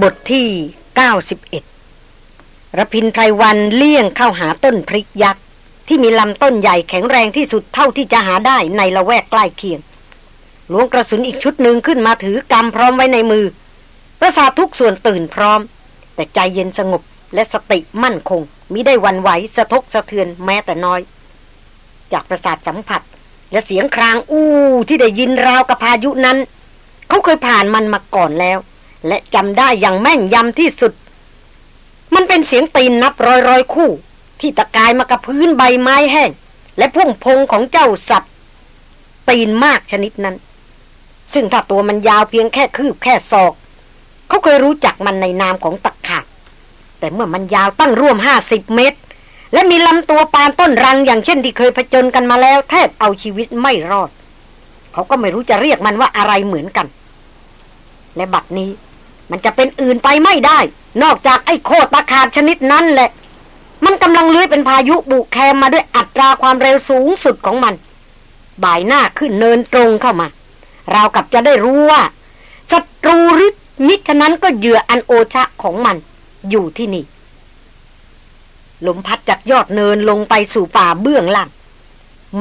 บทที่ 91ระพินไพรวันเลี่ยงเข้าหาต้นพริกยักษ์ที่มีลำต้นใหญ่แข็งแรงที่สุดเท่าที่จะหาได้ในละแวกใกล้เคียงหลวงกระสุนอีกชุดหนึ่งขึ้นมาถือกำพร้อมไว้ในมือ ประสาททุกส่วนตื่นพร้อม แต่ใจเย็นสงบและสติมั่นคงมิได้วันไหวสะทกสะเทือนแม้แต่น้อย จากประสาทสัมผัส และเสียงครางอู้ที่ได้ยินราวกับพายุนั้น เขาเคยผ่านมันมาก่อนแล้ว และจำได้อย่างแม่นยำที่สุด มันเป็นเสียงตีนนับร้อยร้อยคู่ ที่ตะกายมากับพื้นใบไม้แห้ง และพุ่งพงของเจ้าสัตว์ ตีนมากชนิดนั้น ซึ่งถ้าตัวมันยาวเพียงแค่คืบแค่ศอก เขาเคยรู้จักมันในนามของตะขาบแต่เมื่อมันยาวตั้งร่วมห้าสิบเมตร และมีลำตัวปานต้นรังอย่างเช่นที่เคยผจญกันมาแล้ว แทบเอาชีวิตไม่รอด เขาก็ไม่รู้จะเรียกมันว่าอะไรเหมือนกัน และบัดนี้ มันจะเป็นอื่นไปไม่ได้ นอกจากไอ้โคตรตะขาบชนิดนั้นแหละ มันกำลังเลื้อยเป็นพายุบุกแคมมาด้วยอัตราความเร็วสูงสุดของมัน บ่ายหน้าขึ้นเนินตรงเข้ามา เรากับจะได้รู้ว่าศัตรูหรือมิฉะนั้นก็เหยื่ออันโอชะของมัน อยู่ที่นี่ลมพัดจากยอดเนินลงไปสู่ป่าเบื้องล่าง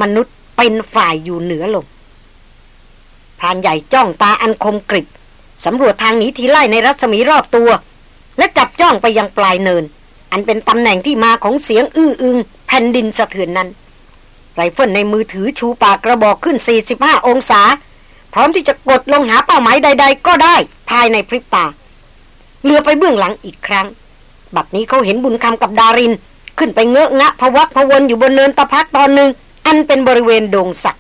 มนุษย์เป็นฝ่ายอยู่เหนือลมพรานใหญ่จ้องตาอันคมกริบ สำรวจทางหนีทีไล่ในรัศมีรอบตัว และจับจ้องไปยังปลายเนิน อันเป็นตำแหน่งที่มาของเสียงอื้ออึงแผ่นดินสะเทือนนั้นไรเฟิลในมือถือชูปากกระบอกขึ้น 45 องศา พร้อมที่จะกดลงหาเป้าหมายใด ๆ ก็ได้ภายในพริบตาเลือไปเบื้องหลังอีกครั้ง บัดนี้เขาเห็นบุญคำกับดาริน ขึ้นไปเงอะงะพวักพวนอยู่บนเนินตะพักตอนหนึ่งอันเป็นบริเวณโดงสัก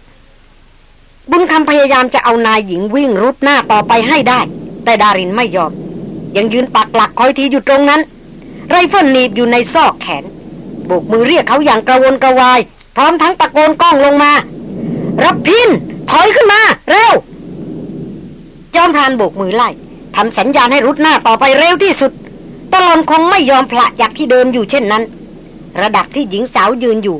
บุญคำพยายามจะเอานายหญิงวิ่งรุดหน้าต่อไปให้ได้ แต่ดารินไม่ยอม ยังยืนปักหลักคอยทีอยู่ตรงนั้น ไรเฟิลหนีบอยู่ในซอกแขนโบกมือเรียกเขาอย่างกระวนกระวาย พร้อมทั้งตะโกนก้องลงมา รับพินถอยขึ้นมา เร็ว จอมพรานโบกมือไล่ทำสัญญาณให้รุดหน้าต่อไปเร็วที่สุดตลอนคงไม่ยอมพละจากที่เดิมอยู่เช่นนั้น ระดับที่หญิงสาวยืนอยู่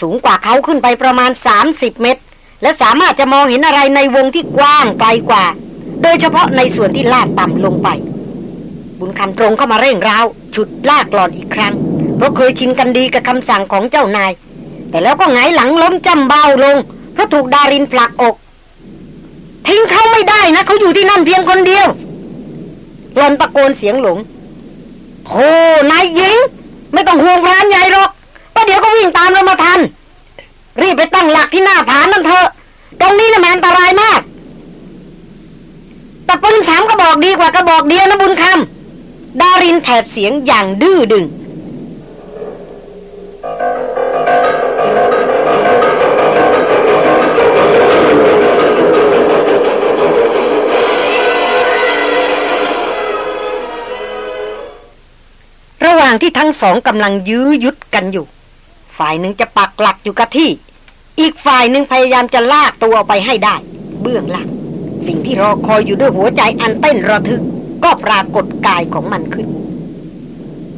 สูงกว่าเขาขึ้นไปประมาณ 30 เมตร และสามารถจะมองเห็นอะไรในวงที่กว้างไกลกว่า โดยเฉพาะในส่วนที่ลาดต่ำลงไป บุญคำตรงเข้ามาเร่งร้าวฉุดลากหลอนอีกครั้ง เพราะเคยชินกันดีกับคำสั่งของเจ้านาย แต่แล้วก็หงายหลังล้มจำเบาลง เพราะถูกดารินผลักอก ทิ้งเขาไม่ได้นะเขาอยู่ที่นั่นเพียงคนเดียวหลอนตะโกนเสียงหลงโธ่นายหญิง ไม่ต้องห่วงร้านใหญ่หรอกประเดี๋ยวก็วิ่งตามเรามาทัน รีบไปตั้งหลักที่หน้าผานั่นเถอะ ตรงนี้น่ะมันอันตรายมาก แต่ปืนสามกระบอกดีกว่ากระบอกเดียวนะบุญคำดารินแผดเสียงอย่างดื้อดึงระหว่างที่ทั้งสองกำลังยื้อยุดกันอยู่ ฝ่ายหนึ่งจะปักหลักอยู่กับที่ อีกฝ่ายหนึ่งพยายามจะลากตัวไปให้ได้ เบื้องหลัง สิ่งที่รอคอยอยู่ด้วยหัวใจอันเต้นระทึก ก็ปรากฏกายของมันขึ้น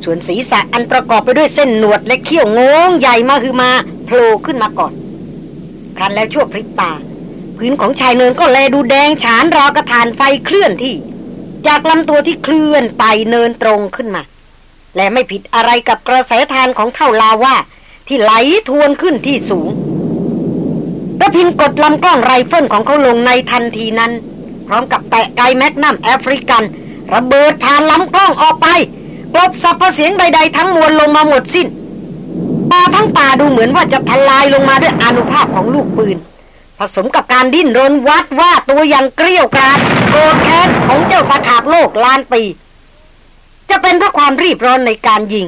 ส่วนศีรษะอันประกอบไปด้วยเส้นหนวดและเขี้ยวงงใหญ่มาคือมาโผล่ขึ้นมาก่อนครั้นแล้วชั่วพริบตาพื้นของชายเนินก็แลดูแดงฉานราวกระถานไฟเคลื่อนที่ จากลำตัวที่เคลื่อนไต่เนินตรงขึ้นมา และไม่ผิดอะไรกับกระแสธารของเถ้าลาวาที่ไหลทวนขึ้นที่สูง รพินทร์กดลำกล้องไรเฟิลของเขาลงในทันทีนั้น พร้อมกับแตะไกแมกนัมแอฟริกัน ระเบิดผ่านลำกล้องออกไปกลบสรรพเสียงใดๆทั้งมวลลงมาหมดสิ้นตาทั้งตาดูเหมือนว่าจะทลายลงมาด้วยอานุภาพของลูกปืน ผสมกับการดิ้นรนวัดว่าตัวอย่างเกลี้ยวกราดโกรธแค้นของเจ้าตาขาบโลกล้านปี จะเป็นเพราะความรีบร้อนในการยิง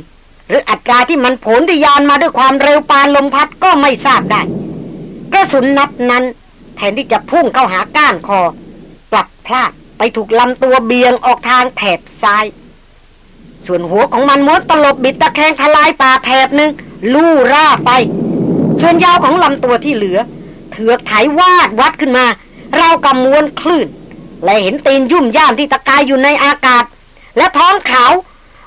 หรืออัตราที่มันผลทยานมาด้วยความเร็วปานลมพัดก็ไม่ทราบได้ กระสุนนัดนั้น แทนที่จะพุ่งเข้าหาก้านคอปลัดพลาดไปถูกลำตัวเบียงออกทางแถบซ้าย ส่วนหัวของมันม้วนตลบบิดตะแคงทลายป่าแถบหนึ่งลู่ร่าไป ส่วนยาวของลำตัวที่เหลือ เถือกไถวาดวัดขึ้นมา เรากำมวนคลื่น และเห็นตีนยุ่มย่ามที่ตะกายอยู่ในอากาศ และท้องขาว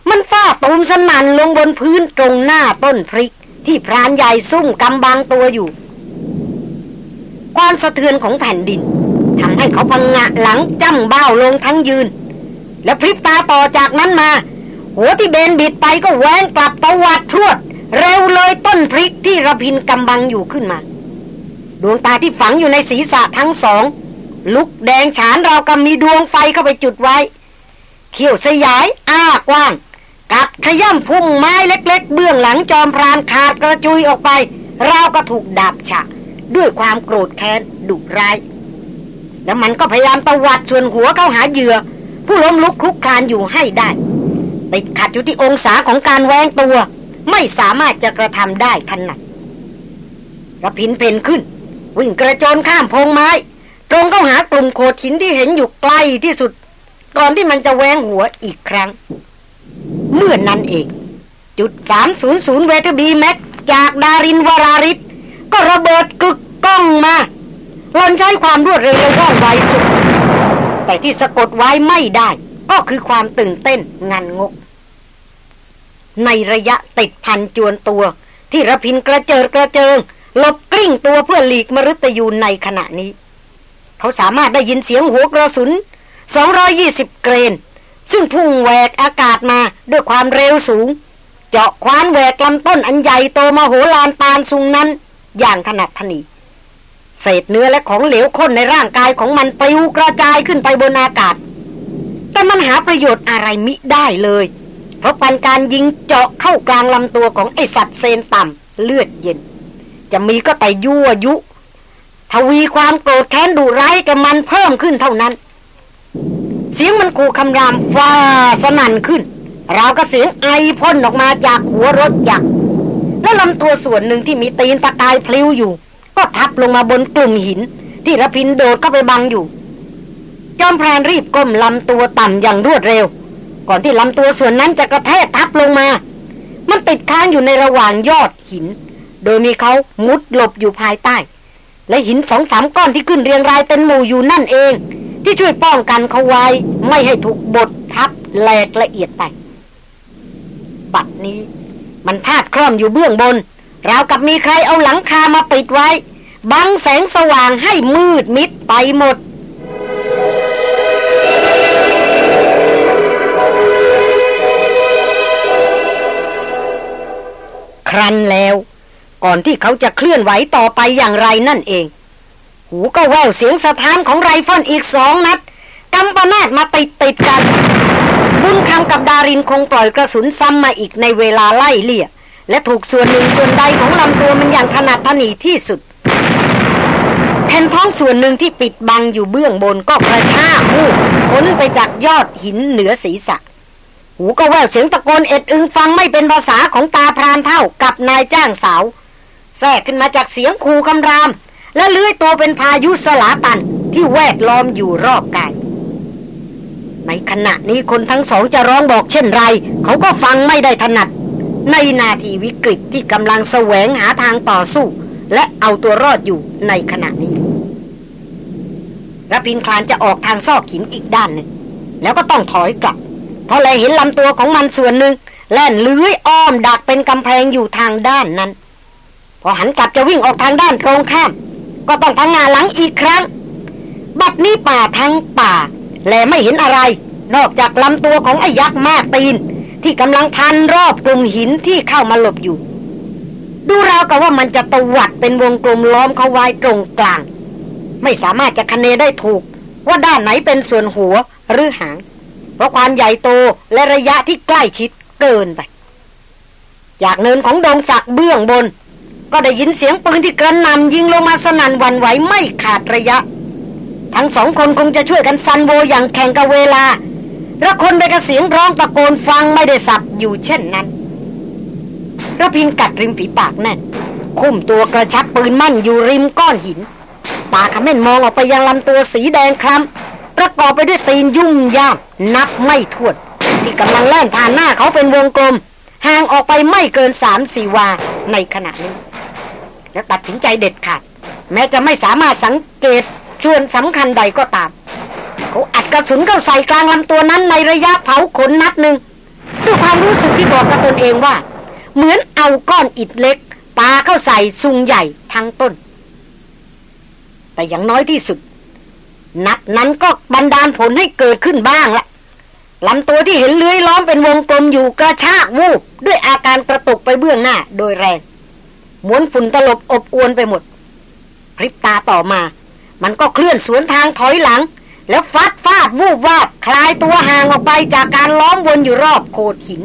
มันฟาดตูมสนั่นลงบนพื้นตรงหน้าต้นพริก ที่พรานใหญ่ซุ่มกำบังตัวอยู่ ความสะเทือนของแผ่นดินทำให้เขาพังงะหลังจ้ำเบ้าลงทั้งยืน และพริบตาต่อจากนั้นมา หัวที่เบนบิดไปก็แหวงกลับตวัดพรวด เร็วเลยต้นพริกที่ระพินกำบังอยู่ขึ้นมา ดวงตาที่ฝังอยู่ในศีรษะทั้งสอง ลุกแดงฉานเรากำมีดวงไฟเข้าไปจุดไว้ เขี้ยวสยาย อ้ากว้าง กัดขย่ำพุ่มไม้เล็ก ๆ เบื้องหลังจอมพรานขาดกระจุยออกไปราวก็ถูกดาบฉะ ด้วยความโกรธแค้นดุร้าย แล้วมันก็พยายามตวัดส่วนหัวเข้าหาเหยื่อ ผู้ล้มลุกคลุกคลานอยู่ให้ได้ติดขัดอยู่ที่องศาของการแวงตัว ไม่สามารถจะกระทำได้ทันนัดระพินเพนขึ้น วิ่งกระโจนข้ามพงไม้ ตรงเข้าหากลุ่มโขดหินที่เห็นอยู่ใกล้ที่สุด ก่อนที่มันจะแวงหัวอีกครั้ง เมื่อนนั้นเอง จุด 300 เวทบีแม็กจากดารินวราริศ ก็ระเบิดกึกก้องมาหลอนใช้ความรวดเร็วและว่องไวสุด แต่ที่สะกดไว้ไม่ได้ ก็คือความตื่นเต้นงันงก ในระยะติดพันจวนตัว ที่ระพินกระเจิดกระเจิงหลบกลิ้งตัวเพื่อหลีกมรุตยูในขณะนี้ เขาสามารถได้ยินเสียงหัวกระสุน 220 เกรน ซึ่งพุ่งแหวกอากาศมาด้วยความเร็วสูง เจาะคว้านแหวกลำต้นอันใหญ่โตมาโหลานปานสุงนั้น อย่างถนัดถนีเศษเนื้อและของเหลวข้นในร่างกายของมันปลิวกระจายขึ้นไปบนอากาศ แต่มันหาประโยชน์อะไรมิได้เลย เพราะปันการยิงเจาะเข้ากลางลำตัวของไอสัตว์เซนต่ำเลือดเย็น จะมีก็แต่ยั่วยุ ทวีความโกรธแค้นดุร้ายแกมันเพิ่มขึ้นเท่านั้น เสียงมันขู่คำรามฟ้าสนั่นขึ้นราวกระเสียงไอพ่นออกมาจากหัวรถจักร และลำตัวส่วนหนึ่งที่มีตีนตะกายพลิ้วอยู่ ก็ทับลงมาบนกลุ่มหิน ที่ระพินโดดเข้าไปบังอยู่ จอมพรานรีบก้มลำตัวต่ำอย่างรวดเร็ว ก่อนที่ลำตัวส่วนนั้นจะกระแทกทับลงมา มันติดค้างอยู่ในระหว่างยอดหิน โดยมีเขามุดหลบอยู่ภายใต้ และหินสองสามก้อนที่ขึ้นเรียงรายเป็นหมู่อยู่นั่นเอง ที่ช่วยป้องกันเขาไว้ไม่ให้ถูกบดทับแหลกละเอียดไปบัดนี้ มันพาดคล่อมอยู่เบื้องบน ราวกับมีใครเอาหลังคามาปิดไว้ บังแสงสว่างให้มืดมิดไปหมด ครันแล้ว ก่อนที่เขาจะเคลื่อนไหวต่อไปอย่างไรนั่นเอง หูก็แววเสียงสะท้านของไรฟอนอีกสองนัด กำปนาดมาติดติดกัน บุญคำกับดารินคงปล่อยกระสุนซ้ำมาอีกในเวลาไล่เลี่ย และถูกส่วนหนึ่งส่วนใดของลำตัวมันอย่างถนัดถนีที่สุดแผ่นท้องส่วนหนึ่งที่ปิดบังอยู่เบื้องบนก็กระชากหูพ้นไปจากยอดหินเหนือศีรษะ หูก็แววเสียงตะโกนเอ็ดอึงฟังไม่เป็นภาษาของตาพรานเท่ากับนายจ้างสาว แทรกขึ้นมาจากเสียงคูคำราม และเลื้อยตัวเป็นพายุสลาตันที่แวดล้อมอยู่รอบกาย ในขณะนี้คนทั้งสองจะร้องบอกเช่นไร เขาก็ฟังไม่ได้ถนัด ในนาทีวิกฤตที่กำลังแสวงหาทางต่อสู้ และเอาตัวรอดอยู่ในขณะนี้รพินคลานจะออกทางซอกหินอีกด้านหนึ่งแล้วก็ต้องถอยกลับ เพราะแลเห็นลำตัวของมันส่วนหนึ่งแล่นเลื้อยอ้อมดักเป็นกำแพงอยู่ทางด้านนั้น พอหันกลับจะวิ่งออกทางด้านตรงข้าม ก็ต้องพังงาหลังอีกครั้ง บัดนี้ป่าทั้งป่า และไม่เห็นอะไร นอกจากลำตัวของไอ้ยักษ์มากตีน ที่กำลังพันรอบกลุ่มหินที่เข้ามาหลบอยู่ ดูราวกับว่ามันจะตวัดเป็นวงกลมล้อมเขาไว้ตรงกลาง ไม่สามารถจะคะเนได้ถูก ว่าด้านไหนเป็นส่วนหัวหรือหาง เพราะความใหญ่โตและระยะที่ใกล้ชิดเกินไปจากเนินของดงศักเบื้องบน ก็ได้ยินเสียงปืนที่กระนำยิงลงมาสนั่นวันไหวไม่ขาดระยะ ทั้งสองคนคงจะช่วยกันซันโวอย่างแข่งกับเวลาระคนไปกระเสียงร้องตะโกนฟังไม่ได้สับอยู่เช่นนั้นระพินกัดริมฝีปากแน่นคุ้มตัวกระชับปืนมั่นอยู่ริมก้อนหิน ตาขม้นมองออกไปยังลำตัวสีแดงคล้ำประกอบไปด้วยตีนยุ่งยากนับไม่ถ้วนที่กำลังแล่นผ่านหน้าเขาเป็นวงกลมห่างออกไปไม่เกินสามสี่วาในขณะนี้ แล้วตัดสินใจเด็ดขาด แม้จะไม่สามารถสังเกต ส่วนสำคัญใดก็ตาม เขาอัดกระสุนเข้าใส่กลางลำตัวนั้นในระยะเผาขนนัดหนึ่งด้วยความรู้สึกที่บอกกับตนเองว่า เหมือนเอาก้อนอิฐเล็กปาเข้าใส่ซุงใหญ่ทั้งต้น แต่อย่างน้อยที่สุด นัดนั้นก็บันดาลผลให้เกิดขึ้นบ้างละลำตัวที่เห็นเลื้อยล้อมเป็นวงกลมอยู่กระชากวูบด้วยอาการกระตุกไปเบื้องหน้าโดยแรงม้วนฝุ่นตลบอบอวนไปหมดพริบตาต่อมา มันก็เคลื่อนสวนทางถอยหลัง แล้วฟัดฟาดวูบวาบคลายตัวห่างออกไปจากการล้อมวนอยู่รอบโขดหิน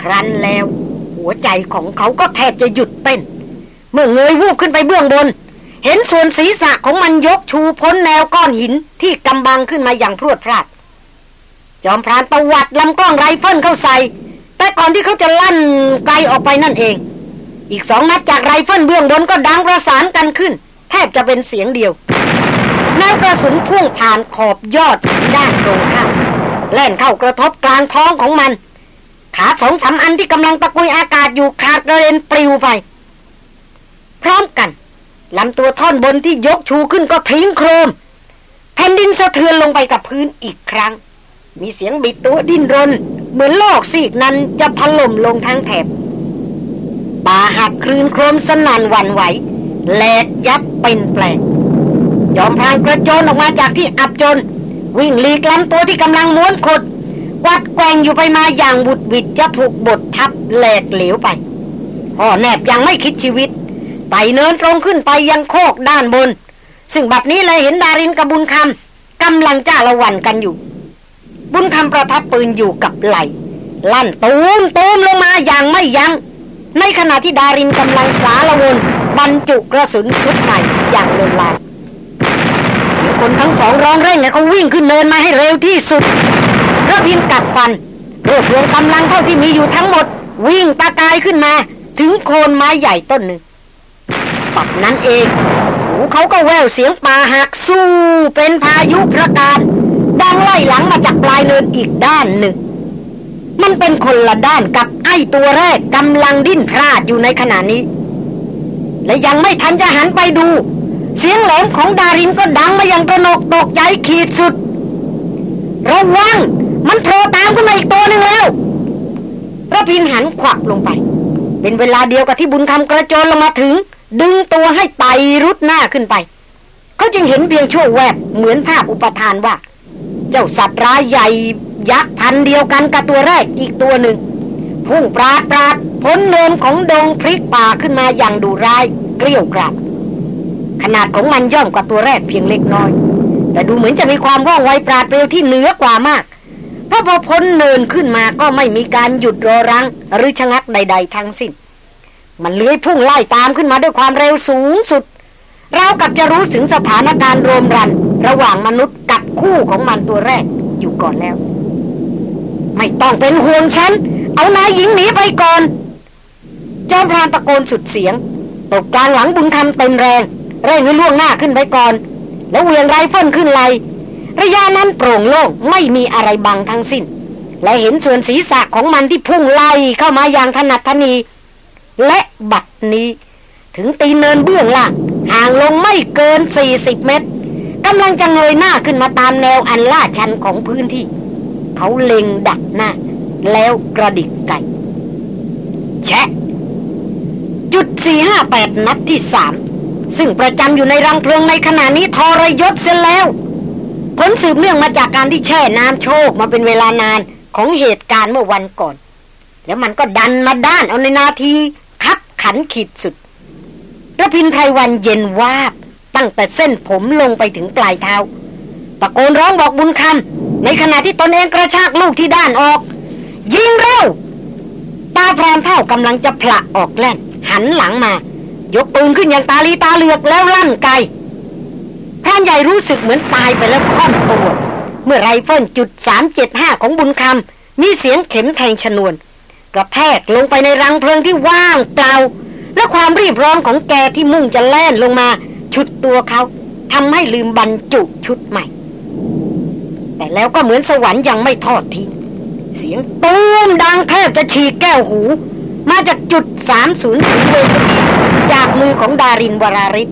ครั้นแล้ว หัวใจของเขาก็แทบจะหยุดเต้น เมื่อเงยวูบขึ้นไปเบื้องบน เห็นส่วนศีรษะของมันยกชูพ้นแนวก้อนหินที่กำบังขึ้นมาอย่างพรวดพราดจอมพรานประวัติลำกล้องไรเฟิลเข้าใส่ แต่ก่อนที่เขาจะลั่นไกออกไปนั่นเอง อีกสองนัดจากไรเฟิลเบื้องบนก็ดังประสานกันขึ้น แทบจะเป็นเสียงเดียวแนวกระสุนพุ่งผ่านขอบยอดด้านตรงข้ามแล่นเข้ากระทบกลางท้องของมัน ขาสองสาอันที่กำลังตะกุยอากาศอยู่ขาดกระเด็นปลิวไป พร้อมกันลำตัวท่อนบนที่ยกชูขึ้นก็ทิ้งโครม แผ่นดินสะเทือนลงไปกับพื้นอีกครั้ง มีเสียงบิดตัวดิ้นรน เหมือนโลกซีกนั้นจะถล่มลงทั้งแถบป่าหักคลืนโครมสนั่นวันไหว แหลกยับเป็นแปลงจอมพรางกระโจนออกมาจากที่อับจน วิ่งหลีกล้ำตัวที่กำลังม้วนขดกวัดแกงอยู่ไปมาอย่างบุดวิดจะถูกบดทับแหลกเหลวไปพ่อแนบยังไม่คิดชีวิตไต่เนินตรงขึ้นไปยังโคกด้านบน ซึ่งบัดนี้เลยเห็นดารินกับบุญคำกำลังจ้าละวันกันอยู่ บุญคำประทับปืนอยู่กับไหลลั่นตูมตูมลงมาอย่างไม่ยัง้งในขณะที่ดารินกำลังสาละวน บรรจุกระสุนชุดใหม่อย่างลนลานเสียงคนทั้งสองร้องเร่งไงเขาวิ่งขึ้นเนินมาให้เร็วที่สุดระพินกัดฟันรวบรวมกำลังเท่าที่มีอยู่ทั้งหมด วิ่งตากายขึ้นมา ถึงโคนไม้ใหญ่ต้นหนึ่งปับนั้นเอง หูเขาก็แววเสียงป่าหักสู้เป็นพายุประกาศดังไล่หลังมาจากปลายเนินอีกด้านหนึ่ง มันเป็นคนละด้านกับไอ้ตัวแรกกำลังดิ้นพลาดอยู่ในขณะนี้ และยังไม่ทันจะหันไปดู เสียงแหลมของดารินก็ดังมาอย่างกระหนกตกใจขีดสุด ระวัง มันโผล่ตามขึ้นมาอีกตัวหนึ่งแล้วพระพินหันขวักลงไป เป็นเวลาเดียวกับที่บุญคำกระโจนลงมาถึง ดึงตัวให้ไตรุดหน้าขึ้นไป เขาจึงเห็นเพียงชั่วแวบเหมือนภาพอุปทานว่า เจ้าสัตว์ร้ายใหญ่ยักษ์พันเดียวกันกับตัวแรกอีกตัวหนึ่ง พุ่งปราดปราดพ้นเนินของดงพริกป่าขึ้นมาอย่างดุร้ายเกลี้ยวกราดขนาดของมันย่อมกว่าตัวแรกเพียงเล็กน้อย แต่ดูเหมือนจะมีความว่องไวปราดเปรียวที่เหนือกว่ามากเพราะพอพ้นเนินขึ้นมาก็ไม่มีการหยุดรอรังหรือชะงักใด ๆ ทั้งสิ้น มันเลื้อยพุ่งไล่ตามขึ้นมาด้วยความเร็วสูงสุด เรากับจะรู้ถึงสถานการณ์รวมรัน ระหว่างมนุษย์กับคู่ของมันตัวแรกอยู่ก่อนแล้ว ไม่ต้องเป็นห่วงฉัน เอานายหญิงหนีไปก่อน จอมพรานตะโกนสุดเสียง ตกกลางหลังบุญคำเต็มแรง เร่งให้ล่วงหน้าขึ้นไปก่อน แล้วเวียงไรเฟิลขึ้นไหลระยะนั้นโปร่งโล่งไม่มีอะไรบังทั้งสิ้น และเห็นส่วนศีรษะของมันที่พุ่งไล่เข้ามาอย่างถนัดทนี และบัดนี้ ถึงตีเนินเบื้องล่างห่างลงไม่เกิน 40 เมตรกำลังจะเงยหน้าขึ้นมาตามแนวอันลาดชันของพื้นที่ เขาเล็งดักหน้า แล้วกระดิกไก่ แชะ จุด458นัดที่สามซึ่งประจำอยู่ในรังเพลิงในขณะนี้ทรยศเสียแล้ว ผลสืบเนื่องมาจากการที่แช่น้ำโชกมาเป็นเวลานานของเหตุการณ์เมื่อวันก่อน แล้วมันก็ดันมาด้านเอาในนาทีคับขันขีดสุดระพินไพรวันเย็นวาบตั้งแต่เส้นผมลงไปถึงปลายเท้าตะโกนร้องบอกบุญคำในขณะที่ตนเองกระชากลูกที่ด้านออก ยิงเร็ว ตาพรานเท่ากำลังจะผละออกแล่น หันหลังมา ยกปืนขึ้นอย่างตาลีตาเหลือกแล้วลั่นไกพรานใหญ่รู้สึกเหมือนตายไปแล้วค่อมตัว เมื่อไรเฟิลจุดสามเจ็ดห้าของบุญคำมีเสียงเข็มแทงชนวน กระแทกลงไปในรังเพลิงที่ว่างเปล่า และความรีบร้อนของแกที่มุ่งจะแล่นลงมา ชุดตัวเขาทำให้ลืมบรรจุชุดใหม่ แต่แล้วก็เหมือนสวรรค์ยังไม่ทอดทิ้ง เสียงตูมดังแทบจะฉีกแก้วหู มาจากจุดสามศูนย์ศูนย์เวทีจากมือของดารินวราริศ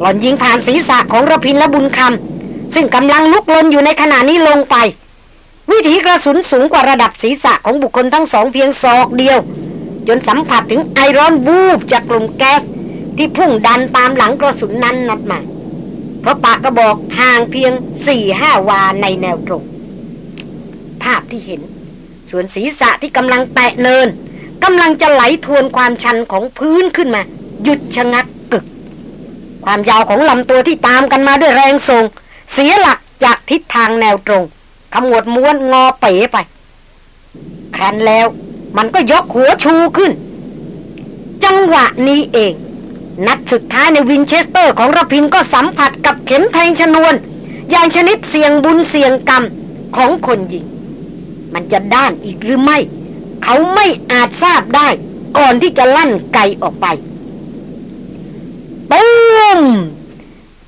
หล่อนยิงผ่านศีรษะของระพินและบุญคำซึ่งกำลังลุกลนอยู่ในขณะนี้ลงไป วิถีกระสุนสูงกว่าระดับศีรษะของบุคคลทั้งสองเพียงศอกเดียว จนสัมผัสถึงไอรอนวูบจากกลุ่มแก๊สที่พุ่งดันตามหลังกระสุนนั้นนัดมาเพราะปากกระบอกห่างเพียงสี่ห้าวาในแนวตรง ภาพที่เห็น ส่วนศีรษะที่กำลังแตะเนินกำลังจะไหลทวนความชันของพื้นขึ้นมา หยุดชะงักกึก ความยาวของลำตัวที่ตามกันมาด้วยแรงทรงเสียหลักจากทิศทางแนวตรงขมวดม้วนงอเป๋ไป ครั้นแล้วมันก็ยกหัวชูขึ้น จังหวะนี้เอง นัดสุดท้ายในวินเชสเตอร์ของระพินก็สัมผัสกับเข็มแทงชนวน อย่างชนิดเสียงบุญเสียงกรรมของคนยิง มันจะด้านอีกหรือไม่ เขาไม่อาจทราบได้ ก่อนที่จะลั่นไกออกไปตูม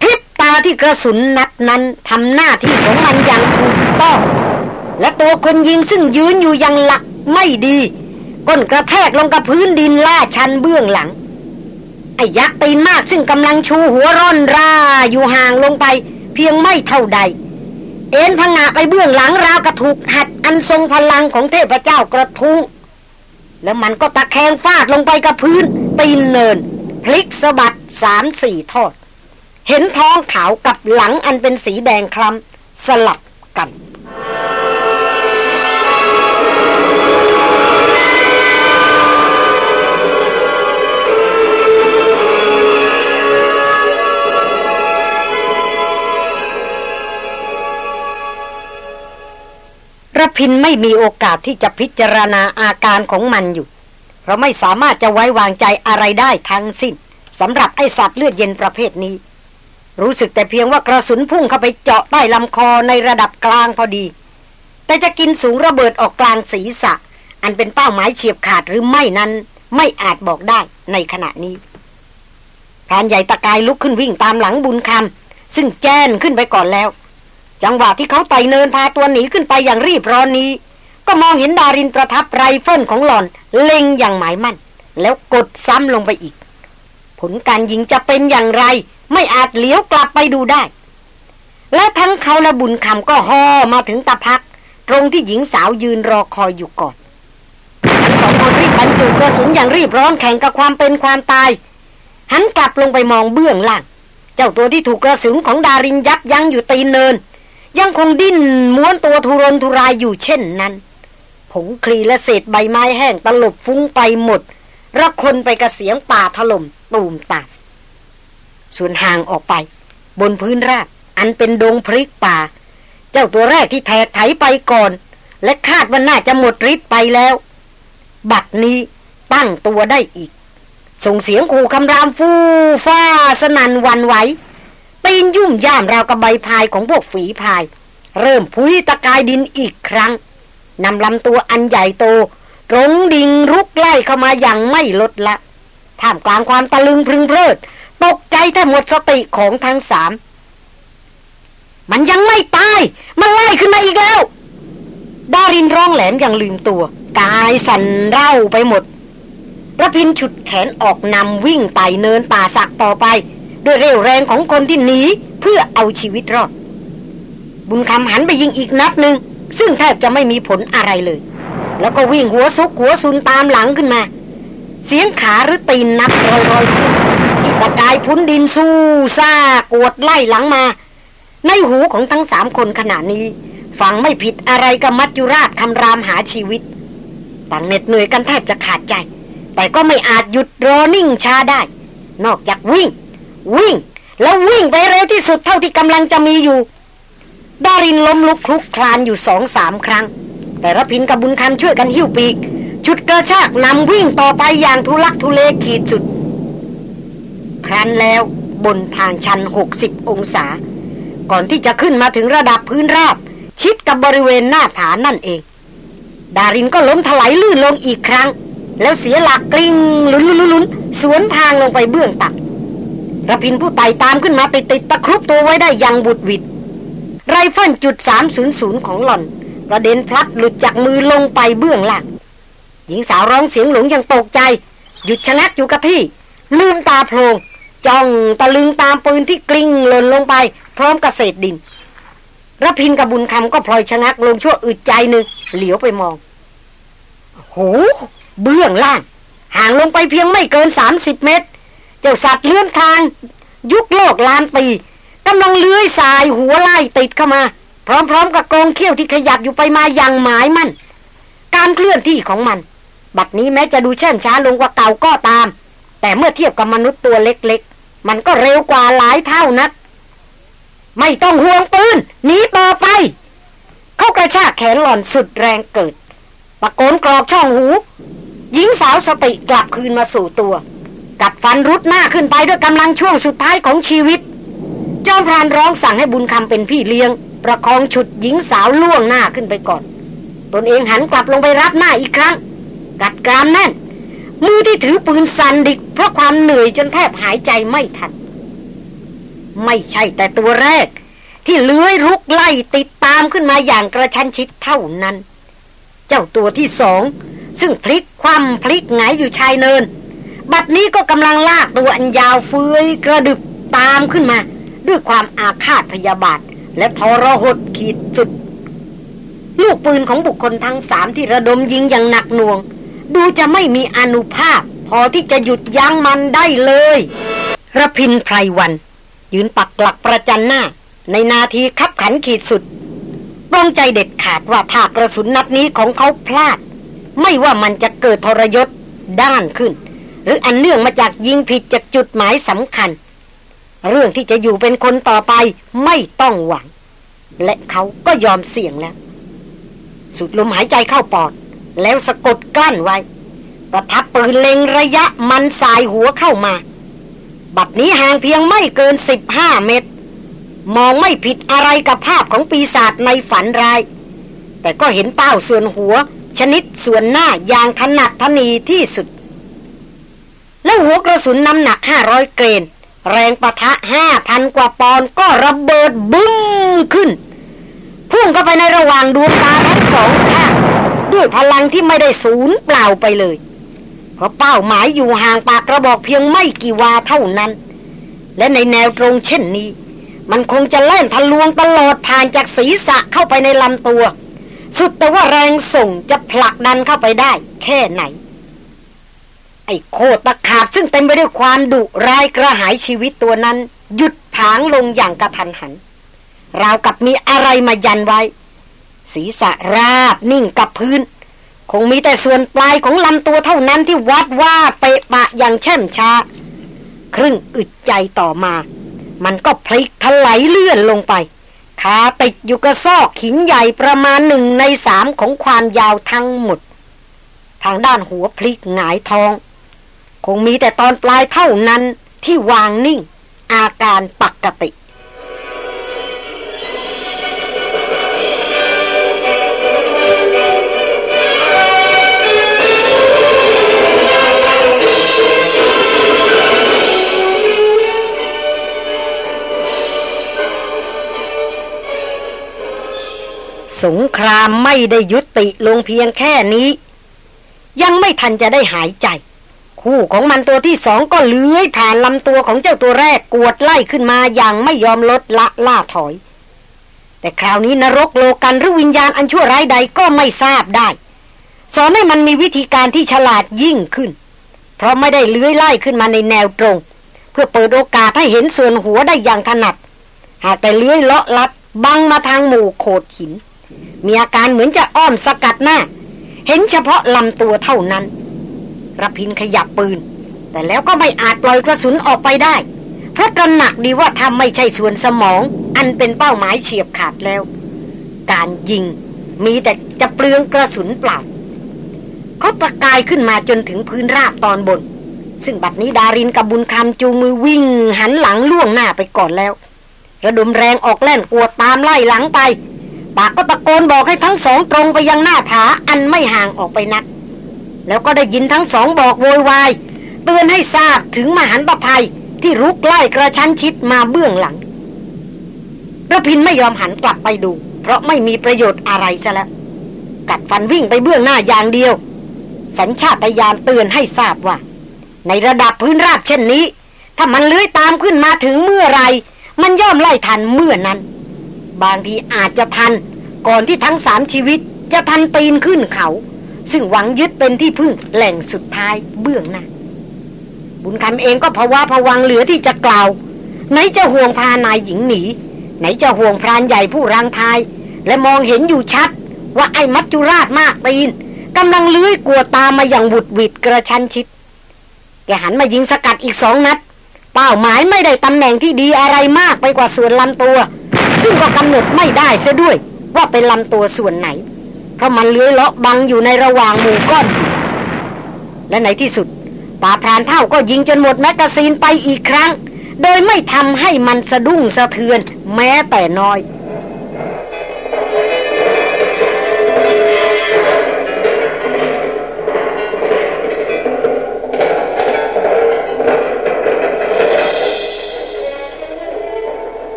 พริบตาที่กระสุนนัดนั้นทำหน้าที่ของมันอย่างถูกต้องและตัวคนยิงซึ่งยืนอยู่อย่างหลักไม่ดีก้นกระแทกลงกับพื้นดินล่าชันเบื้องหลังไอ้ยักษ์ตีนมากซึ่งกำลังชูหัวร่อนราอยู่ห่างลงไป เพียงไม่เท่าใด เอ็นพังงาไปเบื้องหลังราวกระถูกหัดอันทรงพลังของเทพเจ้ากระทุ้งแล้วมันก็ตะแคงฟาดลงไปกับพื้นตีนเนิน พลิกสะบัดสามสี่ทอด เห็นท้องขาวกับหลังอันเป็นสีแดงคล้ำสลับกัน ระพินไม่มีโอกาสที่จะพิจารณาอาการของมันอยู่ เพราะไม่สามารถจะไว้วางใจอะไรได้ทั้งสิ้นสำหรับไอสัตว์เลือดเย็นประเภทนี้ รู้สึกแต่เพียงว่ากระสุนพุ่งเข้าไปเจาะใต้ลำคอในระดับกลางพอดี แต่จะกินสูงระเบิดออกกลางศีรษะ อันเป็นเป้าหมายเฉียบขาดหรือไม่นั้น ไม่อาจบอกได้ในขณะนี้พรานใหญ่ตะกายลุกขึ้นวิ่งตามหลังบุญคำซึ่งแจ้นขึ้นไปก่อนแล้ว จังหวะที่เขาไต่เนินพาตัวหนีขึ้นไปอย่างรีบร้อนนี้ ก็มองเห็นดารินประทับไรเฟิลของหล่อน เล็งอย่างหมายมั่น แล้วกดซ้ำลงไปอีก ผลการยิงจะเป็นอย่างไร ไม่อาจเหลียวกลับไปดูได้ และทั้งเขาและบุญคำก็ห้อมาถึงตะพัก ตรงที่หญิงสาวยืนรอคอยอยู่ก่อนทั้งสองคนรีบบรรจุกระสุนอย่างรีบร้อนแข่งกับความเป็นความตาย หันกลับลงไปมองเบื้องล่าง เจ้าตัวที่ถูกกระสุนของดารินยับยั้งอยู่ตีนเนิน ยังคงดิ้นม้วนตัวทุรนทุรายอยู่เช่นนั้น ผงคลีและเศษใบไม้แห้งตลบฟุ้งไปหมดระคนไปกระเสียงป่าถล่มตูมตามส่วนห่างออกไป บนพื้นราบอันเป็นดงพริกป่า เจ้าตัวแรกที่แทกไถไปก่อน และคาดว่าน่าจะหมดฤทธิ์ไปแล้ว บัดนี้ตั้งตัวได้อีก ส่งเสียงขู่คำรามฟูฟ้าสนันวันไหว ตีนยุ่มย่ามราวกับใบพายของพวกฝีพาย เริ่มพุยตะกายดินอีกครั้งนำลำตัวอันใหญ่โต ตรงดิ่งรุกไล่เข้ามาอย่างไม่ลดละ ท่ามกลางความตะลึงพึงเพลิด ตกใจแทบหมดสติของทั้งสาม มันยังไม่ตาย มันไล่ขึ้นมาอีกแล้ว ดารินร้องแหลมอย่างลืมตัว กายสั่นเร่าไปหมดระพินฉุดแขนออกนำวิ่งไต่เนินป่าสักต่อไป ด้วยเร็วแรงของคนที่หนีเพื่อเอาชีวิตรอด บุญคำหันไปยิงอีกนัดหนึ่งซึ่งแทบจะไม่มีผลอะไรเลย แล้วก็วิ่งหัวซุกหัวซุนตามหลังขึ้นมา เสียงขาหรือตีนนับรอยรอยที่ตะกายพุ้นดินสู้ซ่ากวดไล่หลังมา ในหูของทั้งสามคนขณะนี้ฟังไม่ผิดอะไรกับมัจจุราชคำรามหาชีวิตต่างเหน็ดเหนื่อยกันแทบจะขาดใจ แต่ก็ไม่อาจหยุดรอนิ่งช้าได้ นอกจากวิ่ง วิ่ง แล้ววิ่งไปเร็วที่สุดเท่าที่กำลังจะมีอยู่ ดารินล้มลุกคลุกคลานอยู่สองสามครั้ง แต่ระพินกับบุญคำช่วยกันหิ้วปีกชุดกระชากนำวิ่งต่อไปอย่างทุลักทุเลขีดสุด ครั้นแล้วบนทางชันหกสิบองศา ก่อนที่จะขึ้นมาถึงระดับพื้นราบ ชิดกับบริเวณหน้าผานั่นเอง ดารินก็ล้มถลายลื่นลงอีกครั้ง แล้วเสียหลักกลิ้งลุนลุนลุนสวนทางลงไปเบื้องต่ำ ระพินผู้ไต่ตามขึ้นมาติดติดตะครุบตัวไว้ได้อย่างบุดวิดไรเฟิลจุดสามศูนย์ศูนย์ของหล่อนประเด็นพลัดหลุดจากมือลงไปเบื้องล่าง หญิงสาวร้องเสียงหลงอย่างตกใจ หยุดชะงักอยู่กับที่ ลืมตาโพลงจ้องตะลึงตามปืนที่กลิ้งหล่นลงไป พร้อมกับเศษดินระพินกับบุญคำก็พลอยชะงักลงชั่วอึดใจหนึ่งเหลียวไปมอง โห เบื้องล่าง ห่างลงไปเพียงไม่เกินสามสิบเมตร จ้าสัตว์เลื่อนทางยุคโลกล้านปีกำลังเลื้อยสายหัวไล่ติดเข้ามา พร้อมๆกับกรงเขี้ยวที่ขยับอยู่ไปมาอย่างหมายมั่น การเคลื่อนที่ของมัน บัดนี้แม้จะดูเชื่องช้าลงกว่าเก่าก็ตาม แต่เมื่อเทียบกับมนุษย์ตัวเล็กๆ มันก็เร็วกว่าหลายเท่านัก ไม่ต้องห่วงปืนหนีต่อไป เขากระชากแขนหล่อนสุดแรงเกิดตะโกนกรอกช่องหูหญิงสาวสติกลับคืนมาสู่ตัว กัดฟันรุดหน้าขึ้นไปด้วยกำลังช่วงสุดท้ายของชีวิต จอมพรานร้องสั่งให้บุญคำเป็นพี่เลี้ยง ประคองฉุดหญิงสาวล่วงหน้าขึ้นไปก่อน ตนเองหันกลับลงไปรับหน้าอีกครั้ง กัดกรามแน่น มือที่ถือปืนสั่นดิก เพราะความเหนื่อยจนแทบหายใจไม่ทัน ไม่ใช่แต่ตัวแรก ที่เลื้อยรุกไล่ติดตามขึ้นมาอย่างกระชั้นชิดเท่านั้น เจ้าตัวที่สองซึ่งพลิกคว่ำพลิกหงายอยู่ชายเนิน บัดนี้ก็กำลังลากตัวอันยาวเฟือยกระดึบตามขึ้นมา ด้วยความอาฆาตพยาบาท และทรหดขีดจุด ลูกปืนของบุคคลทั้งสามที่ระดมยิงอย่างหนักหน่วง ดูจะไม่มีอนุภาพ พอที่จะหยุดยั้งมันได้เลยระพินไพรวัน ยืนปักหลักประจันหน้า ในนาทีคับขันขีดสุดปรองใจเด็ดขาดว่าถ้ากระสุนนัดนี้ของเขาพลาด ไม่ว่ามันจะเกิดทรยศด้านขึ้น หรืออันเนื่องมาจากยิงผิดจากจุดหมายสำคัญ เรื่องที่จะอยู่เป็นคนต่อไปไม่ต้องหวัง และเขาก็ยอมเสี่ยงแล้ว สุดลมหายใจเข้าปอด แล้วสะกดกลั้นไว้ ประทับปืนเล็งระยะมันสายหัวเข้ามา บัดนี้ห่างเพียงไม่เกินสิบห้าเมตร มองไม่ผิดอะไรกับภาพของปีศาจในฝันราย แต่ก็เห็นเป้าส่วนหัว ชนิดส่วนหน้าอย่างถนัดทนีที่สุด แล้วหัวกระสุนน้ำหนักห้าร้อยเกรน แรงประทะห้าพันกว่าปอนก็ระเบิดบึ้งขึ้น พุ่งเข้าไปในระหว่างดวงตาทั้งสองข้างด้วยพลังที่ไม่ได้สูญเปล่าไปเลย เพราะเป้าหมายอยู่ห่างปากกระบอกเพียงไม่กี่วาเท่านั้น และในแนวตรงเช่นนี้ มันคงจะเล่นทะลวงตลอดผ่านจากศีรษะเข้าไปในลำตัว สุดแต่ว่าแรงส่งจะผลักดันเข้าไปได้ แค่ไหน ไอ้โคตรตะขาบซึ่งเต็มไปด้วยความดุร้ายกระหายชีวิตตัวนั้น หยุดผางลงอย่างกระทันหัน ราวกับมีอะไรมายันไว้ ศีรษะราบนิ่งกับพื้น คงมีแต่ส่วนปลายของลำตัวเท่านั้นที่วัดว่าเปะปะอย่างเช่มช้า ครึ่งอึดใจต่อมา มันก็พลิกถลายเลื่อนลงไปขาติดอยู่กระซอกหินใหญ่ประมาณหนึ่งในสามของความยาวทั้งหมด ทางด้านหัวพลิกหงายท้อง คงมีแต่ตอนปลายเท่านั้นที่วางนิ่ง อาการปกติสงครามไม่ได้ยุติลงเพียงแค่นี้ ยังไม่ทันจะได้หายใจ คู่ของมันตัวที่สองก็เลื้อยผ่านลำตัวของเจ้าตัวแรกกวดไล่ขึ้นมาอย่างไม่ยอมลดละล่าถอย แต่คราวนี้นรกโลกันหรือวิญญาณอันชั่วร้ายใดก็ไม่ทราบได้ สอนให้มันมีวิธีการที่ฉลาดยิ่งขึ้น เพราะไม่ได้เลื้อยไล่ขึ้นมาในแนวตรง เพื่อเปิดโอกาสให้เห็นส่วนหัวได้อย่างถนัด หากแต่เลื้อยเลาะลัดบังมาทางหมู่โขดหิน มีอาการเหมือนจะอ้อมสกัดหน้า เห็นเฉพาะลำตัวเท่านั้น ระพินขยับปืน แต่แล้วก็ไม่อาจปล่อยกระสุนออกไปได้ เพราะตระหนักดีว่าทำไม่ใช่ส่วนสมอง อันเป็นเป้าหมายเฉียบขาดแล้ว การยิงมีแต่จะเปลืองกระสุนเปล่าเขาตะกายขึ้นมาจนถึงพื้นราบตอนบน ซึ่งบัดนี้ดารินกับบุญคำจูมือวิ่ง หันหลังล่วงหน้าไปก่อนแล้ว ระดมแรงออกแล่นกวดตามไล่หลังไปปากก็ตะโกนบอกให้ทั้งสองตรงไปยังหน้าผาอันไม่ห่างออกไปนัก แล้วก็ได้ยินทั้งสองบอกโวยวายเตือนให้ทราบถึงมหันตภัยที่รุกไล่กระชั้นชิดมาเบื้องหลังระพินไม่ยอมหันกลับไปดู เพราะไม่มีประโยชน์อะไรซะแล้ว กัดฟันวิ่งไปเบื้องหน้าอย่างเดียว สัญชาตญาณเตือนให้ทราบว่า ในระดับพื้นราบเช่นนี้ ถ้ามันเลื้อยตามขึ้นมาถึงเมื่อไร มันย่อมไล่ทันเมื่อนั้น บางทีอาจจะทัน ก่อนที่ทั้งสามชีวิตจะทันปีนขึ้นเขา ซึ่งหวังยึดเป็นที่พึ่งแหล่งสุดท้ายเบื้องหน้าบุญคำเองก็ภาวะผวังเหลือที่จะกล่าว ไหนจะห่วงพานายหญิงหนี ไหนจะห่วงพรานใหญ่ผู้รังทาย และมองเห็นอยู่ชัด ว่าไอ้มัจจุราชมากตีนกำลังเลื้อยกลัวตามมาอย่างบุดวิดกระชั้นชิดแกหันมายิงสกัดอีกสองนัด เป้าหมายไม่ได้ตำแหน่งที่ดีอะไรมากไปกว่าส่วนลำตัว ซึ่งก็กำหนดไม่ได้เสียด้วยว่าเป็นลำตัวส่วนไหน เพราะมันเลื้อยเลาะบังอยู่ในระหว่างหมู่ก้อน และในที่สุดป่าพรานเท่าก็ยิงจนหมดแมกกาซีนไปอีกครั้ง โดยไม่ทำให้มันสะดุ้งสะเทือนแม้แต่น้อย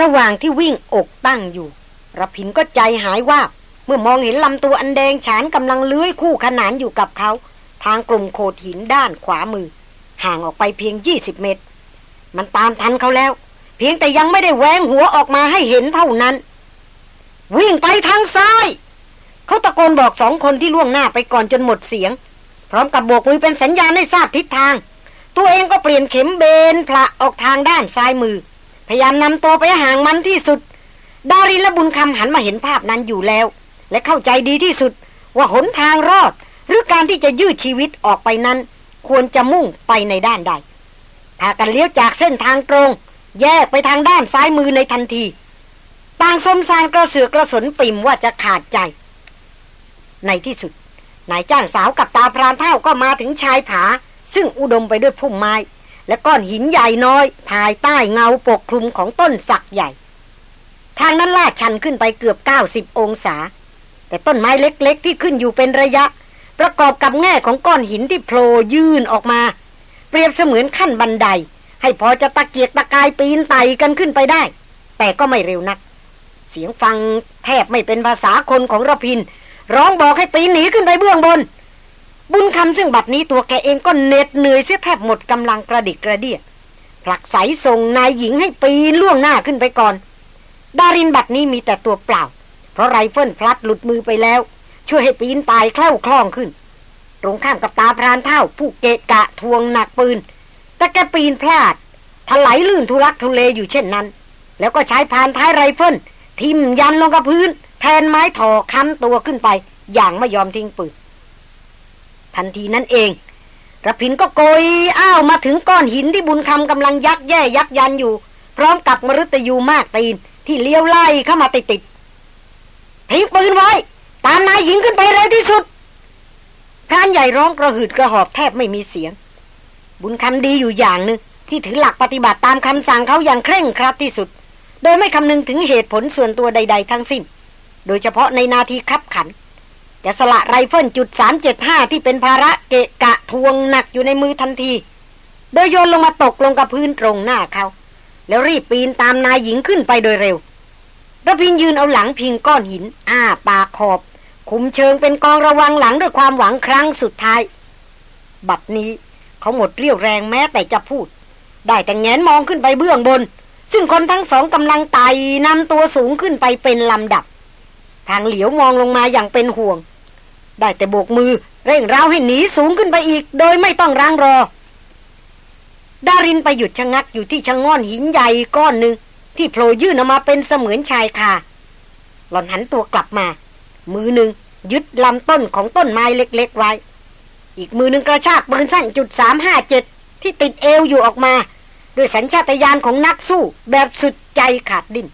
ระหว่างที่วิ่งอกตั้งอยู่ ระพินก็ใจหายว่าเมื่อมองเห็นลำตัวอันแดงฉานกำลังเลื้อยคู่ขนานอยู่กับเขา ทางกลุ่มโขดหินด้านขวามือ ห่างออกไปเพียง 20 เมตร มันตามทันเขาแล้ว เพียงแต่ยังไม่ได้แหวงหัวออกมาให้เห็นเท่านั้น วิ่งไปทางซ้าย เขาตะโกนบอกสองคนที่ล่วงหน้าไปก่อนจนหมดเสียง พร้อมกับโบกมือเป็นสัญญาณให้ทราบทิศทาง ตัวเองก็เปลี่ยนเข็มเบนพละออกทางด้านซ้ายมือ พยายามนำตัวไปห่างมันที่สุด ดารินและบุญคำหันมาเห็นภาพนั้นอยู่แล้ว และเข้าใจดีที่สุดว่าหนทางรอด หรือการที่จะยืดชีวิตออกไปนั้น ควรจะมุ่งไปในด้านใดพากันเลี้ยวจากเส้นทางตรง แยกไปทางด้านซ้ายมือในทันทีต่างสมสารกระเสือกกระสนปิ่มว่าจะขาดใจ ในที่สุด นายจ้างสาวกับตาพรานเท่าก็มาถึงชายผา ซึ่งอุดมไปด้วยพุ่มไม้ และก้อนหินใหญ่น้อย ภายใต้เงาปกคลุมของต้นสักใหญ่ ทางนั้นลาดชันขึ้นไปเกือบ 90 องศา แต่ต้นไม้เล็กๆ ที่ขึ้นอยู่เป็นระยะ ประกอบกับแง่ของก้อนหินที่โผล่ยื่นออกมา เปรียบเสมือนขั้นบันได ให้พอจะตะเกียกตะกายปีนไต่กันขึ้นไปได้ แต่ก็ไม่เร็วนัก เสียงฟังแทบไม่เป็นภาษาคนของระพิน ร้องบอกให้ปีนหนีขึ้นไปเบื้องบน บุญคำซึ่งบัดนี้ตัวแกเองก็เหน็ดเหนื่อยเสียแทบหมดกำลังกระดิกกระเดียผลักใสส่งนายหญิงให้ปีนล่วงหน้าขึ้นไปก่อน ดารินบัดนี้มีแต่ตัวเปล่า เพราะไรเฟิลพลัดหลุดมือไปแล้ว ช่วยให้ปีนตายคล่าคล่องขึ้น ตรงข้ามกับตาพรานเฒ่าผู้เกะกะถ่วงหนักปืน แต่แกปีนพลาดไถลลื่นทุลักทุเลอยู่เช่นนั้น แล้วก็ใช้พานท้ายไรเฟิลทิมยันลงกับพื้น แทนไม้ถ่อค้ำตัวขึ้นไป อย่างไม่ยอมทิ้งปืนทันทีนั้นเองระพินก็โกยอ้าวมาถึงก้อนหินที่บุญคำกำลังยักแย่ยักยันอยู่ พร้อมกับมรุตยูมากตีน ที่เลี้ยวไล่เข้ามาติดติดทิ้งปืนไว้ ตามนายหญิงขึ้นไปเร็วที่สุดพรานใหญ่ร้องกระหืดกระหอบแทบไม่มีเสียง บุญคำดีอยู่อย่างหนึ่งที่ถือหลักปฏิบัติตามคำสั่งเขาอย่างเคร่งครัดที่สุด โดยไม่คำนึงถึงเหตุผลส่วนตัวใด ๆ ทั้งสิ้น โดยเฉพาะในนาทีคับขันจึงสละไรเฟิลจุดสามเจ็ดห้าที่เป็นภาระเกะกะถ่วงหนักอยู่ในมือทันที โดยโยนลงมาตกลงกับพื้นตรงหน้าเขา แล้วรีบปีนตามนายหญิงขึ้นไปโดยเร็วรพินทร์ยืนเอาหลังพิงก้อนหิน อ้าปากหอบ คุมเชิงเป็นกองระวังหลังด้วยความหวังครั้งสุดท้าย บัดนี้เขาหมดเรี่ยวแรงแม้แต่จะพูด ได้แต่แหงนมองขึ้นไปเบื้องบน ซึ่งคนทั้งสองกำลังไต่นำตัวสูงขึ้นไปเป็นลำดับ ทางเหลียวมองลงมาอย่างเป็นห่วง ได้แต่โบกมือเร่งร้าวให้หนีสูงขึ้นไปอีก โดยไม่ต้องร้างรอ ดารินไปหยุดชะงักอยู่ที่ชะง่อนหินใหญ่ก้อนหนึ่งที่โผล่ยื่นออกมาเป็นเสมือนชายคาหล่อนหันตัวกลับมา มือหนึ่งยึดลำต้นของต้นไม้เล็ก ๆ ไว้ อีกมือหนึ่งกระชากปืนสั้นจุดสามห้าเจ็ดที่ติดเอวอยู่ออกมาด้วยสัญชาตญาณของนักสู้แบบสุดใจขาดดิ้น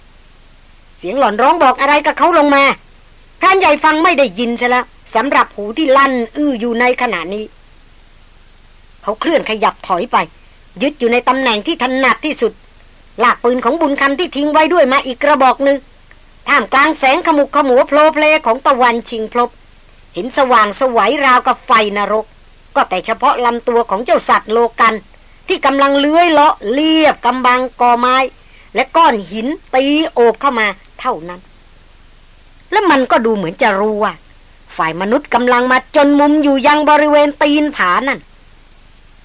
เสียงหล่อนร้องบอกอะไรกับเขาลงมาพรานใหญ่ฟังไม่ได้ยินใช่แล้วสำหรับหูที่ลั่น อื้ออยู่ในขณะนี้ เขาเคลื่อนขยับถอยไป ยึดอยู่ในตำแหน่งที่ถนัดที่สุด ลากปืนของบุญคำที่ทิ้งไว้ด้วยมาอีกกระบอกหนึ่งท่ามกลางแสงขมุกขมัวโผล่เพลของตะวันชิงพลบ เห็นสว่างสวัยราวกับไฟนรก ก็แต่เฉพาะลำตัวของเจ้าสัตว์โลกัน ที่กำลังเลื้อยเลาะเลียบกำบังกอไม้ และก้อนหินตีโอบเข้ามาเท่านั้น และมันก็ดูเหมือนจะรู้ว่า ฝ่ายมนุษย์กำลังมาจนมุมอยู่ยังบริเวณตีนผานั่น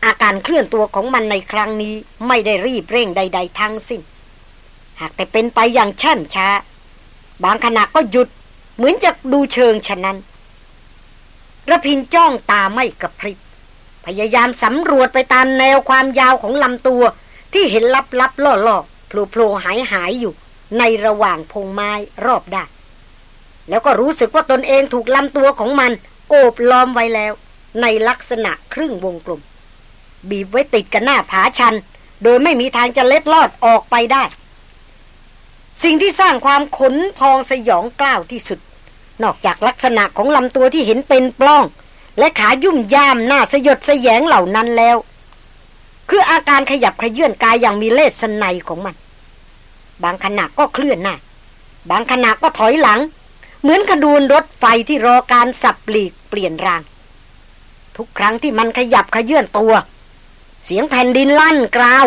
อาการเคลื่อนตัวของมันในครั้งนี้ไม่ได้รีบเร่งใด ๆ ทั้งสิ้น หากแต่เป็นไปอย่างช่มช้า บางขณะก็หยุด เหมือนจะดูเชิงฉะนั้นระพินจ้องตาไม่กระพริบ พยายามสำรวจไปตามแนวความยาวของลำตัว ที่เห็นลับๆล่อๆโผล่ๆหายหายอยู่ ในระหว่างพงไม้รอบด้านแล้วก็รู้สึกว่าตนเองถูกลำตัวของมัน โอบล้อมไว้แล้ว ในลักษณะครึ่งวงกลม บีบไว้ติดกับหน้าผาชัน โดยไม่มีทางจะเล็ดลอดออกไปได้ สิ่งที่สร้างความขนพองสยองกล้าวที่สุด นอกจากลักษณะของลำตัวที่เห็นเป็นปล้อง และขายุ่มย่ามหน้าสยดสยงเหล่านั้นแล้ว คืออาการขยับขยื่นกายอย่างมีเลสไนของมัน บางขณะก็เคลื่อนหน้า บางขณะก็ถอยหลัง เหมือนขดูนรถไฟที่รอการสับปลีกเปลี่ยนรางทุกครั้งที่มันขยับขยื่นตัว เสียงแผ่นดินลั่นกราว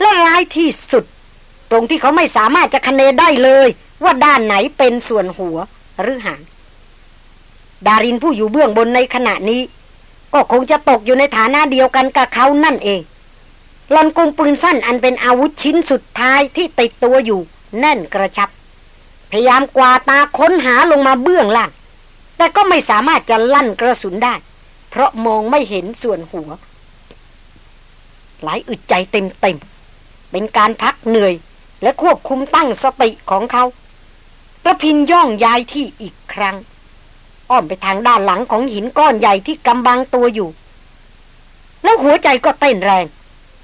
และร้ายที่สุด ตรงที่เขาไม่สามารถจะคเนได้เลย ว่าด้านไหนเป็นส่วนหัวหรือหางดารินผู้อยู่เบื้องบนในขณะนี้ ก็คงจะตกอยู่ในฐานะเดียวกันกับเขานั่นเองหลอนกุงปืนสั้นอันเป็นอาวุธชิ้นสุดท้ายที่ติดตัวอยู่แน่นกระชับ พยายามกวาตาค้นหาลงมาเบื้องล่าง แต่ก็ไม่สามารถจะลั่นกระสุนได้ เพราะมองไม่เห็นส่วนหัว หลายอึดใจเต็มๆเป็นการพักเหนื่อย และควบคุมตั้งสติของเขากระพินย่องย้ายที่อีกครั้ง อ้อมไปทางด้านหลังของหินก้อนใหญ่ที่กำบังตัวอยู่ แล้วหัวใจก็เต้นแรง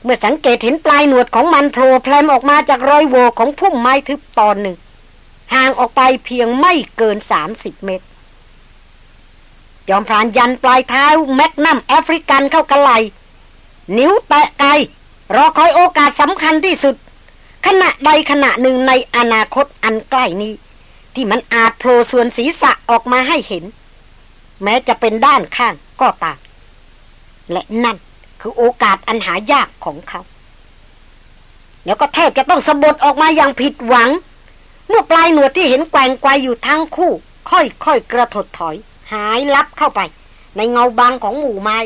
เมื่อสังเกตเห็นปลายหนวดของมันโผล่แพลมออกมาจากรอยโวของพุ่มไม้ทึบตอนหนึ่ง ห่างออกไปเพียงไม่เกินสามสิบเมตรจอมพรานยันปลายเท้าแมกนัมแอฟริกันเข้ากระไล นิ้วแตะไกรอคอยโอกาสสำคัญที่สุด ขณะใดขณะหนึ่งในอนาคตอันใกล้นี้ ที่มันอาจโผล่ส่วนศีรษะออกมาให้เห็น แม้จะเป็นด้านข้างก็ตามและนั่นคือโอกาสอันหายากของเขา แล้วก็แทบจะต้องสะบดออกมาอย่างผิดหวัง เมื่อปลายหนวดที่เห็นแกว่งไกวอยู่ทั้งคู่ ค่อยๆกระถดถอย หายลับเข้าไป ในเงาบางของหมู่ไม้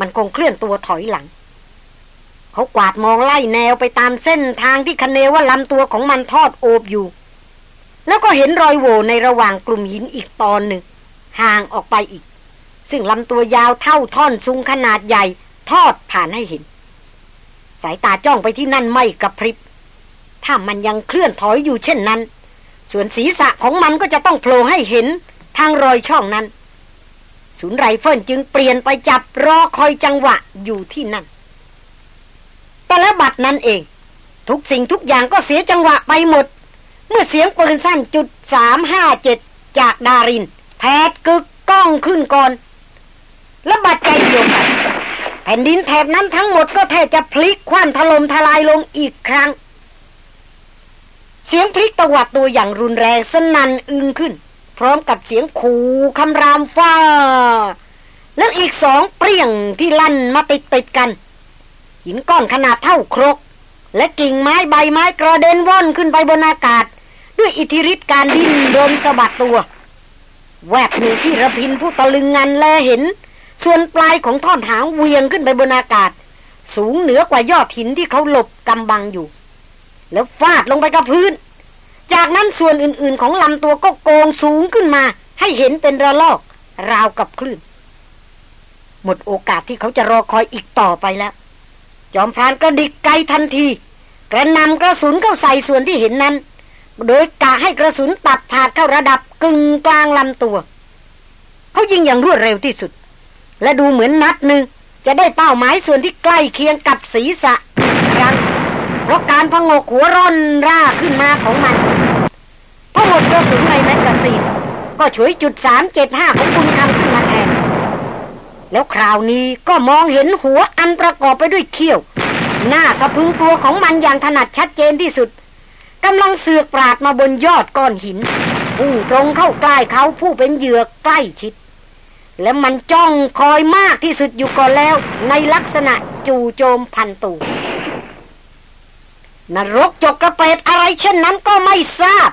มันคงเคลื่อนตัวถอยหลัง เขากวาดมองไล่แนวไปตามเส้นทางที่คเนว่าลำตัวของมันทอดโอบอยู่ แล้วก็เห็นรอยโหวในระหว่างกลุ่มหินอีกตอนหนึ่ง ห่างออกไปอีก ซึ่งลำตัวยาวเท่าท่อนซุงขนาดใหญ่ทอดผ่านให้เห็น สายตาจ้องไปที่นั่นไม่กระพริบ ถ้ามันยังเคลื่อนถอยอยู่เช่นนั้น ส่วนศีรษะของมันก็จะต้องโผล่ให้เห็นทางรอยช่องนั้น ศูนย์ไรเฟิลจึงเปลี่ยนไปจับรอคอยจังหวะอยู่ที่นั่น แต่แล้วบัดนั้นเอง ทุกสิ่งทุกอย่างก็เสียจังหวะไปหมด เมื่อเสียงปืนสั้นจุดสามห้าเจ็ดจากดาริน แผดกึกก้องขึ้นก่อน และบัดใจเดียวกันแผ่นดินแถบนั้นทั้งหมดก็แทบจะพลิกคว่ำถล่มทลายลงอีกครั้ง เสียงพลิกตวัดตัวอย่างรุนแรงสนั่นอึงขึ้น พร้อมกับเสียงขู่คำรามฟ้า แล้วอีกสองเปรี้ยงที่ลั่นมาติดติดกัน หินก้อนขนาดเท่าครก และกิ่งไม้ใบไม้กระเด็นว่อนขึ้นไปบนอากาศ ด้วยอิทธิฤทธิการดิ้นโดนสะบัดตัว แวบหนึ่งที่ระพินผู้ตะลึงงันแลเห็น ส่วนปลายของท่อนหางเวียงขึ้นไปบนอากาศ สูงเหนือกว่ายอดหินที่เขาหลบกำบังอยู่ แล้วฟาดลงไปกับพื้น จากนั้นส่วนอื่นๆของลำตัวก็โกงสูงขึ้นมา ให้เห็นเป็นระลอก ราวกับคลื่น หมดโอกาสที่เขาจะรอคอยอีกต่อไปแล้ว จอมพรานกระดิกไกทันทีกระนำกระสุนเข้าใส่ส่วนที่เห็นนั้น โดยกะให้กระสุนตัดผ่านเข้าระดับกึ่งกลางลำตัว เขายิงอย่างรวดเร็วที่สุด และดูเหมือนนัดหนึ่งจะได้เป้าหมายส่วนที่ใกล้เคียงกับศีรษะอีกครั้งเพราะการผงกหัวร่อนร่าขึ้นมาของมัน พอหมดกระสุนใน magazine ก็ฉวยจุดสามเจ็ดห้าของบุญคำขึ้นมาแทน แล้วคราวนี้ก็มองเห็นหัวอันประกอบไปด้วยเขี้ยว น่าสะพรึงกลัวของมันอย่างถนัดชัดเจนที่สุดกำลังเสือกปราดมาบนยอดก้อนหินพุ่งตรงเข้าใกล้เขาผู้เป็นเหยื่อใกล้ชิด และมันจ้องคอยมากที่สุดอยู่ก่อนแล้ว ในลักษณะจู่โจมพันตูนรกจกกระเปดอะไรเช่นนั้นก็ไม่ทราบ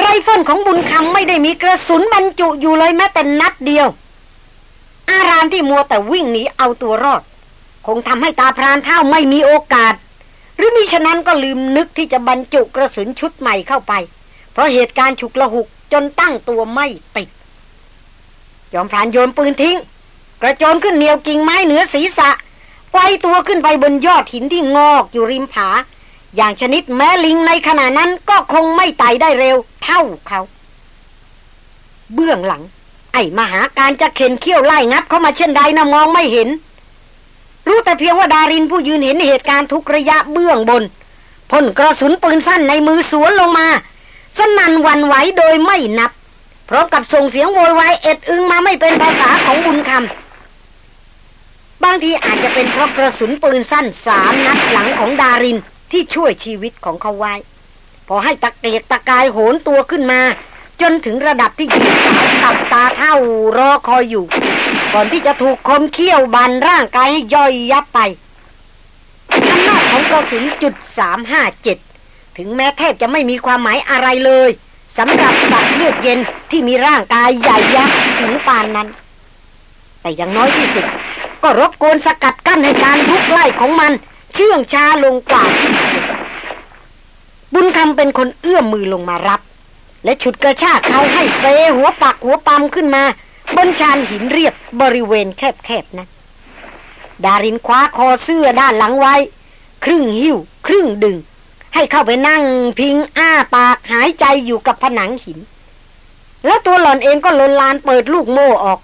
ไรเฟิลของบุญคำไม่ได้มีกระสุนบรรจุอยู่เลยแม้แต่นัดเดียว อารามที่มัวแต่วิ่งหนีเอาตัวรอด คงทำให้ตาพรานเท่าไม่มีโอกาส หรือมิฉะนั้นก็ลืมนึกที่จะบรรจุกระสุนชุดใหม่เข้าไป เพราะเหตุการณ์ฉุกละหุกจนตั้งตัวไม่ติด ยอมพรานโยนปืนทิ้ง กระโจนขึ้นเหนียวกิ่งไม้เหนือศีรษะไกวตัวขึ้นไปบนยอดหินที่งอกอยู่ริมผา อย่างชนิดแม้ลิงในขณะนั้นก็คงไม่ไต่ได้เร็ว เท่าเขา เบื้องหลัง ไอ้มหาการจะเข็นเขี้ยวไล่งับเข้ามาเช่นใดนะมองไม่เห็น รู้แต่เพียงว่าดารินผู้ยืนเห็นเหตุการณ์ทุกระยะเบื้องบนพ่นกระสุนปืนสั้นในมือสวนลงมา สนั่นวันไหวโดยไม่นับ พร้อมกับส่งเสียงโวยวายเอ็ดอึงมาไม่เป็นภาษาของบุญคำบางทีอาจจะเป็นเพราะกระสุนปืนสั้นสามนัดหลังของดาริน ที่ช่วยชีวิตของเขาไว้ พอให้ตะเกียกตะกายโหนตัวขึ้นมา จนถึงระดับที่หญิงสาวกับตาเท่ารอคอยอยู่ ก่อนที่จะถูกคมเขี้ยวบันร่างกายให้ย่อยยับไปอำนาจของกระสุนจุดสามห้าเจ็ดถึงแม้แทบจะไม่มีความหมายอะไรเลยสำหรับสัตว์เลือดเย็นที่มีร่างกายใหญ่ยักษ์ถึงปานนั้น แต่อย่างน้อยที่สุด ก็รบกวนสกัดกั้นให้การลุกไล่ของมัน เชื่องช้าลงกว่าที่ บุญคำเป็นคนเอื้อมมือลงมารับ และฉุดกระชากเขาให้เซหัวปักหัวปั๊มขึ้นมา บนชานหินเรียบบริเวณแคบๆนะดารินคว้าคอเสื้อด้านหลังไว้ ครึ่งหิ้ว ครึ่งดึง ให้เข้าไปนั่งพิงอ้าปากหายใจอยู่กับผนังหิน แล้วตัวหล่อนเองก็ลนลานเปิดลูกโม่ออก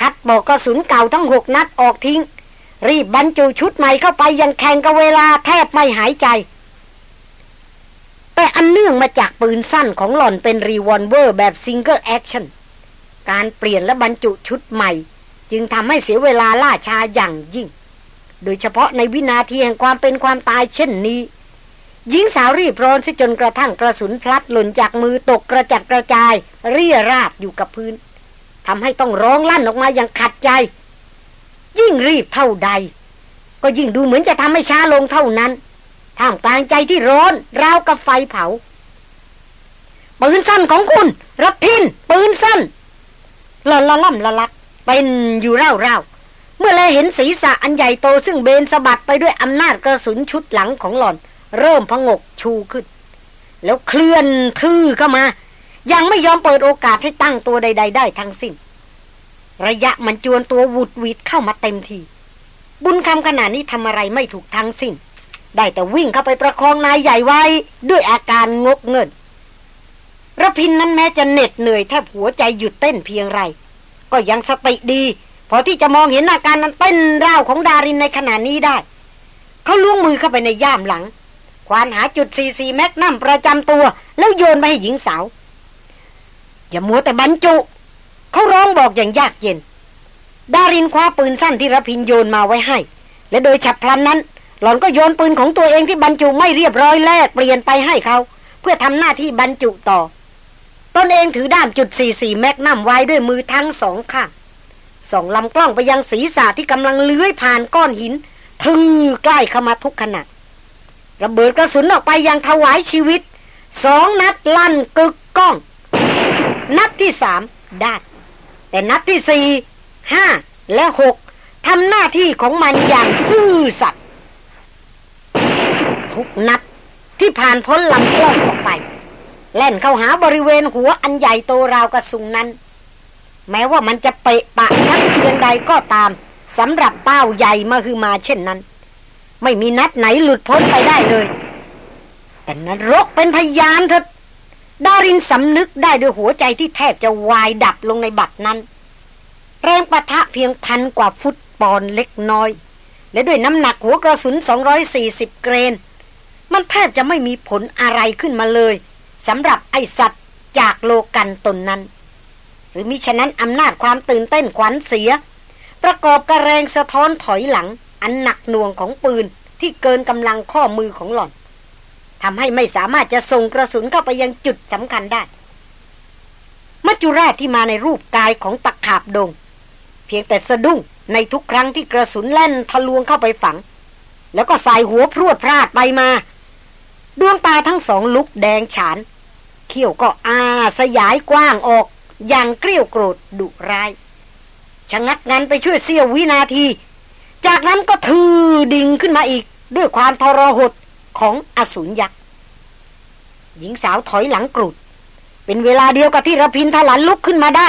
คัดบอกกระสุนเก่าทั้งหกนัดออกทิ้ง รีบบรรจุชุดใหม่เข้าไปยังแข่งกับเวลาแทบไม่หายใจ แต่อันเนื่องมาจากปืนสั้นของหล่อนเป็นรีวอลเวอร์แบบ single action การเปลี่ยนและบรรจุชุดใหม่ จึงทำให้เสียเวลาล่าช้าอย่างยิ่ง โดยเฉพาะในวินาทีแห่งความเป็นความตายเช่นนี้หญิงสาวรีบร้อนซะจนกระทั่งกระสุนพลัดหล่นจากมือตกกระจัดกระจาย เรี่ยราดอยู่กับพื้นทำให้ต้องร้องลั่นออกมาอย่างขัดใจ ยิ่งรีบเท่าใด ก็ยิ่งดูเหมือนจะทำให้ช้าลงเท่านั้น ท่ามกลางใจที่ร้อนราวกับไฟเผา ปืนสั้นของคุณรับพิน ปืนสั้นละละล่ำละลัก เป็นอยู่เร่าๆเมื่อแลเห็นศีรษะอันใหญ่โตซึ่งเบนสะบัดไปด้วยอำนาจกระสุนชุดหลังของหล่อน เริ่มพงกชูขึ้น แล้วเคลื่อนทื่อเข้ามา ยังไม่ยอมเปิดโอกาสให้ตั้งตัวใด ๆ ได้ทั้งสิ้น ระยะมันจวนตัววุดวิดเข้ามาเต็มที บุญคำขนาดนี้ทำอะไรไม่ถูกทั้งสิ้น ได้แต่วิ่งเข้าไปประคองนายใหญ่ไว้ ด้วยอาการงกเงินระพินนั้นแม้จะเหน็ดเหนื่อยแทบหัวใจหยุดเต้นเพียงไร ก็ยังสติดี พอที่จะมองเห็นอาการนั้นเต้นร่าวของดารินในขณะนี้ได้ เขาล้วงมือเข้าไปในย่ามหลัง ควานหาจุดซีซีแม็กนัมประจำตัว แล้วโยนไปให้หญิงสาว อย่ามัวแต่บรรจุ เขาร้องบอกอย่างยากเย็น ดารินคว้าปืนสั้นที่ระพินโยนมาไว้ให้ และโดยฉับพลันนั้น หล่อนก็โยนปืนของตัวเองที่บรรจุไม่เรียบร้อยแลกเปลี่ยนไปให้เขา เพื่อทำหน้าที่บรรจุต่อ ตนเองถือด้ามจุด44แมกนัมไว้ด้วยมือทั้งสองข้างส่องลำกล้องไปยังศีรษะที่กำลังเลื้อยผ่านก้อนหินทือใกล้เข้ามาทุกขณะระเบิดกระสุนออกไปยังถวายชีวิตสองนัดลั่นกึกก้อง นัดที่สามด้านแต่นัดที่สี่ห้าและหกทำหน้าที่ของมันอย่างซื่อสัตย์ ทุกนัด ที่ผ่านพ้นลำกล้องออกไป แล่นเข้าหาบริเวณหัวอันใหญ่โตราวกระสุงนั้น แม้ว่ามันจะเปะปะสักเพียงใดก็ตามสำหรับเป้าใหญ่มาคือมาเช่นนั้น ไม่มีนัดไหนหลุดพ้นไปได้เลย แต่นรกเป็นพยานเถิดดารินสำนึกได้ด้วยหัวใจที่แทบจะวายดับลงในบัตรนั้น แรงปะทะเพียงพันกว่าฟุตปอนเล็กน้อย และด้วยน้ำหนักหัวกระสุน 240 เกรน มันแทบจะไม่มีผลอะไรขึ้นมาเลยสำหรับไอสัตว์จากโลกันตนนั้น หรือมิฉะนั้นอำนาจความตื่นเต้นขวัญเสีย ประกอบกระแรงสะท้อนถอยหลัง อันหนักหน่วงของปืนที่เกินกำลังข้อมือของหล่อนทำให้ไม่สามารถจะส่งกระสุนเข้าไปยังจุดสำคัญได้ มัจจุราชที่มาในรูปกายของตะขาบดง เพียงแต่สะดุ้งในทุกครั้งที่กระสุนแล่นทะลวงเข้าไปฝัง แล้วก็สายหัวพรวดพลาดไปมา ดวงตาทั้งสองลุกแดงฉาน เขี้ยวก็อาสยายกว้างออก อย่างเกลี้ยวโกรธดุร้ายชะงักงันไปช่วยเสี้ยววินาที จากนั้นก็ทือดิ่งขึ้นมาอีกด้วยความทรหดของอสูรยักษ์หญิงสาวถอยหลังกรุด เป็นเวลาเดียวกับที่ระพินทลันลุกขึ้นมาได้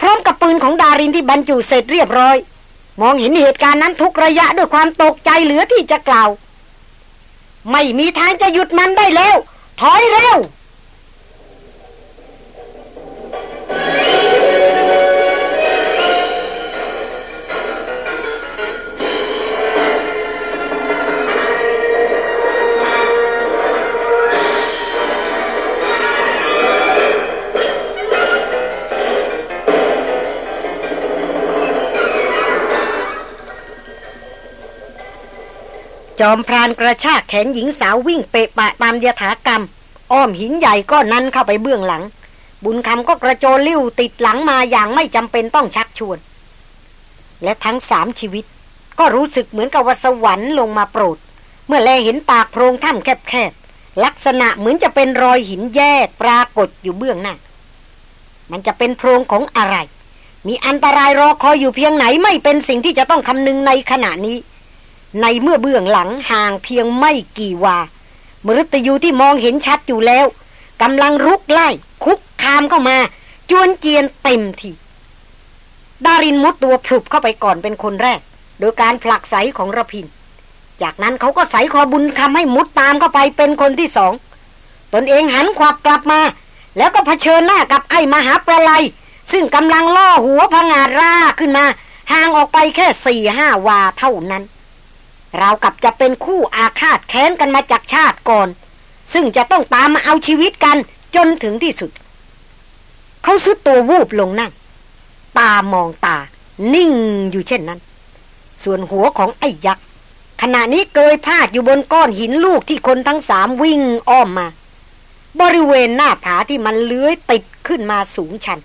พร้อมกับปืนของดารินที่บรรจุเสร็จเรียบร้อย มองเห็นเหตุการณ์นั้นทุกระยะด้วยความตกใจเหลือที่จะกล่าว ไม่มีทางจะหยุดมันได้แล้ว ถอยเร็ว จอมพรานกระชากแขนหญิงสาววิ่งเปะปะตามยถากรรม อ้อมหินใหญ่ก้อนนั้นเข้าไปเบื้องหลัง บุญคำก็กระโจนลิ้วติดหลังมาอย่างไม่จำเป็นต้องชักชวน และทั้งสามชีวิต ก็รู้สึกเหมือนกับว่าสวรรค์ลงมาโปรด เมื่อแลเห็นปากโพรงถ้ำแคบๆลักษณะเหมือนจะเป็นรอยหินแยกปรากฏอยู่เบื้องหน้า มันจะเป็นโพรงของอะไร มีอันตรายรอคอยอยู่เพียงไหนไม่เป็นสิ่งที่จะต้องคำนึงในขณะนี้ ในเมื่อเบื้องหลังห่างเพียงไม่กี่วา มฤตยูที่มองเห็นชัดอยู่แล้วกำลังรุกไล่ คุกคามเข้ามา จวนเจียนเต็มทีดารินมุดตัวพลุบเข้าไปก่อนเป็นคนแรก โดยการผลักไสของระพิน จากนั้นเขาก็ใสคอบุญคำให้มุดตามเข้าไปเป็นคนที่สอง ตนเองหันขวับกลับมา แล้วก็เผชิญหน้ากับไอ้มหาประไลซึ่งกำลังล่อหัวพงาร่าขึ้นมาห่างออกไปแค่สี่ห้าวาเท่านั้น รากับจะเป็นคู่อาฆาตแค้นกันมาจากชาติก่อน ซึ่งจะต้องตามมาเอาชีวิตกันจนถึงที่สุด เขาสุดตัววูบลงนั่ง ตามองตา นิ่งอยู่เช่นนั้น ส่วนหัวของไอ้ยักษ์ขณะนี้เกยพาดอยู่บนก้อนหินลูกที่คนทั้งสามวิ่งอ้อมมา บริเวณหน้าผาที่มันเลื้อยติดขึ้นมาสูงชัน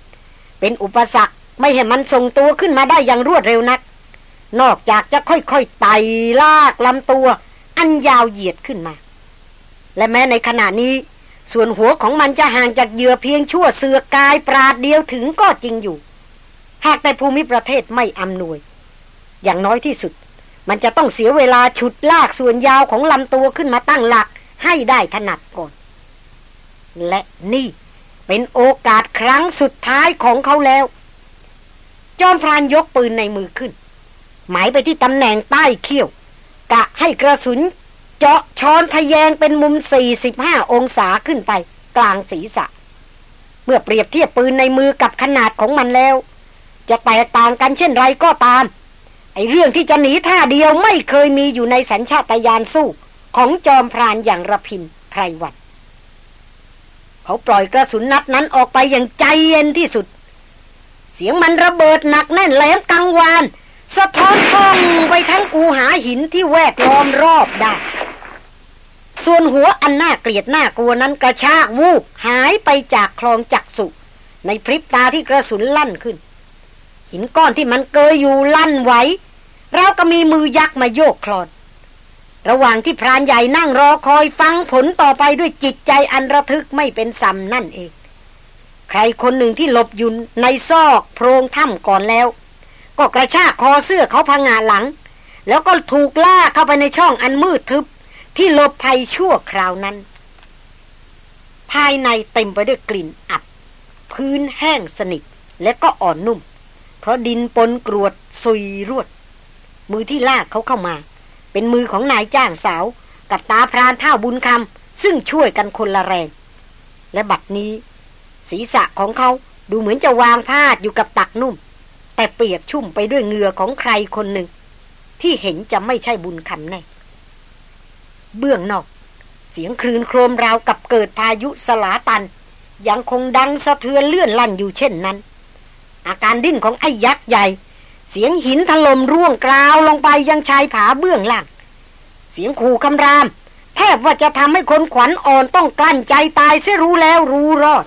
เป็นอุปสรรคไม่ให้มันทรงตัวขึ้นมาได้อย่างรวดเร็วนัก นอกจากจะค่อยๆไต่ลากลำตัว อันยาวเหยียดขึ้นมา และแม้ในขณะนี้ ส่วนหัวของมันจะห่างจากเหยื่อเพียงชั่วเสือกายปราดเดียวถึงก็จริงอยู่ หากแต่ภูมิประเทศไม่อำนวย อย่างน้อยที่สุด มันจะต้องเสียเวลาฉุดลากส่วนยาวของลำตัวขึ้นมาตั้งหลักให้ได้ถนัดก่อน และนี่เป็นโอกาสครั้งสุดท้ายของเขาแล้ว จอมพรานยกปืนในมือขึ้น หมายไปที่ตำแหน่งใต้เขี้ยว กะให้กระสุน เจาะช้อนทะแยงเป็นมุม 45 องศาขึ้นไป กลางศีรษะ เมื่อเปรียบเทียบปืนในมือกับขนาดของมันแล้ว จะแตกต่างกันเช่นไรก็ตาม ไอเรื่องที่จะหนีท่าเดียวไม่เคยมีอยู่ในสัญชาตญาณสู้ของจอมพรานอย่างระพินไพรวันเขาปล่อยกระสุนนัดนั้นออกไปอย่างใจเย็นที่สุด เสียงมันระเบิดหนักแน่นแหลมกังวาน สะท้อนกล้องไปทั้งกูหาหินที่แวดล้อมรอบได้ส่วนหัวอันน่าเกลียดน่ากลัวนั้นกระชากวูบหายไปจากคลองจักสุ ในพริบตาที่กระสุนลั่นขึ้น หินก้อนที่มันเกยอยู่ลั่นไหวเราก็มีมือยักษ์มาโยกคลอน ระหว่างที่พรานใหญ่นั่งรอคอยฟังผลต่อไปด้วยจิตใจอันระทึกไม่เป็นซ้ำนั่นเอง ใครคนหนึ่งที่หลบอยู่ในซอกโพรงถ้ำก่อนแล้ว ก็กระชากคอเสื้อเขาพังงาหลัง แล้วก็ถูกล่าเข้าไปในช่องอันมืดทึบ ที่หลบภัยชั่วคราวนั้น ภายในเต็มไปด้วยกลิ่นอับ พื้นแห้งสนิทและก็อ่อนนุ่ม เพราะดินปนกรวดซุยรวด มือที่ลากเขาเข้ามา เป็นมือของนายจ้างสาว กับตาพรานเท่าบุญคำซึ่งช่วยกันคนละแรง และบัดนี้ ศีรษะของเขาดูเหมือนจะวางพาดอยู่กับตักนุ่ม แต่เปียกชุ่มไปด้วยเหงื่อของใครคนหนึ่ง ที่เห็นจะไม่ใช่บุญคำแน่ เบื้องนอก เสียงคลื่นโครมราวกับเกิดพายุสลาตัน ยังคงดังสะเทือนเลื่อนลั่นอยู่เช่นนั้น อาการดิ้นของไอ้ยักษ์ใหญ่ เสียงหินถล่มร่วงกราวลงไปยังชายผาเบื้องล่าง เสียงขู่คำราม แทบว่าจะทำให้คนขวัญอ่อนต้องกลั้นใจตายเสียรู้แล้วรู้รอด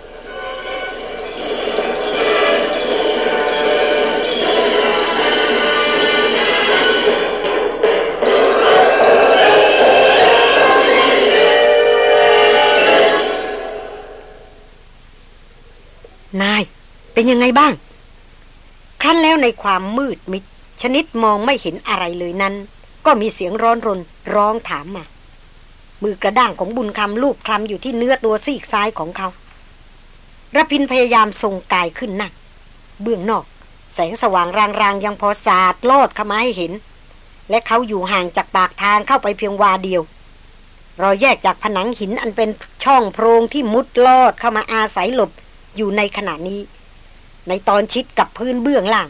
นาย เป็นยังไงบ้าง ครั้นแล้วในความมืดมิด ชนิดมองไม่เห็นอะไรเลยนั้น ก็มีเสียงร้อนรนร้องถามมา มือกระด้างของบุญคำลูบคลำอยู่ที่เนื้อตัวซีกซ้ายของเขาระพินพยายามทรงกายขึ้นนั่งเบื้องนอก แสงสว่างรางๆยังพอสาดลอดเข้ามาให้เห็น และเขาอยู่ห่างจากปากทางเข้าไปเพียงวาเดียว รอยแยกจากผนังหินอันเป็นช่องโพรงที่มุดลอดเข้ามาอาศัยหลบ อยู่ในขณะนี้ ในตอนชิดกับพื้นเบื้องล่าง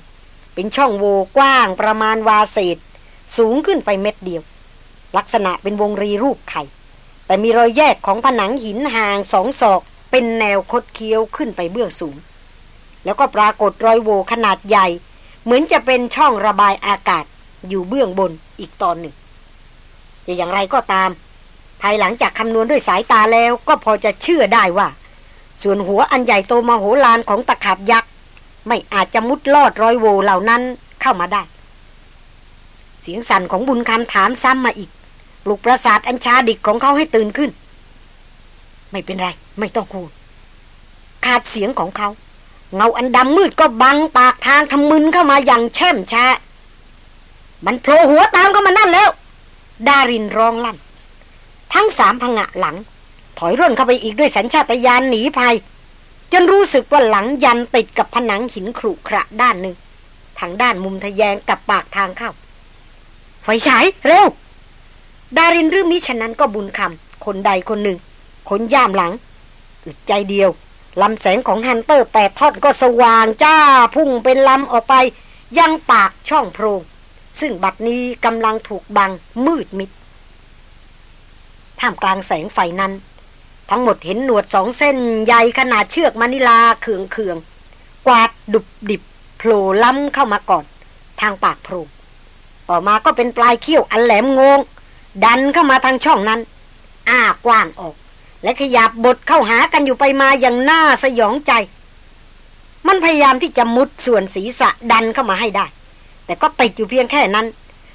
เป็นช่องโหว่กว้างประมาณวาเศษ สูงขึ้นไปเม็ดเดียว ลักษณะเป็นวงรีรูปไข่ แต่มีรอยแยกของผนังหินห่างสองศอก เป็นแนวคดเคี้ยวขึ้นไปเบื้องสูง แล้วก็ปรากฏรอยโหว่ขนาดใหญ่ เหมือนจะเป็นช่องระบายอากาศอยู่เบื้องบนอีกตอนหนึ่งอย่างไรก็ตาม ภายหลังจากคำนวณด้วยสายตาแล้วก็พอจะเชื่อได้ว่า ส่วนหัวอันใหญ่โตมโหฬารของตะขาบยักษ์ ไม่อาจจะมุดลอดรอยโวเหล่านั้นเข้ามาได้ เสียงสั่นของบุญคำถามซ้ำมาอีกปลุกประสาทอัญชาดิกของเขาให้ตื่นขึ้น ไม่เป็นไร ไม่ต้องคูดขาดเสียงของเขา เงาอันดำมืดก็บังปากทางทำมึนเข้ามาอย่างแช่มช้า มันโผล่หัวตามเข้ามานั่นแล้ว ดารินร้องลั่น ทั้งสามพงะหลัง ถอยร่นเข้าไปอีกด้วยสัญชาตญาณหนีภัย จนรู้สึกว่าหลังยันติดกับผนังหินครุขระด้านหนึ่ง ทางด้านมุมทะแยงกับปากทางเข้า ไฟฉายเร็ว ดารินหรือมิฉะนั้นก็บุญคำคนใดคนหนึ่ง คนย่ามหลังอึดใจเดียวลำแสงของฮันเตอร์แปดทอดก็สว่างจ้าพุ่งเป็นลำออกไป ยังปากช่องโพรง ซึ่งบัดนี้กำลังถูกบังมืดมิดท่ามกลางแสงไฟนั้น ทั้งหมดเห็นหนวดสองเส้นใหญ่ขนาดเชือกมานิลาเขืองเขืองกวาดดุบดิบโผล่ล้ำเข้ามาก่อน ทางปากโพรงต่อมาก็เป็นปลายเขี้ยวอันแหลมงง ดันเข้ามาทางช่องนั้น อ้ากว้างออก และขยับบดเข้าหากันอยู่ไปมาอย่างน่าสยองใจ มันพยายามที่จะมุดส่วนศีรษะดันเข้ามาให้ได้ แต่ก็ติดอยู่เพียงแค่นั้น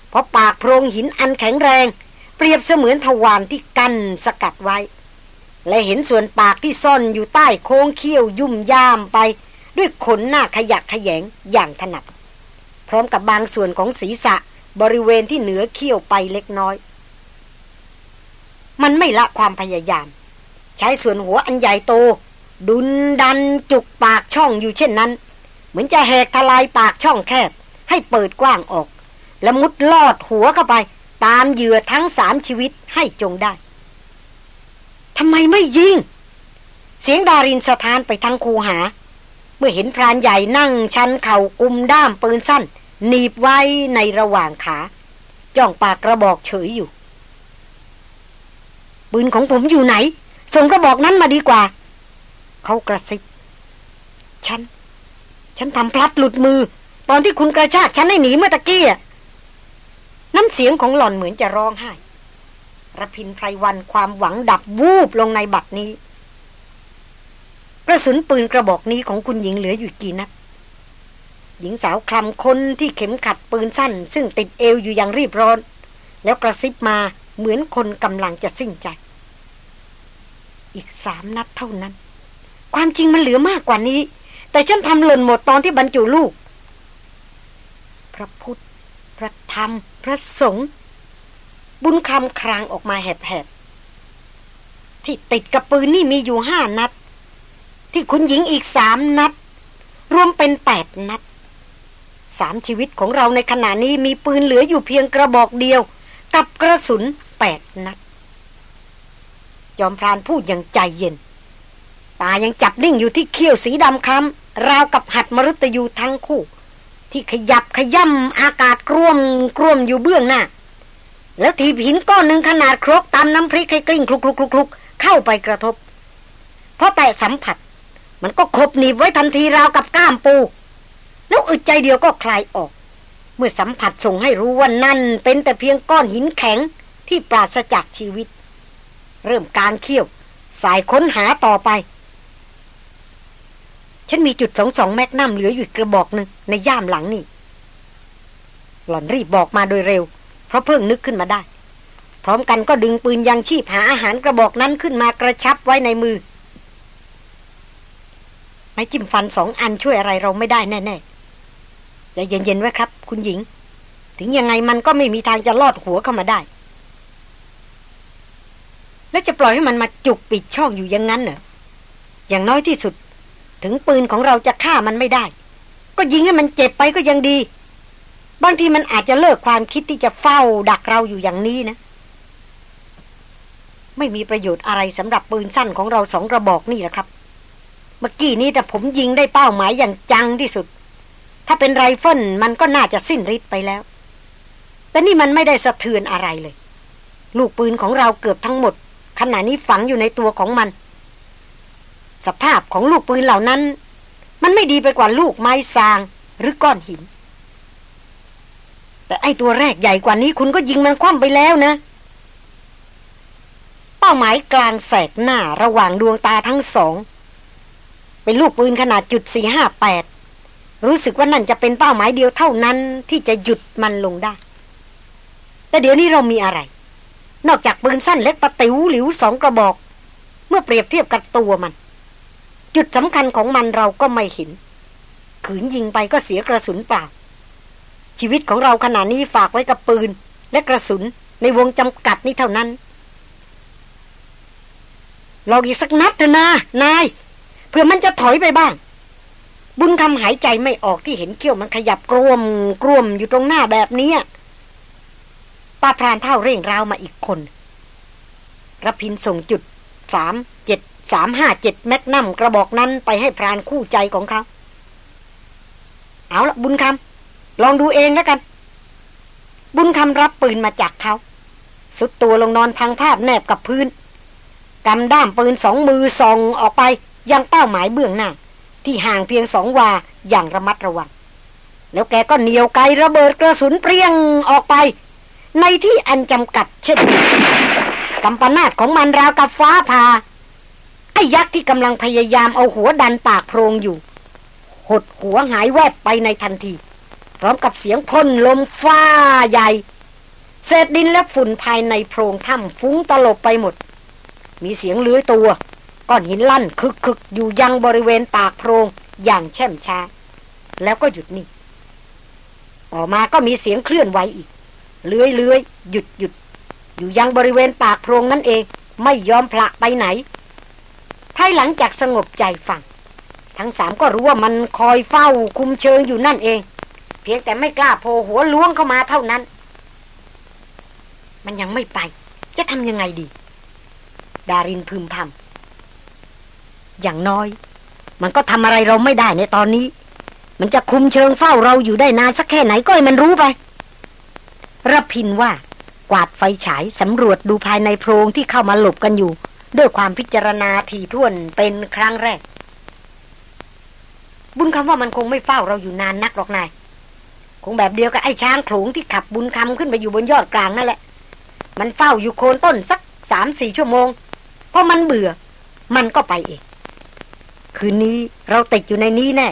เพราะปากโพรงหินอันแข็งแรง เปรียบเสมือนทวารที่กั้นสกัดไว้ และเห็นส่วนปากที่ซ่อนอยู่ใต้โค้งเขี้ยวยุ่มย่ามไป ด้วยขนหน้าขยักขยงอย่างถนัด พร้อมกับบางส่วนของศีรษะบริเวณที่เหนือเขี้ยวไปเล็กน้อย มันไม่ละความพยายาม ใช้ส่วนหัวอันใหญ่โต ดุนดันจุกปากช่องอยู่เช่นนั้น เหมือนจะแหกทลายปากช่องแคบ ให้เปิดกว้างออก และมุดลอดหัวเข้าไป ตามเหยื่อทั้งสามชีวิตให้จงได้ ทำไมไม่ยิง เสียงดารินสะท้านไปทั้งคูหา เมื่อเห็นพรานใหญ่นั่งชันเข่ากุมด้ามปืนสั้นหนีบไว้ในระหว่างขา จ้องปากกระบอกเฉยอยู่ ปืนของผมอยู่ไหน ส่งกระบอกนั้นมาดีกว่า เขากระซิบ ฉัน ฉันทำพลัดหลุดมือ ตอนที่คุณกระชากฉันให้หนีเมื่อตะกี้น้ำเสียงของหล่อนเหมือนจะร้องไห้ ระพินไพรวันความหวังดับวูบลงในบัดนี้ กระสุนปืนกระบอกนี้ของคุณหญิงเหลืออยู่กี่นัดหญิงสาวคลำคนที่เข็มขัดปืนสั้น ซึ่งติดเอวอยู่อย่างรีบร้อน แล้วกระซิบมาเหมือนคนกำลังจะสิ้นใจ อีกสามนัดเท่านั้น ความจริงมันเหลือมากกว่านี้ แต่ฉันทำหล่นหมดตอนที่บรรจุลูก พระพุทธ พระธรรม พระสงฆ์ บุญคำครางออกมาแหบๆ ที่ติดกับปืนนี่มีอยู่ห้านัด ที่คุณหญิงอีกสามนัด รวมเป็นแปดนัดสามชีวิตของเราในขณะนี้มีปืนเหลืออยู่เพียงกระบอกเดียว กับกระสุนแปดนัด จอมพรานพูดอย่างใจเย็น ตายังจับนิ่งอยู่ที่เขี้ยวสีดำคล้ำราวกับหัดมรุตยูทั้งคู่ ที่ขยับขย่ำอากาศกร่วมกร่วมอยู่เบื้องหน้า แล้วทีหินก้อนหนึ่งขนาดครกตามน้ำพริกให้กลิ้งคลุกคลุกคลุกคลุกเข้าไปกระทบเพราะแต่สัมผัส มันก็ขบหนีบไว้ทันทีราวกับก้ามปู แล้วอึดใจเดียวก็คลายออก เมื่อสัมผัสส่งให้รู้ว่านั่นเป็นแต่เพียงก้อนหินแข็งที่ปราศจากชีวิต เริ่มการเคี่ยว สายค้นหาต่อไป ฉันมีจุดสองสองแมกนัมเหลืออยู่กระบอกหนึ่งในย่ามหลังนี่ หล่อนรีบบอกมาโดยเร็ว เพราะเพิ่งนึกขึ้นมาได้ พร้อมกันก็ดึงปืนยังชีพหาอาหารกระบอกนั้นขึ้นมากระชับไว้ในมือ ไม้จิ้มฟันสองอันช่วยอะไรเราไม่ได้แน่ๆใจเย็นๆไว้ครับ คุณหญิง ถึงยังไงมันก็ไม่มีทางจะลอดหัวเข้ามาได้ แล้วจะปล่อยให้มันมาจุกปิดช่องอยู่อย่างนั้นเหรออย่างน้อยที่สุด ถึงปืนของเราจะฆ่ามันไม่ได้ ก็ยิงให้มันเจ็บไปก็ยังดี บางทีมันอาจจะเลิกความคิดที่จะเฝ้าดักเราอยู่อย่างนี้นะ ไม่มีประโยชน์อะไรสำหรับปืนสั้นของเราสองกระบอกนี่แหละครับ เมื่อกี้นี้แต่ผมยิงได้เป้าหมายอย่างจังที่สุด ถ้าเป็นไรเฟิลมันก็น่าจะสิ้นฤทธิ์ไปแล้ว แต่นี่มันไม่ได้สะเทือนอะไรเลย ลูกปืนของเราเกือบทั้งหมด ขณะนี้ฝังอยู่ในตัวของมัน สภาพของลูกปืนเหล่านั้น มันไม่ดีไปกว่าลูกไม้ซางหรือก้อนหิน แต่ไอตัวแรกใหญ่กว่านี้คุณก็ยิงมันคว่ำไปแล้วนะ เป้าหมายกลางแสกหน้าระหว่างดวงตาทั้งสอง เป็นลูกปืนขนาดจุดสี่ห้าแปดรู้สึกว่านั่นจะเป็นเป้าหมายเดียวเท่านั้นที่จะหยุดมันลงได้ แต่เดี๋ยวนี้เรามีอะไร นอกจากปืนสั้นเล็กประติวหลิวสองกระบอก เมื่อเปรียบเทียบกับตัวมัน จุดสำคัญของมันเราก็ไม่เห็น ขืนยิงไปก็เสียกระสุนเปล่า ชีวิตของเราขณะนี้ฝากไว้กับปืน และกระสุนในวงจำกัดนี้เท่านั้น ลองอีกสักนัดเถอะนะนาย เพื่อมันจะถอยไปบ้าง บุญคำหายใจไม่ออกที่เห็นเขี้ยวมันขยับกรวมกรวมอยู่ตรงหน้าแบบนี้ป้าพรานเท่าเร่งราวมาอีกคนรพินส่งจุดสามเจ็ดสามห้าเจ็ดแมกนัมกระบอกนั้นไปให้พรานคู่ใจของเขา เอาละบุญคำ ลองดูเองแล้วกัน บุญคำรับปืนมาจากเขา สุดตัวลงนอนพังภาพแนบกับพื้นกำด้ามปืนสองมือส่องออกไปยังเป้าหมายเบื้องหน้า ที่ห่างเพียงสองวาอย่างระมัดระวัง แล้วแกก็เหนียวไกระเบิดกระสุนเปรี้ยงออกไป ในที่อันจำกัดเช่นกำปนาตของมันราวกับฟ้าผ่าไอ้ยักษ์ที่กำลังพยายามเอาหัวดันปากโพรงอยู่ หดหัวหายแวบไปในทันที พร้อมกับเสียงพ่นลมฟ้าใหญ่ เศษดินและฝุ่นภายในโพรงถ้ำฟุ้งตลบไปหมด มีเสียงเลื้อยตัว ก้อนหินลั่นคึกคึกอยู่ยังบริเวณปากโพรงอย่างแช่มช้า แล้วก็หยุดนิ่งต่อมาก็มีเสียงเคลื่อนไหวอีก เลื้อยเลื้อยหยุดหยุดอยู่ยังบริเวณปากโพรงนั่นเอง ไม่ยอมพละไปไหน ภายหลังจากสงบใจฟัง ทั้งสามก็รู้ว่ามันคอยเฝ้าคุมเชิงอยู่นั่นเอง พียงแต่ไม่กล้าโผล่หัวล้วงเข้ามาเท่านั้น มันยังไม่ไป จะทำยังไงดี ดารินพึมพำอย่างน้อย มันก็ทำอะไรเราไม่ได้ในตอนนี้ มันจะคุมเชิงเฝ้าเราอยู่ได้นานสักแค่ไหนก็ให้มันรู้ไประพินว่ากวาดไฟฉายสำรวจดูภายในโพรงที่เข้ามาหลบกันอยู่ ด้วยความพิจารณาทีท่วนเป็นครั้งแรก บุญคำว่ามันคงไม่เฝ้าเราอยู่นานนักหรอกนาย คงแบบเดียวกับไอ้ช้างโขลงที่ขับบุญคำขึ้นไปอยู่บนยอดกลางนั่นแหละ มันเฝ้าอยู่โคนต้นสักสามสี่ชั่วโมง เพอมันเบื่อ มันก็ไปเอง คืนนี้เราติดอยู่ในนี้แน่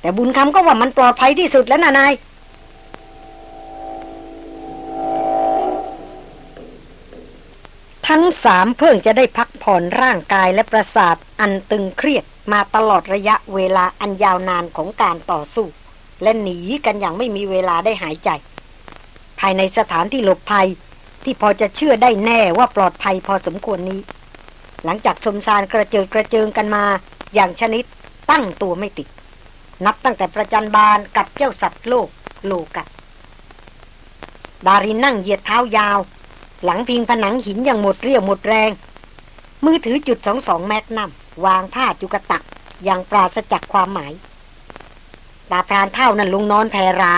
แต่บุญคำก็ว่ามันปลอดภัยที่สุดแล้วนะนายทั้งสามเพิ่งจะได้พักผ่อนร่างกายและประสาทอันตึงเครียดมาตลอดระยะเวลาอันยาวนานของการต่อสู้ และหนีกันอย่างไม่มีเวลาได้หายใจ ภายในสถานที่หลบภัยที่พอจะเชื่อได้แน่ว่าปลอดภัยพอสมควรนี้ หลังจากสมสารกระเจิดกระเจิงกันมา อย่างชนิดตั้งตัวไม่ติด นับตั้งแต่ประจันบาลกับเจ้าสัตว์โลกโลกัดดารินนั่งเหยียดเท้ายาว หลังพิงผนังหินอย่างหมดเรี่ยวหมดแรง มือถือจุดสองสองแมกนัมวางผ้าจุกตักอย่างปราศจากความหมาย ดาพรานเท่านั้นลงนอนแผ่รา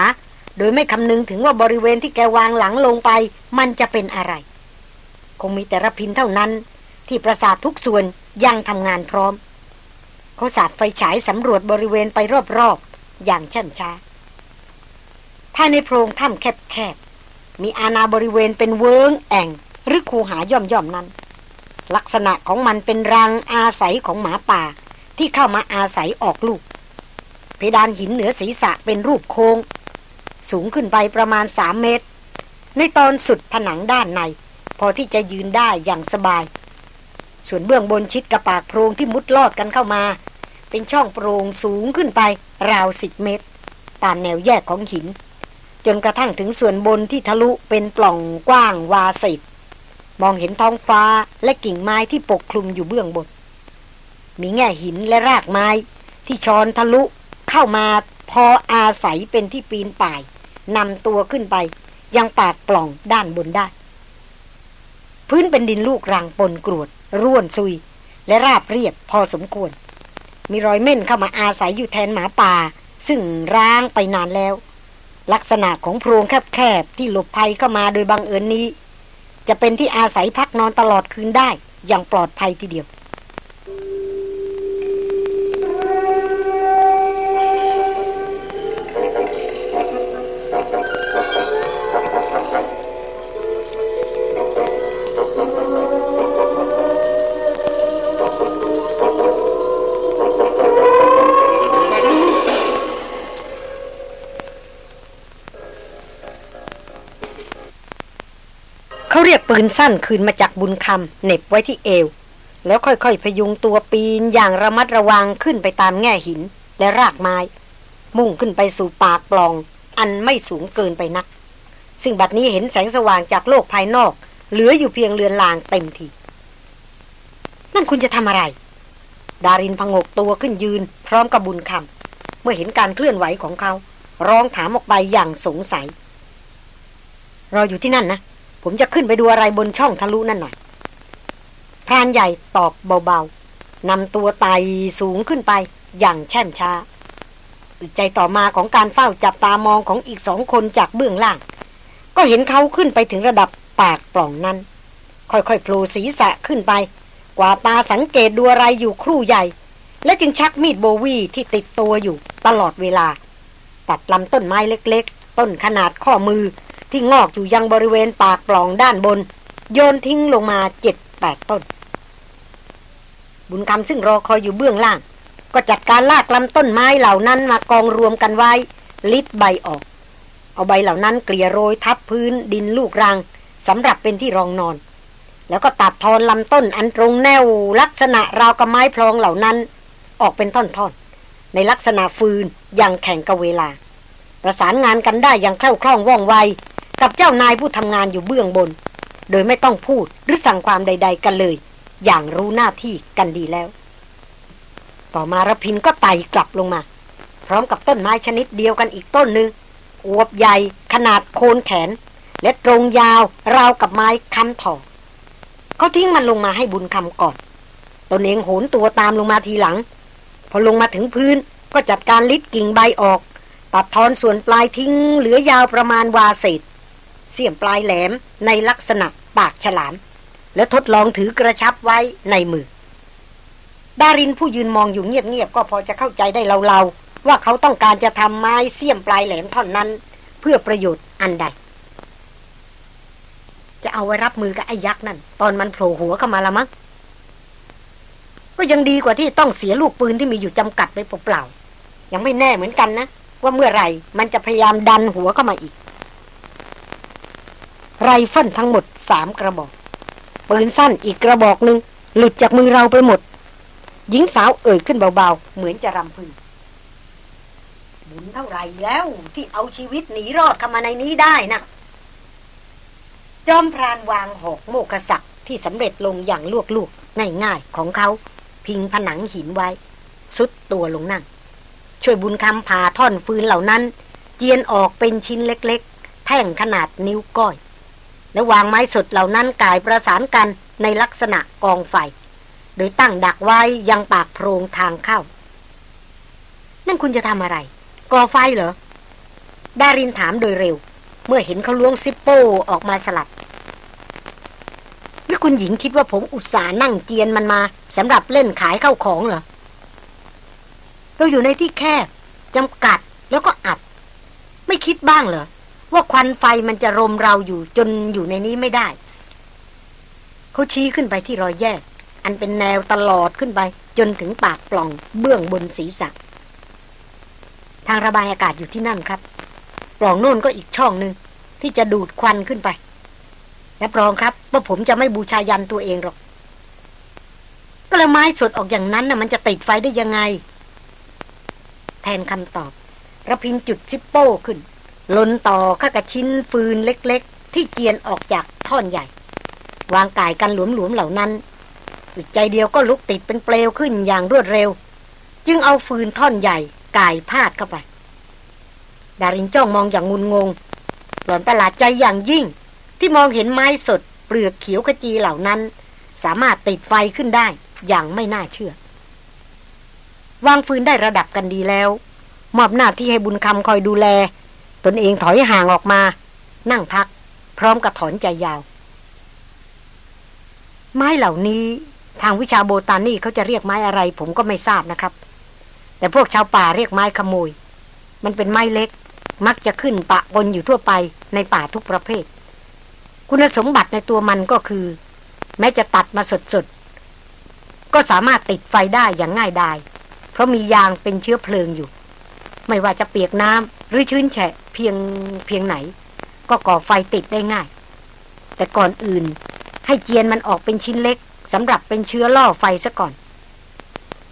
โดยไม่คำนึงถึงว่าบริเวณที่แกวางหลังลงไป มันจะเป็นอะไร คงมีแต่ระพินเท่านั้น ที่ประสาททุกส่วนยังทำงานพร้อม เขาสาดไฟฉายสำรวจบริเวณไปรอบๆ อย่างช่ำช้าภายในโพรงถ้ำแคบๆ มีอาณาบริเวณเป็นเวิงแอ่ง หรือคูหาย่อมๆนั้น ลักษณะของมันเป็นรังอาศัยของหมาป่าที่เข้ามาอาศัยออกลูก เพดานหินเหนือศีรษะเป็นรูปโคง้ง สูงขึ้นไปประมาณสามเมตร ในตอนสุดผนังด้านใน พอที่จะยืนได้อย่างสบาย ส่วนเบื้องบนชิดกระปากโพรงที่มุดลอดกันเข้ามา เป็นช่องโพรงสูงขึ้นไป ราวสิบเมตร ตามแนวแยกของหิน จนกระทั่งถึงส่วนบนที่ทะลุเป็นปล่องกว้างวาสิบมองเห็นท้องฟ้าและกิ่งไม้ที่ปกคลุมอยู่เบื้องบน มีแง่หินและรากไม้ที่ชอนทะลุ เข้ามาพออาศัยเป็นที่ปีนป่ายนำตัวขึ้นไป ยังปากปล่องด้านบนได้ พื้นเป็นดินลูกรังปนกรวด ร่วนซุย และราบเรียบพอสมควร มีรอยเม่นเข้ามาอาศัยอยู่แทนหมาป่า ซึ่งร้างไปนานแล้ว ลักษณะของโพรงแคบๆที่หลบภัยเข้ามาโดยบังเอิญนี้ จะเป็นที่อาศัยพักนอนตลอดคืนได้อย่างปลอดภัยทีเดียว รียกปืนสั้นคืนมาจากบุญคำเหน็บไว้ที่เอว แล้วค่อยๆพยุงตัวปีนอย่างระมัดระวังขึ้นไปตามแง่หินและรากไม้ มุ่งขึ้นไปสู่ปากปล่อง อันไม่สูงเกินไปนัก ซึ่งบัดนี้เห็นแสงสว่างจากโลกภายนอก เหลืออยู่เพียงเรือนลางเต็มทีนั่นคุณจะทำอะไร ดารินพงกตัวขึ้นยืน พร้อมกับบุญคำเมื่อเห็นการเคลื่อนไหวของเขา ร้องถามออกไปอย่างสงสัยรออยู่ที่นั่นนะ ผมจะขึ้นไปดูอะไรบนช่องทะลุนั่นหน่อย พรานใหญ่ตอบเบาๆนำตัวไต่สูงขึ้นไปอย่างแช่มช้าใจต่อมาของการเฝ้าจับตามองของอีกสองคนจากเบื้องล่าง ก็เห็นเขาขึ้นไปถึงระดับปากปล่องนั้น ค่อยๆโผล่ศีรษะขึ้นไป กว่าตาสังเกตดูอะไรอยู่ครู่ใหญ่ และจึงชักมีดโบวีที่ติดตัวอยู่ตลอดเวลา ตัดลำต้นไม้เล็กๆ ต้นขนาดข้อมือ ที่งอกอยู่ยังบริเวณปากปล่องด้านบน โยนทิ้งลงมาเจ็ดแปดต้น บุญคำซึ่งรอคอยอยู่เบื้องล่าง ก็จัดการลากลำต้นไม้เหล่านั้นมากองรวมกันไว้ ลิดใบออก เอาใบเหล่านั้นเกลี่ยโรยทับพื้นดินลูกรังสำหรับเป็นที่รองนอน แล้วก็ตัดทอนลำต้นอันตรงแนวลักษณะราวกับไม้พลองเหล่านั้น ออกเป็นท่อนๆ ในลักษณะฟืนอย่างแข่งกับเวลา ประสานงานกันได้อย่างคล่องคล่องว่องไว กับเจ้านายผู้ทำงานอยู่เบื้องบน โดยไม่ต้องพูดหรือสั่งความใด ๆ กันเลย อย่างรู้หน้าที่กันดีแล้ว ต่อมารพินก็ไต่กลับลงมา พร้อมกับต้นไม้ชนิดเดียวกันอีกต้นหนึ่งอวบใหญ่ ขนาดโคนแขน และตรงยาว ราวกับไม้ค้ำถอเขาทิ้งมันลงมาให้บุญคำก่อนตนเองโหนตัวตามลงมาทีหลัง พอลงมาถึงพื้นก็จัดการลิดกิ่งใบออก ตัดทอนส่วนปลายทิ้งเหลือยาวประมาณวาเศษ สียมปลายแหลมในลักษณะปากฉลาม แล้วทดลองถือกระชับไว้ในมือ ดารินผู้ยืนมองอยู่เงียบๆก็พอจะเข้าใจได้เลาๆว่าเขาต้องการจะทำไม้เสียมปลายแหลมท่อนนั้น เพื่อประโยชน์อันใด จะเอาไว้รับมือกับไอ้ยักษ์นั่น ตอนมันโผล่หัวเข้ามาละมั้งก็ยังดีกว่าที่ต้องเสียลูกปืนที่มีอยู่จำกัดไปเปล่าๆยังไม่แน่เหมือนกันนะ ว่าเมื่อไหร่มันจะพยายามดันหัวเข้ามาอีก ไรเฟิลทั้งหมดสามกระบอก ปืนสั้นอีกกระบอกหนึ่งหลุดจากมือเราไปหมด หญิงสาวเอ่ยขึ้นเบาๆ เหมือนจะรำพึงบุญเท่าไรแล้วที่เอาชีวิตหนีรอดเข้ามาในนี้ได้นะจอมพรานวางหอกโมกษักที่สำเร็จลงอย่างลวกๆง่ายๆของเขา พิงผนังหินไว้ สุดตัวลงนั่ง ช่วยบุญคำผ่าท่อนฟืนเหล่านั้น เจียนออกเป็นชิ้นเล็กๆ แท่งขนาดนิ้วก้อย และวางไม้สดเหล่านั้นกายประสานกันในลักษณะกองไฟ โดยตั้งดักไว้ยังปากโพรงทางเข้า นั่นคุณจะทำอะไร ก่อไฟเหรอ ดารินถามโดยเร็ว เมื่อเห็นเขาล้วงซิปโป้ออกมาสลัดหรือคุณหญิงคิดว่าผมอุตส่าห์นั่งเกียนมันมาสำหรับเล่นขายเข้าของเหรอ เราอยู่ในที่แคบจำกัดแล้วก็อัดไม่คิดบ้างเหรอ ว่าควันไฟมันจะรมเราอยู่จนอยู่ในนี้ไม่ได้ เขาชี้ขึ้นไปที่รอยแยก อันเป็นแนวตลอดขึ้นไป จนถึงปากปล่องเบื้องบนศีรษะทางระบายอากาศอยู่ที่นั่นครับ ปล่องโน่นก็อีกช่องหนึ่งที่จะดูดควันขึ้นไปรับรองครับว่าผมจะไม่บูชายันตัวเองหรอกก็ล้วไม้สดออกอย่างนั้นนะ่ะมันจะติดไฟได้ยังไง แทนคำตอบระพินจุดซิปโป้ขึ้น ลนต่อข้ากับชิ้นฟืนเล็กๆ ที่เจียนออกจากท่อนใหญ่ วางกายกันหลวมๆเหล่านั้นอึดใจเดียวก็ลุกติดเป็นเปลวขึ้นอย่างรวดเร็ว จึงเอาฟืนท่อนใหญ่กายพาดเข้าไป ดารินจ้องมองอย่างงุนงง หล่อนประหลาดใจอย่างยิ่ง ที่มองเห็นไม้สดเปลือกเขียวขจีเหล่านั้น สามารถติดไฟขึ้นได้อย่างไม่น่าเชื่อ วางฟืนได้ระดับกันดีแล้ว มอบหน้าที่ให้บุญคำคอยดูแล ตนเองถอยห่างออกมา นั่งพัก พร้อมกับถอนใจยาว ไม้เหล่านี้ทางวิชาโบตานี่เขาจะเรียกไม้อะไร ผมก็ไม่ทราบนะครับ แต่พวกชาวป่าเรียกไม้ขโมย มันเป็นไม้เล็ก มักจะขึ้นปะปนอยู่ทั่วไปในป่าทุกประเภท คุณสมบัติในตัวมันก็คือ แม้จะตัดมาสดๆ ก็สามารถติดไฟได้อย่างง่ายดาย เพราะมียางเป็นเชื้อเพลิงอยู่ ไม่ว่าจะเปียกน้ำ หรือชื้นแฉะเพียงเพียงไหน ก็ก่อไฟติดได้ง่าย แต่ก่อนอื่น ให้เจียนมันออกเป็นชิ้นเล็กสำหรับเป็นเชื้อล่อไฟซะก่อน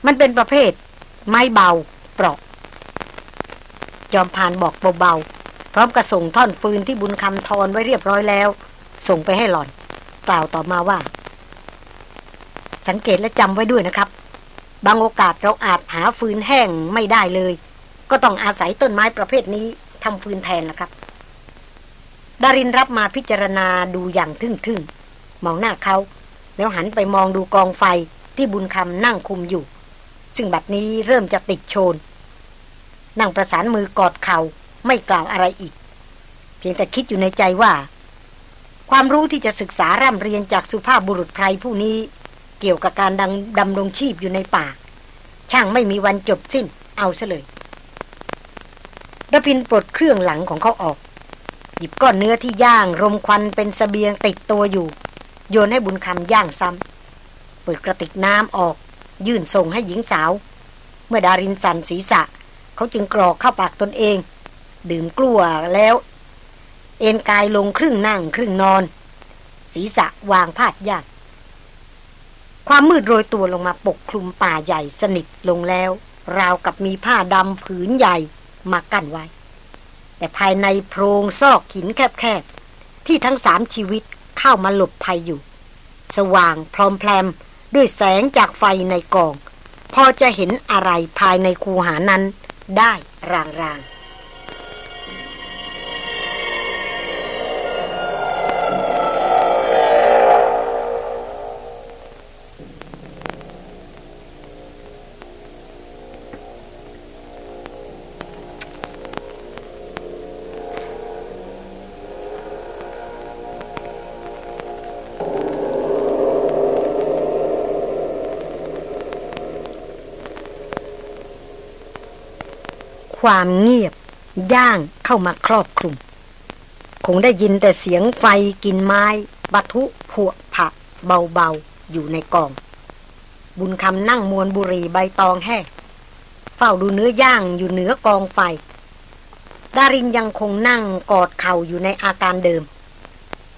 มันเป็นประเภท ไม้เบาเปราะ จอมพานบอกเบาๆ พร้อมกระส่งท่อนฟืนที่บุญคำทอนไว้เรียบร้อยแล้ว ส่งไปให้หล่อน กล่าวต่อมาว่า สังเกตและจำไว้ด้วยนะครับ บางโอกาสเราอาจหาฟืนแห้งไม่ได้เลย ก็ต้องอาศัยต้นไม้ประเภทนี้ทำฟืนแทนนะครับ ดารินรับมาพิจารณาดูอย่างทึ่งๆ มองหน้าเขา แล้วหันไปมองดูกองไฟที่บุญคำนั่งคุมอยู่ ซึ่งบัดนี้เริ่มจะติดโชน นั่งประสานมือกอดเขา่าไม่กล่าวอะไรอีก เพียงแต่คิดอยู่ในใจว่า ความรู้ที่จะศึกษาร่ำเรียนจากสุภาพบุรุษไพรผู้นี้เกี่ยวกับการดังดำรงชีพอยู่ในป่า ช่างไม่มีวันจบสิ้นเอาซะเลย ระพินปลดเครื่องหลังของเขาออก หยิบก้อนเนื้อที่ย่างรมควันเป็นสเสบียงติดตัวอยู่ โยนให้บุญคำย่างซ้ำเปิดกระติกน้ำออก ยื่นส่งให้หญิงสาว เมื่อดารินสันศีรษะ เขาจึงกรอกเข้าปากตนเอง ดื่มกลัวแล้ว เอนกายลงครึ่งนั่งครึ่งนอน ศีรษะวางพาดยากความมืดโรยตัวลงมาปกคลุมป่าใหญ่สนิทลงแล้ว ราวกับมีผ้าดำผืนใหญ่ มากั้นไว้ แต่ภายในโพรงซอกหินแคบๆ ที่ทั้งสามชีวิตเข้ามาหลบภัยอยู่ สว่างพรอมแพรมด้วยแสงจากไฟในกอง พอจะเห็นอะไรภายในคูหานั้นได้รางๆ ความเงียบ ย่างเข้ามาครอบคลุม คงได้ยินแต่เสียงไฟกินไม้บะทุผวผักเบาๆ อยู่ในกอง บุญคำนั่งมวนบุรีใบตองแห้เฝ้าดูเนื้อย่างอยู่เหนือกองไฟ ดารินยังคงนั่งกอดเข่าอยู่ในอาการเดิม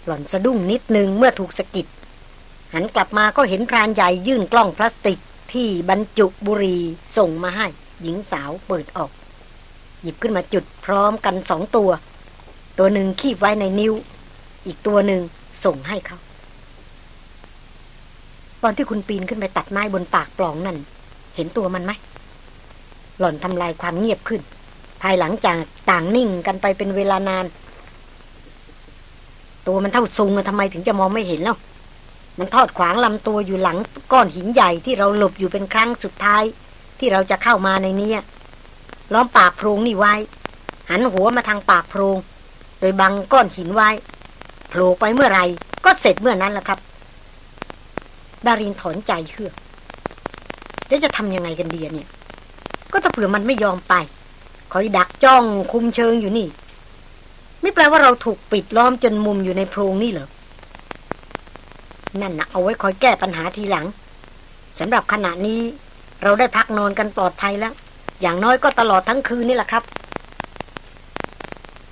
หล่อนสะดุ้งนิดนึงเมื่อถูกสะกิด หันกลับมาก็เห็นพรานใหญ่ยื่นกล้องพลาสติกที่บรรจุบุรีส่งมาให้ หญิงสาวเปิดออก หยิบขึ้นมาจุดพร้อมกันสองตัว ตัวหนึ่งคีบไว้ในนิ้ว อีกตัวหนึ่งส่งให้เขาตอนที่คุณปีนขึ้นไปตัดไม้บนปากปล่องนั่น เห็นตัวมันไหม หล่อนทำลายความเงียบขึ้น ภายหลังจากต่างนิ่งกันไปเป็นเวลานาน ตัวมันเท่าซุงทำไมถึงจะมองไม่เห็นแล้วมันทอดขวางลำตัวอยู่หลังก้อนหินใหญ่ที่เราหลบอยู่เป็นครั้งสุดท้าย ที่เราจะเข้ามาในนี้ ล้อมปากโพรงนี่ไว้ หันหัวมาทางปากโพรง โดยบังก้อนหินไว้โผล่ไปเมื่อไรก็เสร็จเมื่อนั้นแหละครับดารินถอนใจเฮือกแล้วจะทำยังไงกันดีเนี่ย ก็ถ้าเผื่อมันไม่ยอมไป คอยดักจ้องคุมเชิงอยู่นี่ ไม่แปลว่าเราถูกปิดล้อมจนมุมอยู่ในโพรงนี่เหรอ นั่นนะเอาไว้คอยแก้ปัญหาทีหลังสำหรับขณะนี้เราได้พักนอนกันปลอดภัยแล้ว อย่างน้อยก็ตลอดทั้งคืนนี่แหละครับ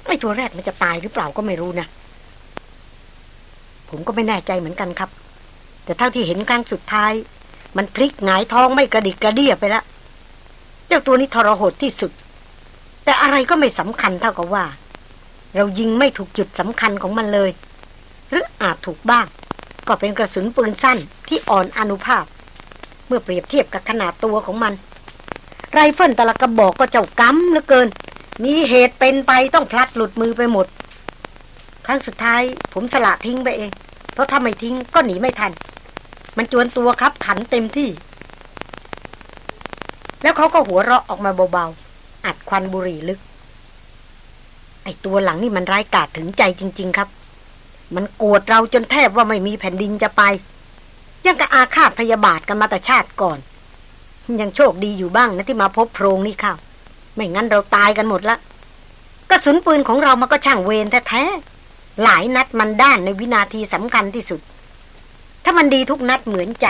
ไอ้ตัวแรกมันจะตายหรือเปล่าก็ไม่รู้นะ ผมก็ไม่แน่ใจเหมือนกันครับ แต่เท่าที่เห็นครั้งสุดท้าย มันพลิกหงายท้องไม่กระดิกกระเดียไปแล้วเจ้าตัวนี้ทรหดที่สุด แต่อะไรก็ไม่สำคัญเท่ากับว่า เรายิงไม่ถูกจุดสำคัญของมันเลย หรืออาจถูกบ้าง ก็เป็นกระสุนปืนสั้นที่อ่อนอานุภาพ เมื่อเปรียบเทียบกับขนาดตัวของมัน ไรเฟิลแต่ละกระบอกก็เจ้ากรรมเหลือเกิน มีเหตุเป็นไปต้องพลัดหลุดมือไปหมด ครั้งสุดท้ายผมสละทิ้งไปเอง เพราะถ้าไม่ทิ้งก็หนีไม่ทัน มันจวนตัวครับขันเต็มที่ แล้วเขาก็หัวเราะออกมาเบาๆ อัดควันบุหรี่ลึก ไอตัวหลังนี่มันร้ายกาจถึงใจจริง ๆ ครับ มันโกรธเราจนแทบว่าไม่มีแผ่นดินจะไป ยังกะอาฆาตพยาบาทกันมาแต่ชาติก่อน ยังโชคดีอยู่บ้างนะที่มาพบโพรงนี่ข้าวไม่งั้นเราตายกันหมดละกระสุนปืนของเรามันก็ช่างเวรแท้ๆหลายนัดมันด้านในวินาทีสำคัญที่สุด ถ้ามันดีทุกนัดเหมือนใจ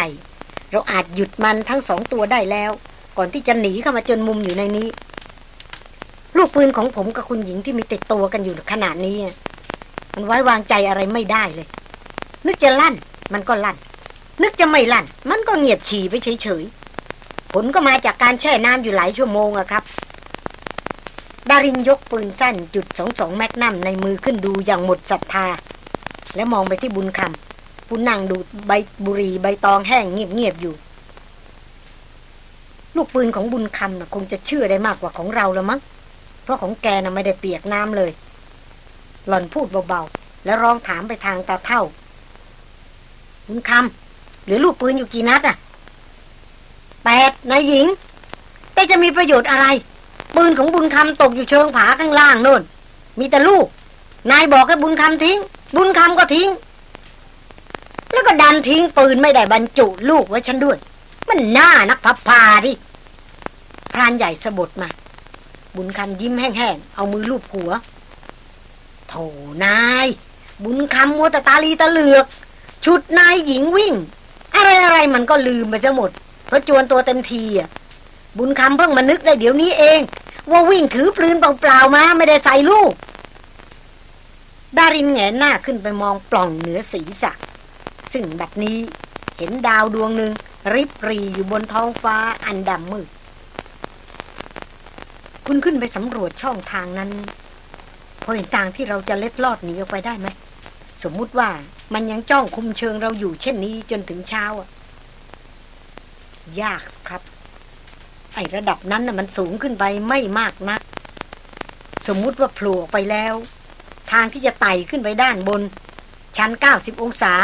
เราอาจหยุดมันทั้งสองตัวได้แล้ว ก่อนที่จะหนีเข้ามาจนมุมอยู่ในนี้ ลูกปืนของผมกับคุณหญิงที่มีติดตัวกันอยู่ขนาดนี้มันไว้วางใจอะไรไม่ได้เลย นึกจะลั่น มันก็ลั่น นึกจะไม่ลั่น มันก็เงียบฉี่ไปเฉยๆ ลก็มาจากการแช่น้ำอยู่หลายชั่วโมงอะครับ ดารินยกปืนสั้นจุดสองสองแมกนัมในมือขึ้นดูอย่างหมดศรัทธา และมองไปที่บุญคำผู้นั่งดูดใบบุรีใบตองแห้งเงียบๆอยู่ ลูกปืนของบุญคำนะคงจะเชื่อได้มากกว่าของเราแล้วมั้งเพราะของแกนะ่ะไม่ได้เปียกน้ำเลย หล่อนพูดเบาๆแล้วร้องถามไปทางตาเท่า บุญคำเหรือลูกปืนอยู่กี่นัดอะ แปดนายหญิง แต่จะมีประโยชน์อะไร ปืนของบุญคำตกอยู่เชิงผาข้างล่างโน่น มีแต่ลูก นายบอกให้บุญคำทิ้ง บุญคำก็ทิ้ง แล้วก็ดันทิ้งปืนไม่ได้บรรจุลูกไว้ฉันด้วย มันน่านักพับพาดิพรานใหญ่สะบดมา บุญคำยิ้มแห้งๆ เอามือลูบหัว โถนาย บุญคำมัวแต่ตาลีตะเหลือก ชุดนายหญิงวิ่ง อะไรอะไรมันก็ลืมไปจะหมด เพราะจวนตัวเต็มทีอะ บุญคำเพิ่งมานึกได้เดี๋ยวนี้เอง ว่าวิ่งถือปืนเปล่าๆมา ไม่ได้ใส่ลูก ดารินแงหน้าขึ้นไปมองปล่องเหนือศีรษะ ซึ่งแบบนี้เห็นดาวดวงหนึ่งริบรีอยู่บนท้องฟ้าอันดำมืด คุณขึ้นไปสำรวจช่องทางนั้นพอเห็นทางที่เราจะเล็ดลอดหนีออกไปได้ไหม สมมุติว่ามันยังจ้องคุมเชิงเราอยู่เช่นนี้จนถึงเช้าอะ ยากครับ ไอระดับนั้นน่ะมันสูงขึ้นไปไม่มากนัก สมมุติว่าโผล่ไปแล้ว ทางที่จะไต่ขึ้นไปด้านบน ชั้นเก้าสิบองศา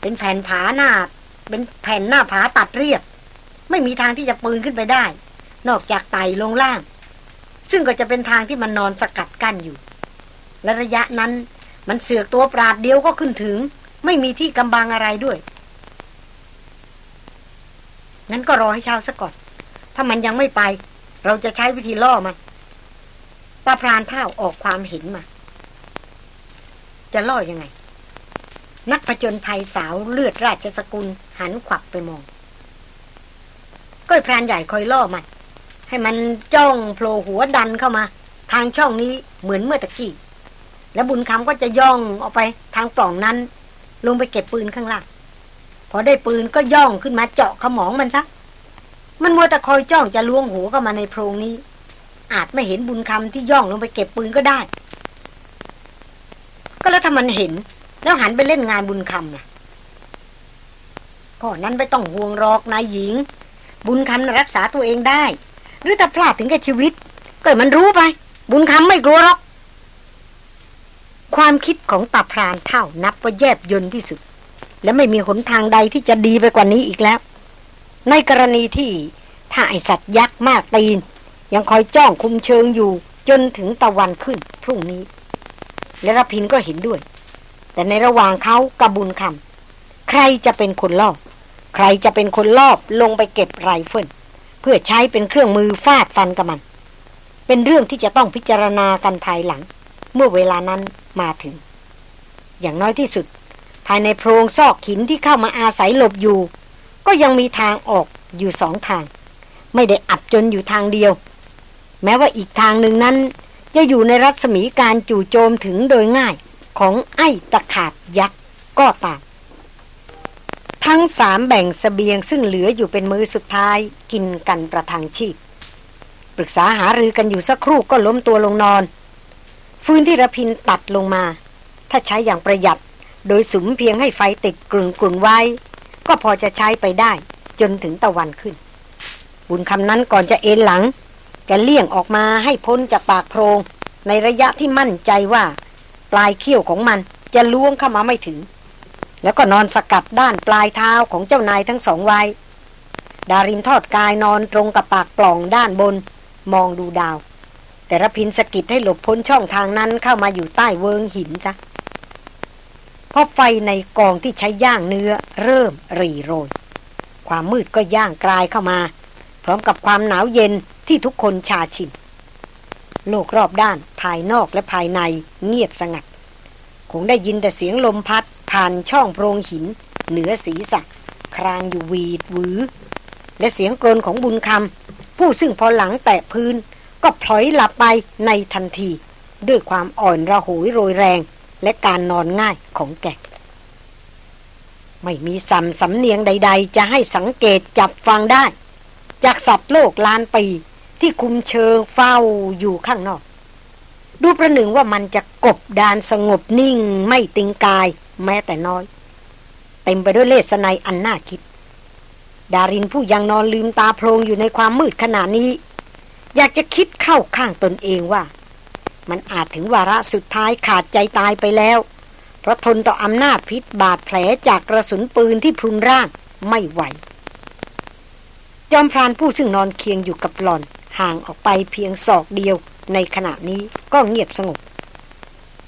เป็นแผ่นผาหน้า เป็นแผ่นหน้าผาตัดเรียบ ไม่มีทางที่จะปืนขึ้นไปได้ นอกจากไต่ลงล่าง ซึ่งก็จะเป็นทางที่มันนอนสกัดกั้นอยู่ และระยะนั้นมันเสือกตัวปราดเดียวก็ขึ้นถึง ไม่มีที่กำบังอะไรด้วย งั้นก็รอให้เช้าซะก่อน ถ้ามันยังไม่ไป เราจะใช้วิธีล่อมันตาพรานเท่าออกความเห็นมา จะล่อยังไง นักผจญภัยสาวเลือดราชสกุลหันขวับไปมอง ก้อยพรานใหญ่คอยล่อมัน ให้มันจ้องโผล่หัวดันเข้ามา ทางช่องนี้เหมือนเมื่อตะกี้ แล้วบุญคำก็จะย่องออกไปทางปล่องนั้น ลงไปเก็บปืนข้างล่าง พอได้ปืนก็ย่องขึ้นมาเจาะขมองมันซะมันมัวแต่คอยจ้องจะล้วงหัวเข้ามาในโพรงนี้ อาจไม่เห็นบุญคำที่ย่องลงไปเก็บปืนก็ได้ ก็แล้วถ้ามันเห็น แล้วหันไปเล่นงานบุญคำนะก็นั้นไม่ต้องห่วงรอกนายหญิง บุญคำรักษาตัวเองได้ หรือถ้าพลาดถึงกับชีวิต ก็มันรู้ไป บุญคำไม่กลัวหรอก ความคิดของตาพรานเท่านับว่าแยบยนที่สุด และไม่มีหนทางใดที่จะดีไปกว่านี้อีกแล้ว ในกรณีที่ถ้าไอสัตว์ยักษ์มากตีน ยังคอยจ้องคุมเชิงอยู่จนถึงตะวันขึ้นพรุ่งนี้ และรพินก็เห็นด้วย แต่ในระหว่างเขากับบุญคำใครจะเป็นคนลอบ ใครจะเป็นคนลอบลงไปเก็บไรเฟิลเพื่อใช้เป็นเครื่องมือฟาดฟันกับมัน เป็นเรื่องที่จะต้องพิจารณากันภายหลัง เมื่อเวลานั้นมาถึง อย่างน้อยที่สุด ภายในโพรงซอกหินที่เข้ามาอาศัยหลบอยู่ ก็ยังมีทางออกอยู่สองทาง ไม่ได้อับจนอยู่ทางเดียว แม้ว่าอีกทางหนึ่งนั้น จะอยู่ในรัศมีการจู่โจมถึงโดยง่ายของไอ้ตะขาบยักษ์ก็ตามทั้งสามแบ่งสเสบียงซึ่งเหลืออยู่เป็นมือสุดท้ายกินกันประทังชีพ ปรึกษาหารือกันอยู่สักครู่ก็ล้มตัวลงนอน ฟืนที่ระพินตัดลงมา ถ้าใช้อย่างประหยัด โดยสุมเพียงให้ไฟติดกลุ่นกลุ่นไว้ ก็พอจะใช้ไปได้ จนถึงตะวันขึ้น บุญคำนั้นก่อนจะเอ็นหลัง แกเลี่ยงออกมาให้พ้นจากปากโพรง ในระยะที่มั่นใจว่า ปลายเขี้ยวของมันจะล้วงเข้ามาไม่ถึง แล้วก็นอนสกัดด้านปลายเท้าของเจ้านายทั้งสองไว้ ดารินทอดกายนอนตรงกับปากกล่องด้านบน มองดูดาว แต่ระพินสกิดให้หลบพ้นช่องทางนั้นเข้ามาอยู่ใต้เวิงหินจ้ะ เพราะไฟในกองที่ใช้ย่างเนื้อเริ่มรีโรย ความมืดก็ย่างกลายเข้ามา พร้อมกับความหนาวเย็นที่ทุกคนชาชินโลกรอบด้านภายนอกและภายในเงียบสงัด คงได้ยินแต่เสียงลมพัด ผ่านช่องโพรงหิน เหนือศีรษะครางอยู่วีดหวือ และเสียงกรนของบุญคำผู้ซึ่งพอหลังแตะพื้น ก็พลอยหลับไปในทันที ด้วยความอ่อนระหยโรยแรง และการนอนง่ายของแก ไม่มีสัมสำเนียงใด ๆ จะให้สังเกตจับฟังได้ จากสัตว์โลกล้านปีที่คุมเชิงเฝ้าอยู่ข้างนอก ดูประหนึ่งว่ามันจะกบดานสงบนิ่ง ไม่ติงกายแม้แต่น้อย เต็มไปด้วยเลสไนอันน่าคิด ดารินผู้ยังนอนลืมตาโพลงอยู่ในความมืดขนาดนี้ อยากจะคิดเข้าข้างตนเองว่า มันอาจถึงวาระสุดท้ายขาดใจตายไปแล้ว เพราะทนต่ออำนาจพิษบาดแผลจากกระสุนปืนที่พรุนร่างไม่ไหว จอมพรานผู้ซึ่งนอนเคียงอยู่กับหลอน ห่างออกไปเพียงศอกเดียว ในขณะนี้ก็เงียบสงบ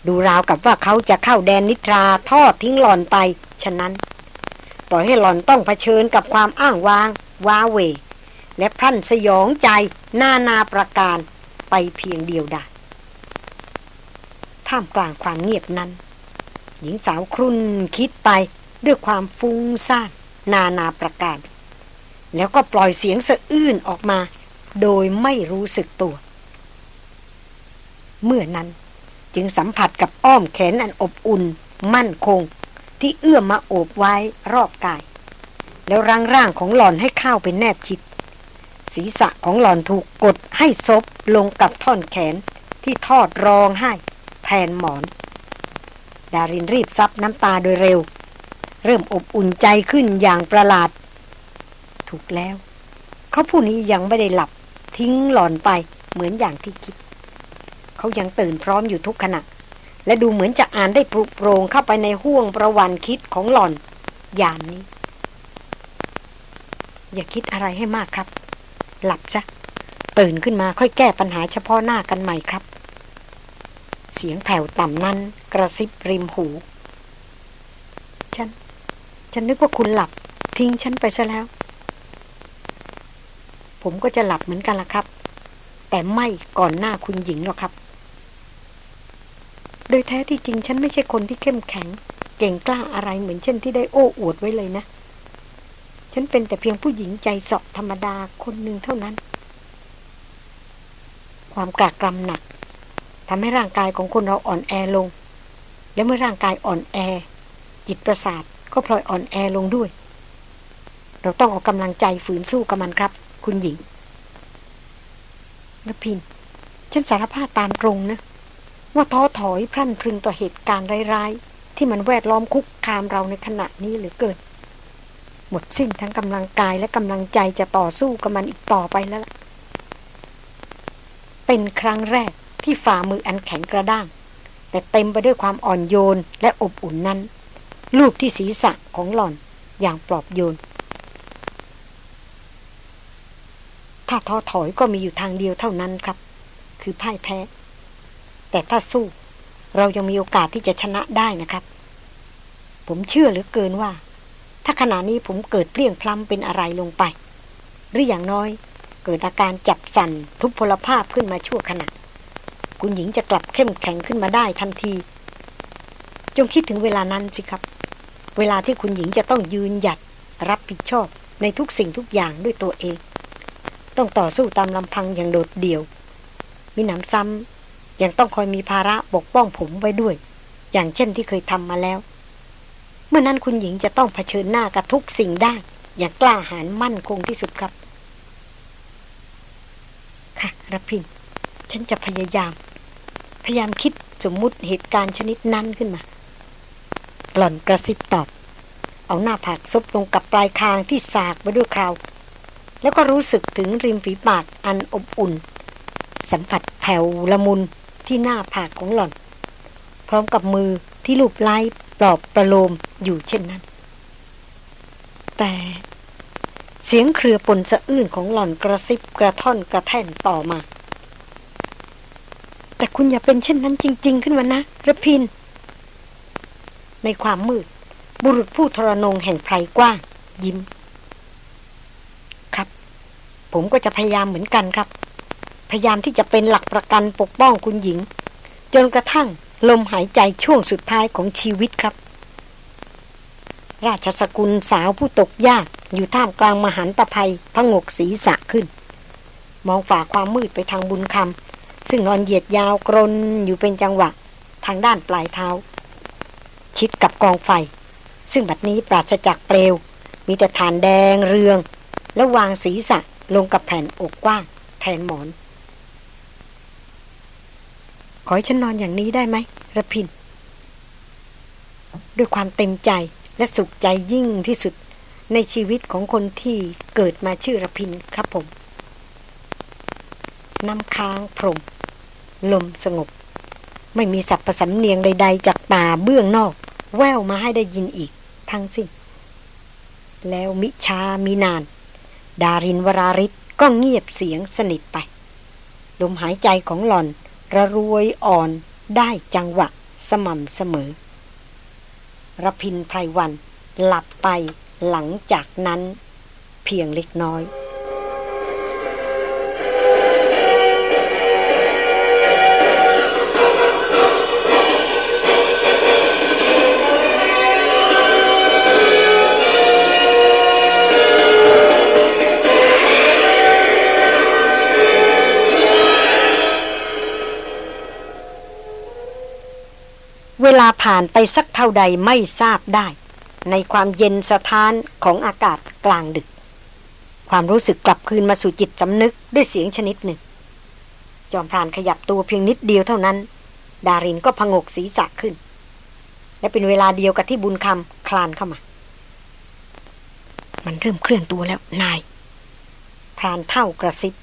ดูราวกับว่าเขาจะเข้าแดนนิทราทอดทิ้งหลอนไป ฉะนั้น ปล่อยให้หลอนต้องเผชิญกับความอ้างว้าง ว้าเวและพรั่นสยองใจนานาประการไปเพียงเดียวดาย ท่ามกลางความเงียบนั้น หญิงสาวครุ่นคิดไปด้วยความฟุ้งซ่านนานาประการ แล้วก็ปล่อยเสียงสะอื้นออกมา โดยไม่รู้สึกตัว เมื่อนั้นจึงสัมผัสกับอ้อมแขนอันอบอุ่น มั่นคง ที่เอื้อมมาโอบไว้รอบกาย แล้วร่างร่างของหล่อนให้เข้าไปแนบชิด ศีรษะของหล่อนถูกกดให้ซบลงกับท่อนแขนที่ทอดรองให้ ทนหมอน ดารินรีบซับน้ำตาโดยเร็ว เริ่มอบอุ่นใจขึ้นอย่างประหลาด ถูกแล้ว เขาผู้นี้ยังไม่ได้หลับ ทิ้งหล่อนไปเหมือนอย่างที่คิด เขายังตื่นพร้อมอยู่ทุกขณะ และดูเหมือนจะอ่านได้ปรุโปรงเข้าไปในห่วงประวันคิดของหล่อนยามนี้ อย่าคิดอะไรให้มากครับ หลับซะตื่นขึ้นมาค่อยแก้ปัญหาเฉพาะหน้ากันใหม่ครับ เสียงแผ่วต่ำนั้นกระซิบริมหู ฉัน ฉันนึกว่าคุณหลับ ทิ้งฉันไปซะแล้ว ผมก็จะหลับเหมือนกันละครับ แต่ไม่ก่อนหน้าคุณหญิงหรอกครับ โดยแท้ที่จริงฉันไม่ใช่คนที่เข้มแข็ง เก่งกล้าอะไรเหมือนเช่นที่ได้โอ้อวดไว้เลยนะ ฉันเป็นแต่เพียงผู้หญิงใจสอบธรรมดาคนหนึ่งเท่านั้น ความกรากกรำหนัก ทำให้ร่างกายของคนเราอ่อนแอลง และเมื่อร่างกายอ่อนแอ จิตประสาทก็พลอยอ่อนแอลงด้วย เราต้องออกกำลังใจฝืนสู้กับมันครับ คุณหญิงนพิน ฉันสารภาพตามตรงนะ ว่าท้อถอยพรั่นพรึงต่อเหตุการณ์ร้ายๆ ที่มันแวดล้อมคุกคามเราในขณะนี้เหลือเกิน หมดสิ้นทั้งกำลังกายและกำลังใจจะต่อสู้กับมันอีกต่อไปแล้ว เป็นครั้งแรก ที่ฝ่ามืออันแข็งกระด้าง แต่เต็มไปด้วยความอ่อนโยนและอบอุ่นนั้น ลูบที่ศีรษะของหล่อนอย่างปลอบโยน ถ้าท้อถอยก็มีอยู่ทางเดียวเท่านั้นครับ คือพ่ายแพ้ แต่ถ้าสู้ เรายังมีโอกาสที่จะชนะได้นะครับ ผมเชื่อเหลือเกินว่า ถ้าขณะนี้ผมเกิดเปลี่ยงพล้ำเป็นอะไรลงไป หรืออย่างน้อยเกิดอาการจับสั่นทุพพลภาพขึ้นมาชั่วขณะ คุณหญิงจะกลับเข้มแข็งขึ้นมาได้ทันที จงคิดถึงเวลานั้นสิครับ เวลาที่คุณหญิงจะต้องยืนหยัดรับผิดชอบในทุกสิ่งทุกอย่างด้วยตัวเอง ต้องต่อสู้ตามลำพังอย่างโดดเดี่ยว มีหนำซ้ำยังต้องคอยมีภาระปกป้องผมไว้ด้วย อย่างเช่นที่เคยทำมาแล้ว เมื่อนั้นคุณหญิงจะต้องเผชิญหน้ากับทุกสิ่งได้ อย่างกล้าหาญมั่นคงที่สุดครับ ค่ะรพินฉันจะพยายาม พยายามคิดสมมุติเหตุการณ์ชนิดนั้นขึ้นมา หล่อนกระซิบตอบ เอาหน้าผากซบลงกับปลายคางที่สากไปด้วยคราว แล้วก็รู้สึกถึงริมฝีปากอันอบอุ่น สัมผัสแผ่วละมุนที่หน้าผากของหล่อน พร้อมกับมือที่ลูบไล้ปลอบประโลมอยู่เช่นนั้น แต่เสียงเครือปนสะอื้นของหล่อนกระซิบกระท่อนกระแท่นต่อมา แต่คุณอย่าเป็นเช่นนั้นจริง ๆ ขึ้นมานะระพิน ในความมืด บุรุษผู้ทรนงแห่งไพรกว้าง ยิ้ม ครับ ผมก็จะพยายามเหมือนกันครับ พยายามที่จะเป็นหลักประกันปกป้องคุณหญิง จนกระทั่งลมหายใจช่วงสุดท้ายของชีวิตครับ ราชสกุลสาวผู้ตกยากอยู่ท่ามกลางมหันตภัยพงกศีรษะขึ้น มองฝ่าความมืดไปทางบุญคำ ซึ่งนอนเหยียดยาวกรนอยู่เป็นจังหวะ ทางด้านปลายเท้า ชิดกับกองไฟ ซึ่งบัดนี้ปราศจากเปลว มีแต่ฐานแดงเรือง แล้ววางศีรษะลงกับแผ่นอกกว้าง แทนหมอน ขอให้ฉันนอนอย่างนี้ได้ไหมระพิน ด้วยความเต็มใจและสุขใจยิ่งที่สุดในชีวิตของคนที่เกิดมาชื่อระพินครับผม น้ำค้างพรม ลมสงบ ไม่มีสับประสำเนียงใด ๆ จากป่าเบื้องนอก แววมาให้ได้ยินอีก ทั้งสิ้น แล้วมิชามีนาน ดารินวราริศก็เงียบเสียงสนิทไป ลมหายใจของหล่อน ระรวยอ่อนได้จังหวะสม่ำเสมอระพินไพรวัน หลับไปหลังจากนั้น เพียงเล็กน้อย เวลาผ่านไปสักเท่าใดไม่ทราบได้ ในความเย็นสะท้านของอากาศกลางดึก ความรู้สึกกลับคืนมาสู่จิตสำนึกด้วยเสียงชนิดหนึ่ง จอมพรานขยับตัวเพียงนิดเดียวเท่านั้น ดารินก็พงกศีรษะขึ้น และเป็นเวลาเดียวกับที่บุญคำคลานเข้ามา มันเริ่มเคลื่อนตัวแล้วนาย พรานเท่ากระซิบ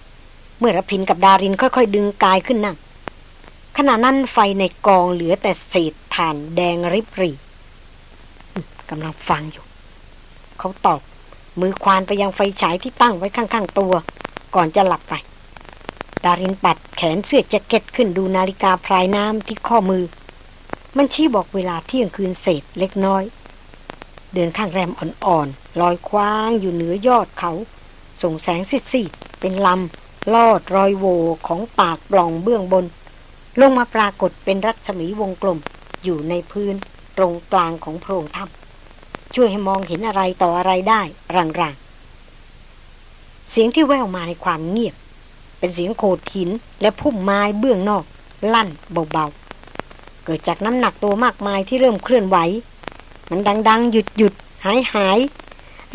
เมื่อรพินกับดารินค่อยๆ ดึงกายขึ้นนั่ง ขณะนั้นไฟในกองเหลือแต่เศษถ่านแดงริบรีกำลังฟังอยู่ เขาตอบมือควานไปยังไฟฉายที่ตั้งไว้ข้างๆตัว ก่อนจะหลับไป ดารินปัดแขนเสื้อแจ็คเก็ตขึ้นดูนาฬิกาพลายน้ำที่ข้อมือ มันชี้บอกเวลาเที่ยงคืนเศษเล็กน้อย เดินข้างแรมอ่อนๆลอยคว้างอยู่เหนือยอดเขา ส่งแสงซีดๆเป็นลำลอดรอยโวของปากปล่องเบื้องบน ลงมาปรากฏเป็นรัศมีวงกลมอยู่ในพื้นตรงกลางของโพรงถ้ำช่วยให้มองเห็นอะไรต่ออะไรได้รางๆ เสียงที่แว่วมาในความเงียบ เป็นเสียงโขดหินและพุ่มไม้เบื้องนอก ลั่นเบาๆ เกิดจากน้ำหนักตัวมากมายที่เริ่มเคลื่อนไหว มันดังๆ หยุดหยุดหายหาย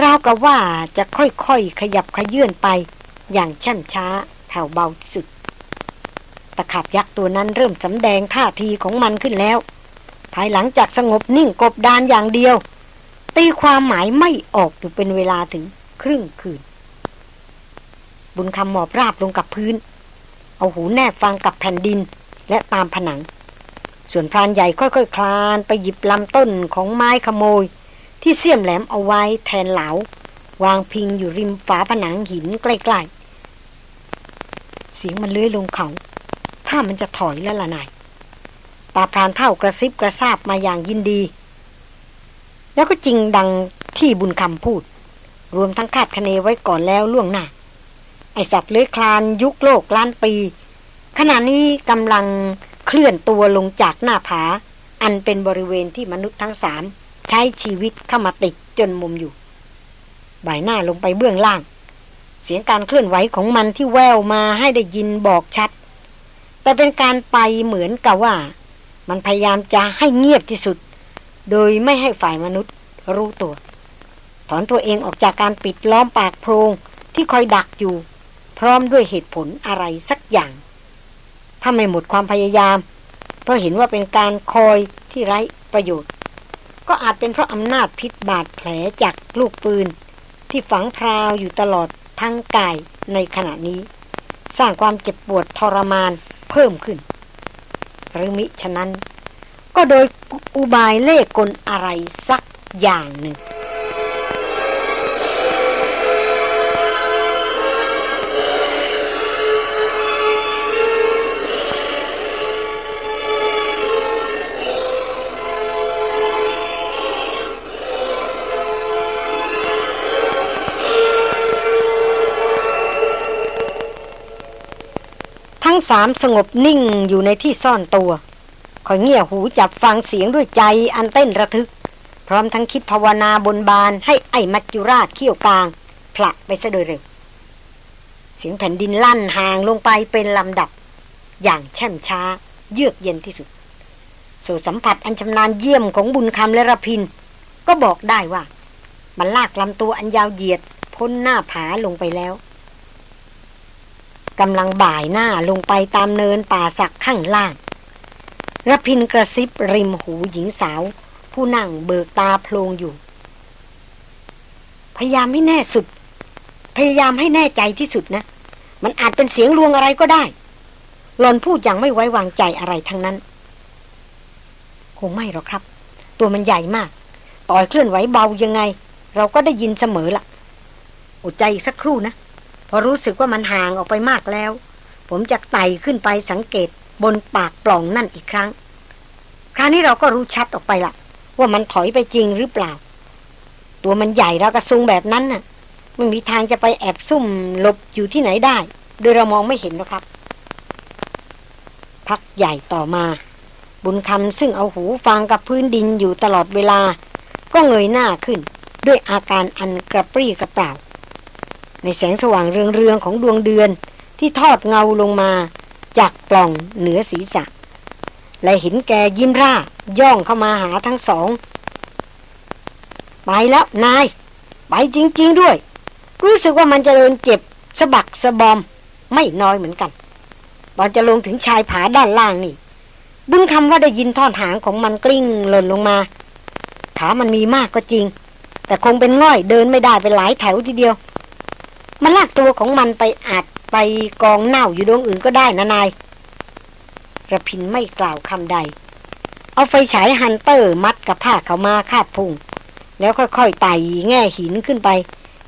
ราวกับว่าจะค่อยๆขยับขยื่นไปอย่างช่ำช้าแผ่วเบาสุด ตะขาบยักษ์ตัวนั้นเริ่มสำแดงท่าทีของมันขึ้นแล้ว ภายหลังจากสงบนิ่งกบดานอย่างเดียว ตีความหมายไม่ออกอยู่เป็นเวลาถึงครึ่งคืน บุญคำหมอบราบลงกับพื้น เอาหูแนบฟังกับแผ่นดินและตามผนัง ส่วนพรานใหญ่ค่อยๆคคลานไปหยิบลำต้นของไม้ขโมย ที่เสียมแหลมเอาไว้แทนเหลาวางพิงอยู่ริมฝาผนังหินใกล้ๆ เสียงมันเลื้อยลงเขาามันจะถอยแล้วล่ะนาย ตาพรานเท่ากระซิบกระซาบมาอย่างยินดี แล้วก็จริงดังที่บุญคำพูด รวมทั้งคาดคะเนไว้ก่อนแล้วล่วงหน้า ไอสัตว์เลื้อยคลานยุคโลกล้านปี ขณะนี้กำลังเคลื่อนตัวลงจากหน้าผา อันเป็นบริเวณที่มนุษย์ทั้งสามใช้ชีวิตเข้ามาติดจนมุมอยู่บ่ายหน้าลงไปเบื้องล่าง เสียงการเคลื่อนไหวของมันที่แววมาให้ได้ยินบอกชัด แต่เป็นการไปเหมือนกับว่า มันพยายามจะให้เงียบที่สุด โดยไม่ให้ฝ่ายมนุษย์รู้ตัว ถอนตัวเองออกจากการปิดล้อมปากโพรงที่คอยดักอยู่ พร้อมด้วยเหตุผลอะไรสักอย่าง ถ้าไม่หมดความพยายาม เพราะเห็นว่าเป็นการคอยที่ไร้ประโยชน์ ก็อาจเป็นเพราะอำนาจพิษบาดแผลจากลูกปืน ที่ฝังพราวอยู่ตลอดทั้งกายในขณะนี้ สร้างความเจ็บปวดทรมาน เพิ่มขึ้น หรือมิฉะนั้น ก็โดยอุบายเล่กลอะไรสักอย่างหนึ่ง ทั้งสามสงบนิ่งอยู่ในที่ซ่อนตัว คอยเงี่ยหูจับฟังเสียงด้วยใจอันเต้นระทึก พร้อมทั้งคิดภาวนาบนบานให้ไอ้มัจจุราชเขี้ยวกลางผละไปซะโดยเร็ว เสียงแผ่นดินลั่นห่างลงไปเป็นลำดับ อย่างแช่มช้าเยือกเย็นที่สุดสู่สัมผัสอันชำนาญเยี่ยมของบุญคำและระพิน ก็บอกได้ว่า มันลากลำตัวอันยาวเหยียด พ้นหน้าผาลงไปแล้ว กำลังบ่ายหน้าลงไปตามเนินป่าสักข้างล่างรพินกระซิบริมหูหญิงสาว ผู้นั่งเบิกตาโพลงอยู่ พยายามให้แน่สุด พยายามให้แน่ใจที่สุดนะ มันอาจเป็นเสียงลวงอะไรก็ได้หลอนพูดอย่างไม่ไว้วางใจอะไรทั้งนั้น คงไม่หรอกครับ ตัวมันใหญ่มาก ต่อยเคลื่อนไหวเบายังไง เราก็ได้ยินเสมอละอดใจอีกสักครู่นะ พอรู้สึกว่ามันห่างออกไปมากแล้ว ผมจะไต่ขึ้นไปสังเกตบนปากปล่องนั่นอีกครั้ง คราวนี้เราก็รู้ชัดออกไปละว่ามันถอยไปจริงหรือเปล่า ตัวมันใหญ่แล้วกระซุงแบบนั้นน่ะไม่มีทางจะไปแอบซุ่มหลบอยู่ที่ไหนได้ โดยเรามองไม่เห็นนะครับ พักใหญ่ต่อมา บุญคำซึ่งเอาหูฟังกับพื้นดินอยู่ตลอดเวลา ก็เงยหน้าขึ้น ด้วยอาการอันกระปรี้กระเปร่า ในแสงสว่างเรืองๆของดวงเดือนที่ทอดเงาลงมาจากปล่องเหนือศีรษะ และเห็นแกยิ้มร่า ย่องเข้ามาหาทั้งสอง ไปแล้วนาย ไปจริง ๆด้วย รู้สึกว่ามันจะเดินเจ็บสะบักสะบอม ไม่น้อยเหมือนกัน ตอนจะลงถึงชายผาด้านล่างนี่ บุญคำว่าได้ยินท่อนหางของมันกลิ้งหล่นลงมา ขามันมีมากก็จริง แต่คงเป็นง่อยเดินไม่ได้เป็นหลายแถวทีเดียว มันลากตัวของมันไปอาจไปกองเน่าอยู่ดวงอื่นก็ได้นะนายระพินไม่กล่าวคำใด เอาไฟฉายฮันเตอร์มัดกับผ้าเขามาคาดพุงแล้วค่อยๆไต่แง่หินขึ้นไป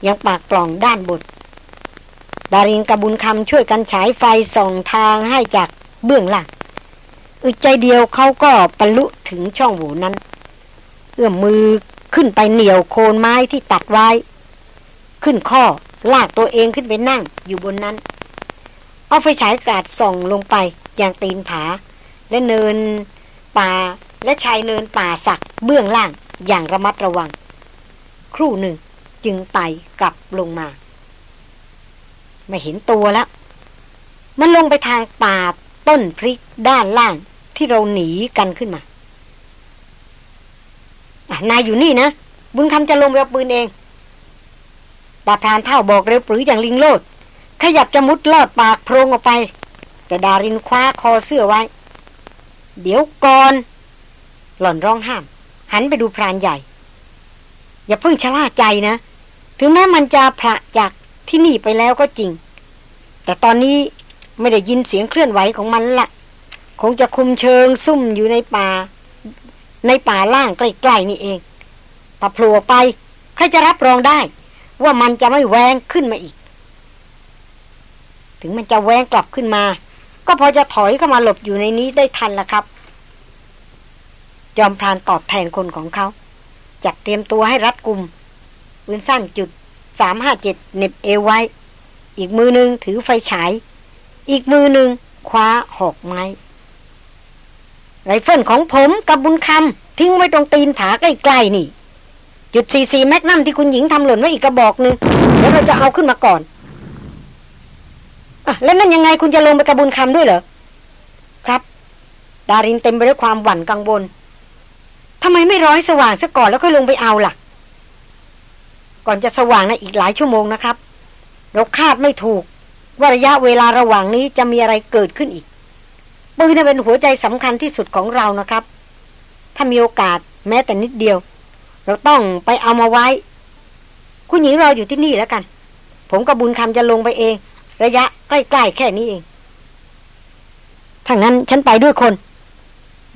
ยังปากปล่องด้านบนดารินกับบุญคำช่วยกันฉายไฟส่องทางให้จากเบื้องหลังอึดใจเดียวเขาก็ปรลุถึงช่องโหว่นั้น เอื้อมมือขึ้นไปเหนี่ยวโคนไม้ที่ตัดไว้ ขึ้นข้อ ลากตัวเองขึ้นไปนั่งอยู่บนนั้น เอาไฟฉายกาดส่องลงไปอย่างตีนผา และเนินป่าและชายเนินป่าสักเบื้องล่างอย่างระมัดระวัง ครู่หนึ่งจึงไต่กลับลงมา ไม่เห็นตัวแล้ว มันลงไปทางป่าต้นพริกด้านล่างที่เราหนีกันขึ้นมานายอยู่นี่นะ บุญคำจะลงไปเอาปืนเอง ตาพรานเท่าบอกเร็วปรืออย่างลิงโลด ขยับจะมุดลอดปากโพรงออกไป แต่ดารินคว้าคอเสื้อไว้ เดี๋ยวก่อน หล่อนร้องห้าม หันไปดูพรานใหญ่ อย่าเพิ่งชะล่าใจนะ ถึงแม้มันจะพระจากที่นี่ไปแล้วก็จริง แต่ตอนนี้ไม่ได้ยินเสียงเคลื่อนไหวของมันละคงจะคุมเชิงซุ่มอยู่ในป่า ในป่าล่างใกล้ๆนี่เองถ้าโผล่ไป ใครจะรับรองได้ ว่ามันจะไม่แวงขึ้นมาอีก ถึงมันจะแว้งกลับขึ้นมา ก็พอจะถอยเข้ามาหลบอยู่ในนี้ได้ทันละครับ จอมพรานตอบแทนคนของเขาจัดเตรียมตัวให้รัดกุมปืนสั้นจุดสามห้าเจ็ดเหน็บเอวไว้ อีกมือหนึ่งถือไฟฉาย อีกมือหนึ่งคว้าหอกไม้ไรเฟิลของผมกับบุญคำทิ้งไว้ตรงตีนผาใกล้ๆนี่ จุดสี่สี่ magnum ที่คุณหญิงทำหล่นไว้อีกกระบอกหนึ่งแล้วเราจะเอาขึ้นมาก่อนอะแล้วนั่นยังไงคุณจะลงไปกระบุญคำด้วยเหรอ ครับ ดารินเต็มไปด้วยความหวั่นกังวลทำไมไม่ร้อยสว่างซะก่อนแล้วค่อยลงไปเอาล่ะ ก่อนจะสว่างนะอีกหลายชั่วโมงนะครับ เราคาดไม่ถูก ว่าระยะเวลาระหว่างนี้จะมีอะไรเกิดขึ้นอีกปืนเป็นหัวใจสำคัญที่สุดของเรานะครับ ถ้ามีโอกาสแม้แต่นิดเดียว เราต้องไปเอามาไว้ คุณหญิงรออยู่ที่นี่แล้วกัน ผมกับบุญคำจะลงไปเอง ระยะใกล้ๆแค่นี้เองถ้างั้นฉันไปด้วยคน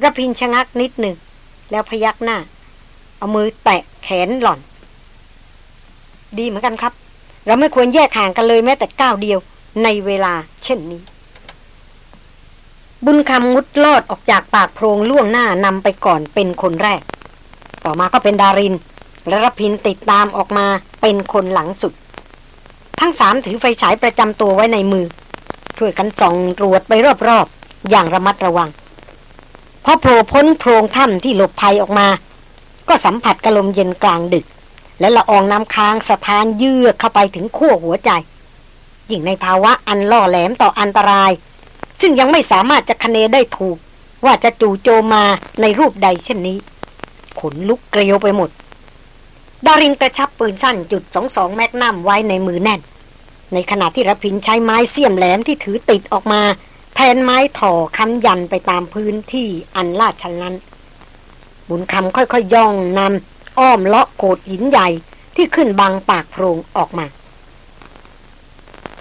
รพินชะงักนิดหนึ่ง แล้วพยักหน้า เอามือแตะแขนหล่อน ดีเหมือนกันครับ เราไม่ควรแยกห่างกันเลยแม้แต่ก้าวเดียวในเวลาเช่นนี้ บุญคำมุดลอดออกจากปากโพรงล่วงหน้านำไปก่อนเป็นคนแรก ต่อมาก็เป็นดาริน และรพินติดตามออกมาเป็นคนหลังสุด ทั้งสามถือไฟฉายประจำตัวไว้ในมือ ช่วยกันส่องตรวจไปรอบๆ อย่างระมัดระวัง พอโผล่พ้นโพรงถ้ำที่หลบภัยออกมา ก็สัมผัสกระลมเย็นกลางดึก และละอองน้ำค้างสะท้านเยือกเข้าไปถึงขั้วหัวใจ ยิ่งในภาวะอันล่อแหลมต่ออันตราย ซึ่งยังไม่สามารถจะคเนได้ถูกว่าจะจู่โจมมาในรูปใดเช่นนี้ ขนลุกเกลียวไปหมด ดารินกระชับปืนสั้นจุดสองสองแมกนัมไว้ในมือแน่น ในขณะที่รพินใช้ไม้เสียมแหลมที่ถือติดออกมา แทนไม้ถ่อค้ำยันไปตามพื้นที่อันลาดชันนั้น บุญคำค่อยๆย่องนำอ้อมเลาะโขดหินใหญ่ที่ขึ้นบังปากโพรงออกมา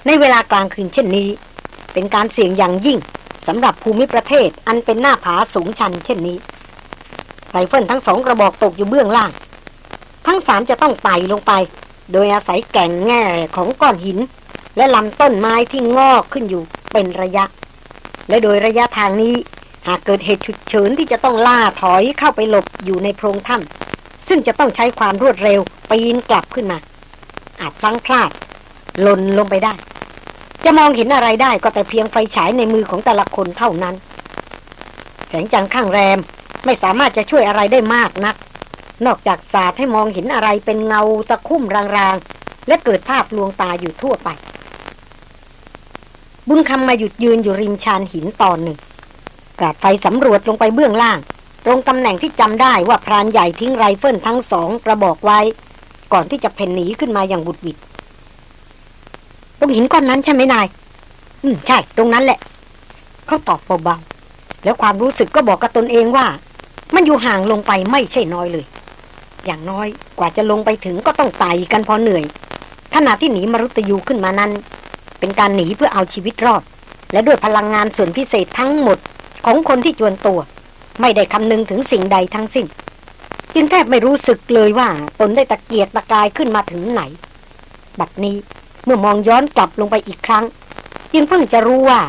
ในเวลากลางคืนเช่นนี้ เป็นการเสี่ยงอย่างยิ่งสำหรับภูมิประเทศอันเป็นหน้าผาสูงชันเช่นนี้ รเฟิลทั้งสองกระบอกตกอยู่เบื้องล่าง ทั้งสามจะต้องไต่ลงไป โดยอาศัยแก่งแง่ของก้อนหิน และลำต้นไม้ที่งอกขึ้นอยู่เป็นระยะ และโดยระยะทางนี้ หากเกิดเหตุฉุกเฉินที่จะต้องล่าถอยเข้าไปหลบอยู่ในโพรงถ้ำซึ่งจะต้องใช้ความรวดเร็วปีนกลับขึ้นมา อาจพลั้งพลาดหล่นลงไปได้ จะมองเห็นอะไรได้ก็แต่เพียงไฟฉายในมือของแต่ละคนเท่านั้นแสงจันทร์ข้างแรม ไม่สามารถจะช่วยอะไรได้มากนัก นอกจากสาดให้มองเห็นอะไรเป็นเงาตะคุ่มรางๆ และเกิดภาพลวงตาอยู่ทั่วไป บุญคำมาหยุดยืนอยู่ริมชานหินตอนหนึ่งกราดไฟสำรวจลงไปเบื้องล่าง ตรงตำแหน่งที่จำได้ว่าพรานใหญ่ทิ้งไรเฟิลทั้งสองกระบอกไว้ ก่อนที่จะเพ่นหนีขึ้นมาอย่างบุดวิดตรงหินก้อนนั้นใช่ไหมนาย อืมใช่ ตรงนั้นแหละ เขาตอบเบาๆแล้วความรู้สึกก็บอกกับตนเองว่า มันอยู่ห่างลงไปไม่ใช่น้อยเลย อย่างน้อยกว่าจะลงไปถึงก็ต้องไต่กันพอเหนื่อย ขณะที่หนีมรุตยูขึ้นมานั้น เป็นการหนีเพื่อเอาชีวิตรอด และด้วยพลังงานส่วนพิเศษทั้งหมดของคนที่จวนตัว ไม่ได้คำนึงถึงสิ่งใดทั้งสิ้น จึงแทบไม่รู้สึกเลยว่าตนได้ตะเกียกตะกายขึ้นมาถึงไหน บัดนี้เมื่อมองย้อนกลับลงไปอีกครั้ง จึงเพิ่งจะรู้ว่า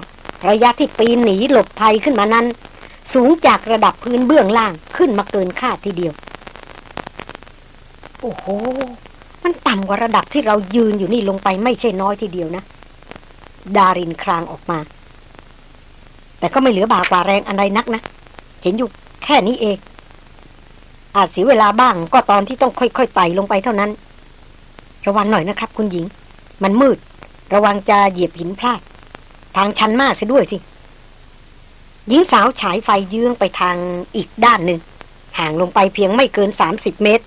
ระยะที่ปีนหนีหลบภัยขึ้นมานั้น สูงจากระดับพื้นเบื้องล่างขึ้นมาเกินคาดทีเดียว โอ้โห มันต่ำกว่าระดับที่เรายืนอยู่นี่ลงไปไม่ใช่น้อยทีเดียวนะ ดารินครางออกมา แต่ก็ไม่เหลือบากว่าแรงอะไรนักนะ เห็นอยู่แค่นี้เอง อาจเสียเวลาบ้างก็ตอนที่ต้องค่อยๆไต่ลงไปเท่านั้น ระวังหน่อยนะครับ คุณหญิง มันมืด ระวังจะเหยียบหินพลาด ทางชันมากซะด้วยสิ หญิงสาวฉายไฟเยื้องไปทางอีกด้านหนึ่ง ห่างลงไปเพียงไม่เกิน 30 เมตร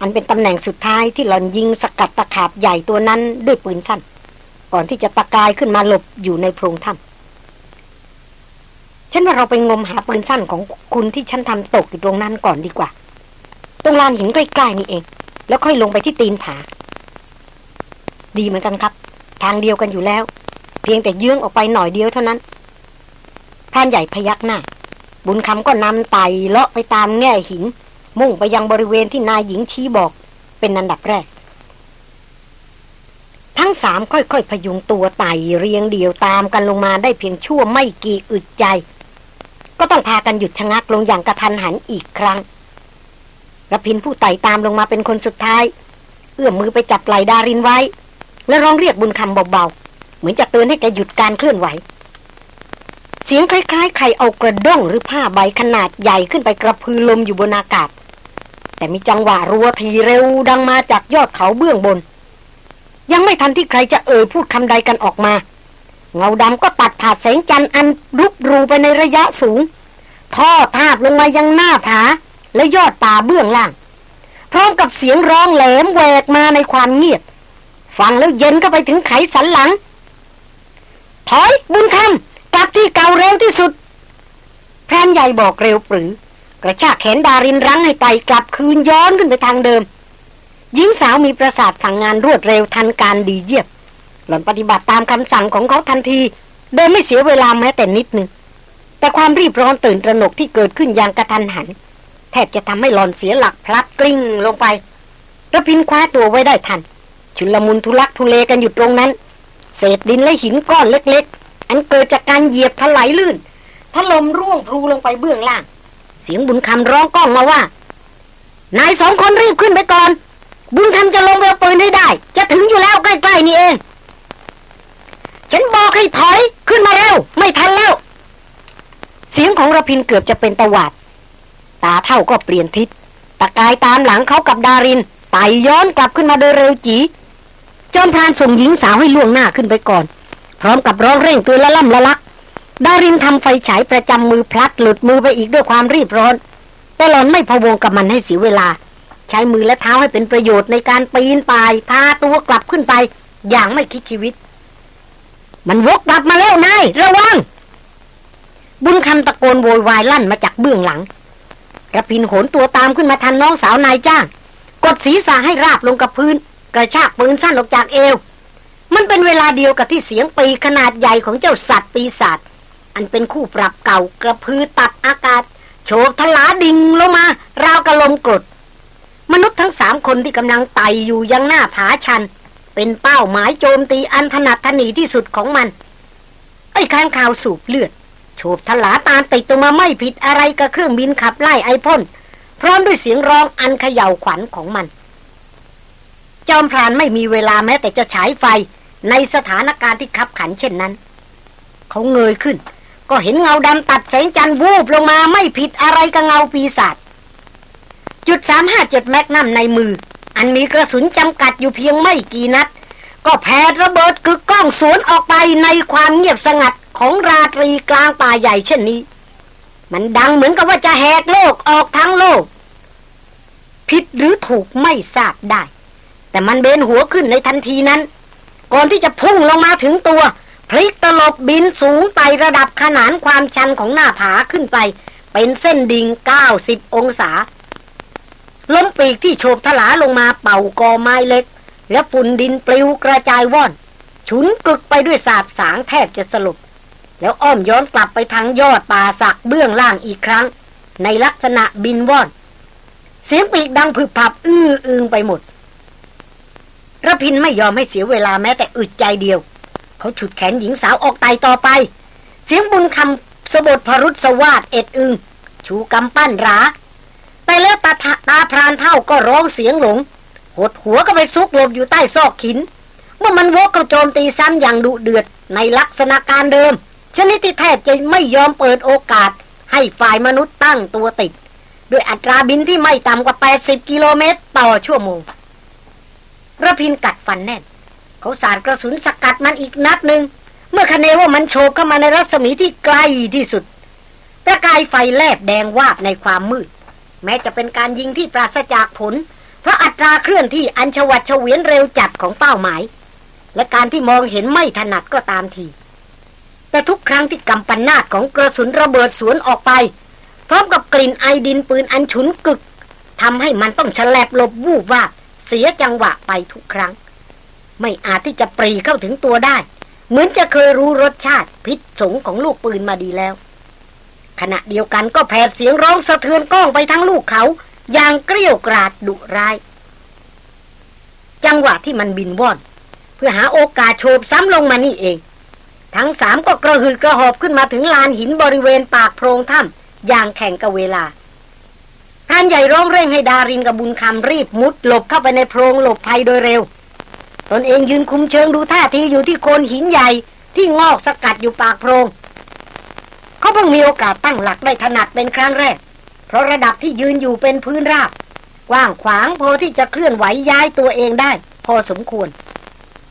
อันเป็นตำแหน่งสุดท้ายที่หลอนยิงสกัดตะขาบใหญ่ตัวนั้นด้วยปืนสั้น ก่อนที่จะตะกายขึ้นมาหลบอยู่ในโพรงถ้ำฉันว่าเราไปงมหาปืนสั้นของคุณที่ฉันทำตกอยู่ตรงนั้นก่อนดีกว่า ตรงลานหินใกล้ๆนี่เอง แล้วค่อยลงไปที่ตีนผา ดีเหมือนกันครับ ทางเดียวกันอยู่แล้ว เพียงแต่เยื้องออกไปหน่อยเดียวเท่านั้น พรานใหญ่พยักหน้า บุญคำก็นำไต่เลาะไปตามแง่หิน มุ่งไปยังบริเวณที่นายหญิงชี้บอก เป็นอันดับแรก ทั้งสามค่อยๆ พยุงตัวไต่เรียงเดี่ยวตามกันลงมาได้เพียงชั่วไม่กี่อึดใจ ก็ต้องพากันหยุดชะงักลงอย่างกระทันหันอีกครั้งรพินผู้ไต่ตามลงมาเป็นคนสุดท้าย เอื้อมมือไปจับไหลดารินไว้ และร้องเรียกบุญคำเบาๆ เหมือนจะเตือนให้แกหยุดการเคลื่อนไหว เสียงคล้ายๆ ใครเอากระด้งหรือผ้าใบขนาดใหญ่ขึ้นไปกระพือลมอยู่บนอากาศ แต่มีจังหวะรัวทีเร็วดังมาจากยอดเขาเบื้องบน ยังไม่ทันที่ใครจะเอ่ยพูดคำใดกันออกมา เงาดำก็ตัดผ่าแสงจันทร์อันรุกรูไปในระยะสูงท่อทาบลงมายังหน้าผาและยอดป่าเบื้องล่าง พร้อมกับเสียงร้องแหลมแหวกมาในความเงียบ ฟังแล้วเย็นก็ไปถึงไขสันหลัง ถอยบุญคำ กลับที่เก่าเร็วที่สุด พรานใหญ่บอกเร็วปรือกระชากแขนดารินรั้งให้ไต่กลับคืนย้อนขึ้นไปทางเดิม หญิงสาวมีประสาทสั่งงานรวดเร็วทันการดีเยี่ยบหล่อนปฏิบัติตามคำสั่งของเขาทันที โดยไม่เสียเวลาแม้แต่นิดหนึ่ง แต่ความรีบร้อนตื่นตระหนกที่เกิดขึ้นอย่างกระทันหัน แทบจะทำให้หลอนเสียหลักพลัดกลิ้งลงไประพินคว้าตัวไว้ได้ทัน ชุลมุนทุลักทุเลกันอยู่ตรงนั้น เศษดินและหินก้อนเล็ก อันเกิดจากการเหยียบถลายลื่นถลมร่วงพลูลงไปเบื้องล่าง เสียงบุญคำร้องก้องมาว่า นายสองคนรีบขึ้นไปก่อน บุญคำจะลงไปเอปืนให้ได้ จะถึงอยู่แล้วใกล้ๆนี่เอง ฉันบอกให้ถอยขึ้นมาแล้วไม่ทันแล้ว เสียงของระพินเกือบจะเป็นตะวัดตาเท่าก็เปลี่ยนทิศตะกายตามหลังเขากับดารินไต่ย้อนกลับขึ้นมาโดยเร็วจีจอมพรานส่งหญิงสาวให้ล่วงหน้าขึ้นไปก่อน พร้อมกับร้องเร่งเตือนละล่ำละลัก ดารินทำไฟฉายประจำมือพลัดหลุดมือไปอีกด้วยความรีบร้อน แต่หลอนไม่พะวงกับมันให้เสียเวลา ใช้มือและเท้าให้เป็นประโยชน์ในการปีนป่าย พาตัวกลับขึ้นไป อย่างไม่คิดชีวิต มันวกกลับมาแล้วนายระวัง บุญคำตะโกนโวยวายลั่นมาจากเบื้องหลังระพินโหนตัวตามขึ้นมาทันน้องสาวนายจ้าง กดศีรษะให้ราบลงกับพื้น กระชากปืนสั้นออกจากเอว มันเป็นเวลาเดียวกับที่เสียงปีขนาดใหญ่ของเจ้าสัตว์ปีศาจอันเป็นคู่ปรับเก่ากระพือตัดอากาศ โฉบทลาดิ่งลงมา ราวกระลมกรด มนุษย์ทั้งสามคนที่กำลังไต่อยู่ยังหน้าผาชัน เป็นเป้าหมายโจมตีอันถนัดถนีที่สุดของมัน ไอ้ข้างข่าวสูบเลือด โฉบทลาตามติดตัวมาไม่ผิดอะไรกับเครื่องบินขับไล่ไอพ่นพร้อมด้วยเสียงร้องอันเขย่าวขวัญของมัน จอมพรานไม่มีเวลาแม้แต่จะฉายไฟ ในสถานการณ์ที่ขับขันเช่นนั้น เขาเงยขึ้น ก็เห็นเงาดำตัดแสงจันทร์วูบลงมาไม่ผิดอะไรกับเงาปีศาจจุดสามห้าเจ็ดแมกนัมในมือ อันมีกระสุนจำกัดอยู่เพียงไม่กี่นัด ก็แผดระเบิดกึกก้องสวนออกไปในความเงียบสงัดของราตรีกลางป่าใหญ่เช่นนี้ มันดังเหมือนกับว่าจะแหกโลกออกทั้งโลก ผิดหรือถูกไม่ทราบได้ แต่มันเบนหัวขึ้นในทันทีนั้น ก่อนที่จะพุ่งลงมาถึงตัวพลิกตลบบินสูงไประดับขนานความชันของหน้าผาขึ้นไป เป็นเส้นดิ่ง 90 องศา ล้มปีกที่โฉบทลาลงมาเป่ากอไม้เล็ก และฝุ่นดินปลิวกระจายว่อน ฉุนกึกไปด้วยสาบสางแทบจะสลบ แล้วอ้อมย้อนกลับไปทางยอดป่าสักเบื้องล่างอีกครั้ง ในลักษณะบินว่อน เสียงปีกดังผึบผับอื้ออึงไปหมด ระพินไม่ยอมให้เสียเวลาแม้แต่อึดใจเดียว เขาฉุดแขนหญิงสาวออกไตต่อไป เสียงบุญคำสบดพรุษสวาดเอ็ดอึง ชูกำปั้นราแต่แล้วตาตาพรานเท่าก็ร้องเสียงหลง หดหัวก็ไปซุกหลบอยู่ใต้ซอกหิน เมื่อมันวกเข้าโจมตีซ้ำอย่างดุเดือดในลักษณะการเดิม ชนิดที่แทบจะไม่ยอมเปิดโอกาส ให้ฝ่ายมนุษย์ตั้งตัวติด ด้วยอัตราบินที่ไม่ต่ำกว่า 80 กิโลเมตร ต่อชั่วโมง ระพินกัดฟันแน่น เขาสาดกระสุนสกัดมันอีกนัดหนึ่ง เมื่อคะเนว่ามันโฉบเข้ามาในรัศมีที่ไกลที่สุด ประกายไฟแลบแดงวาบในความมืด แม้จะเป็นการยิงที่ปราศจากผล เพราะอัตราเคลื่อนที่อันชวัดเฉวียนเร็วจัดของเป้าหมาย และการที่มองเห็นไม่ถนัดก็ตามที แต่ทุกครั้งที่กำปันนาดของกระสุนระเบิดสวนออกไป พร้อมกับกลิ่นไอดินปืนอันฉุนกึกทำให้มันต้องฉลบหลบวูบว่า เสียจังหวะไปทุกครั้ง ไม่อาจที่จะปรีเข้าถึงตัวได้ เหมือนจะเคยรู้รสชาติพิษสงของลูกปืนมาดีแล้ว ขณะเดียวกันก็แผดเสียงร้องสะเทือนก้องไปทั้งลูกเขา อย่างเกลี้ยวกราดดุร้าย จังหวะที่มันบินว่อน เพื่อหาโอกาสโฉบซ้ำลงมานี่เอง ทั้งสามก็กระหืดกระหอบขึ้นมาถึงลานหินบริเวณปากโพรงถ้ำอย่างแข่งกับเวลา ท่านใหญ่ร้องเร่งให้ดารินกับบุญคำรีบมุดหลบเข้าไปในโพรงหลบภัยโดยเร็ว ตนเองยืนคุมเชิงดูท่าทีอยู่ที่โคนหินใหญ่ที่งอกสกัดอยู่ปากโพรง เขาเพิ่งมีโอกาสตั้งหลักได้ถนัดเป็นครั้งแรก เพราะระดับที่ยืนอยู่เป็นพื้นราบกว้างขวางพอที่จะเคลื่อนไหวย้ายตัวเองได้ พอสมควร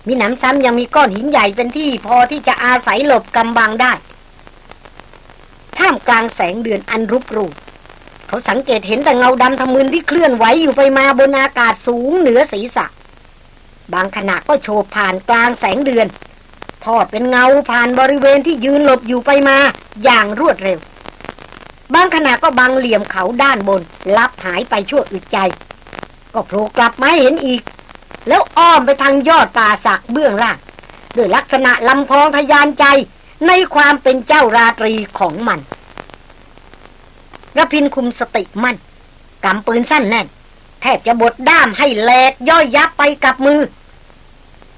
มีหนำซ้ำยังมีก้อนหินใหญ่เป็นที่พอที่จะอาศัยหลบกำบังได้ ท่ามกลางแสงเดือนอันรุกรู เขาสังเกตเห็นแต่เงาดำทะมึนที่เคลื่อนไหวอยู่ไปมาบนอากาศสูงเหนือศีรษะ บางขณะก็โฉบผ่านกลางแสงเดือน ทอดเป็นเงาผ่านบริเวณที่ยืนหลบอยู่ไปมาอย่างรวดเร็ว บางขณะก็บังเหลี่ยมเขาด้านบน ลับหายไปชั่วอึดใจ ก็โผล่กลับมาเห็นอีก แล้วอ้อมไปทางยอดป่าสักเบื้องล่างด้วยลักษณะลำพองทยานใจในความเป็นเจ้าราตรีของมัน ระพินคุมสติมั่นกำปืนสั้นแน่น แทบจะบดด้ามให้แหลกย่อยยับไปกับมือ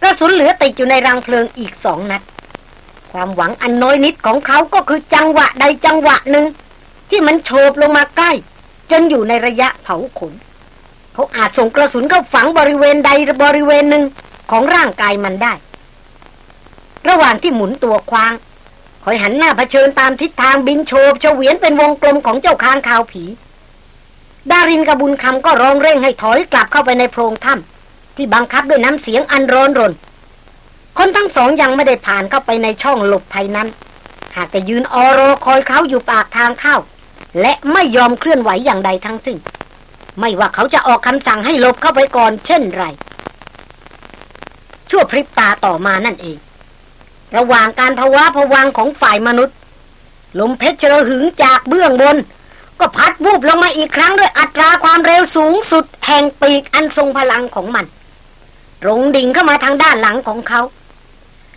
กระสุนเหลือติดอยู่ในรังเพลิงอีกสองนัด ความหวังอันน้อยนิดของเขาก็คือจังหวะใดจังหวะหนึ่ง ที่มันโฉบลงมาใกล้ จนอยู่ในระยะเผาขน เขาอาจส่งกระสุนเข้าฝังบริเวณใดบริเวณหนึ่งของร่างกายมันได้ ระหว่างที่หมุนตัวควาง คอยหันหน้าเผชิญตามทิศทางบินโฉบเฉวียนเป็นวงกลมของเจ้าคางคาวผี ดารินกับบุญคำก็ร้องเร่งให้ถอยกลับเข้าไปในโพรงถ้ำที่บังคับด้วยน้ำเสียงอันร้อนรน คนทั้งสองยังไม่ได้ผ่านเข้าไปในช่องหลบภัยนั้น หากแต่ยืนออรอคอยเขาอยู่ปากทางเข้า และไม่ยอมเคลื่อนไหวอย่างใดทั้งสิ้น ไม่ว่าเขาจะออกคำสั่งให้หลบเข้าไปก่อนเช่นไร ชั่วพริบตาต่อมานั่นเอง ระหว่างการภาวะผวังของฝ่ายมนุษย์ ลมเพชรระหึงจากเบื้องบน ก็พัดวูบลงมาอีกครั้งด้วยอัตราความเร็วสูงสุด แห่งปีกอันทรงพลังของมันรงดิ่งเข้ามาทางด้านหลังของเขา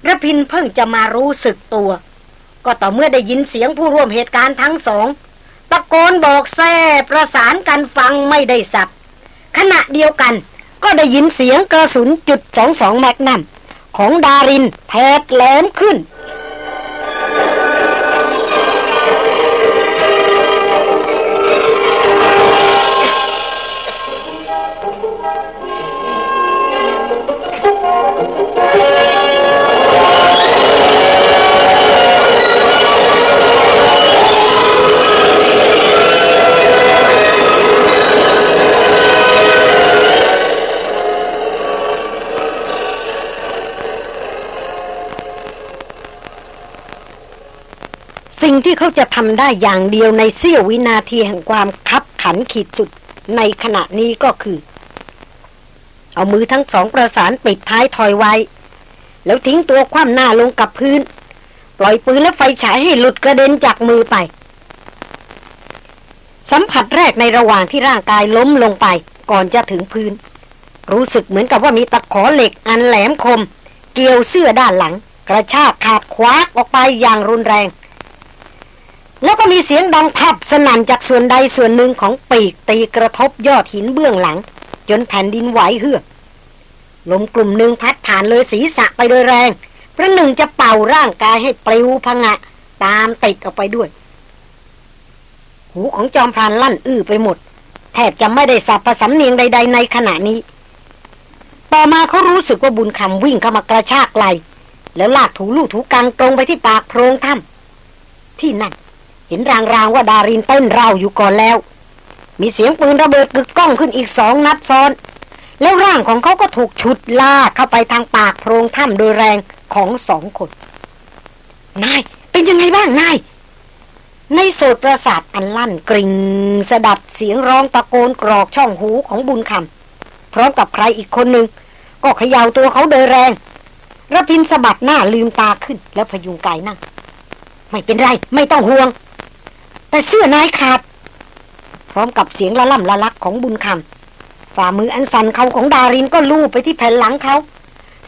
ระพินเพิ่งจะมารู้สึกตัว ก็ต่อเมื่อได้ยินเสียงผู้ร่วมเหตุการณ์ทั้งสองตะโกนบอกแซ่ประสานกันฟังไม่ได้สับขณะเดียวกันก็ได้ยินเสียงกระสุนจุดสองสองแมกนัม ของดารินแผดแหลมขึ้น งที่เขาจะทำได้อย่างเดียวในเสี้ยววินาทีแห่งความคับขันขีดสุดในขณะนี้ก็คือ เอามือทั้งสองประสานปิดท้ายถอยไว้ แล้วทิ้งตัวคว่ำหน้าลงกับพื้น ปล่อยปืนและไฟฉายให้หลุดกระเด็นจากมือไป สัมผัสแรกในระหว่างที่ร่างกายล้มลงไปก่อนจะถึงพื้น รู้สึกเหมือนกับว่ามีตะขอเหล็กอันแหลมคม เกี่ยวเสื้อด้านหลัง กระชากขาดคว้าออกไปอย่างรุนแรง แล้วก็มีเสียงดังพับสนั่นจากส่วนใดส่วนหนึ่งของปีกตีกระทบยอดหินเบื้องหลัง จนแผ่นดินไหวเฮือกลมกลุ่มหนึ่งพัดผ่านเลยศีรษะไปโดยแรงประหนึ่งจะเป่าร่างกายให้ปลิวพงะ ตามติดออกไปด้วย หูของจอมพรานลั่นอื้อไปหมด แทบจะไม่ได้สับประสำเนียงใด ๆ ในขณะนี้ ต่อมาเขารู้สึกว่าบุญคำวิ่งเข้ามากระชากไหลแล้วลากถูลู่ถูกังตรงไปที่ปากโพรงถ้ำที่นั่น เห็นรางๆว่าดารินเต้นเราอยู่ก่อนแล้ว มีเสียงปืนระเบิดกึกก้องขึ้นอีกสองนัดซ้อน แล้วร่างของเขาก็ถูกฉุดลากเข้าไปทางปากโพรงถ้ำโดยแรงของสองคน นาย เป็นยังไงบ้างนาย ในโสดประสาทอันลั่นกริ่งสดับเสียงร้องตะโกนกรอกช่องหูของบุญคำพร้อมกับใครอีกคนหนึ่งก็เขย่าตัวเขาโดยแรงระพินสะบัดหน้าลืมตาขึ้นแล้วพยุงกายนั่ง ไม่เป็นไร ไม่ต้องห่วง แต่เสื้อนายขาด พร้อมกับเสียงละล่ำละลักของบุญคำฝ่ามืออันสั่นเขาของดารินก็ลูบไปที่แผ่นหลังเขา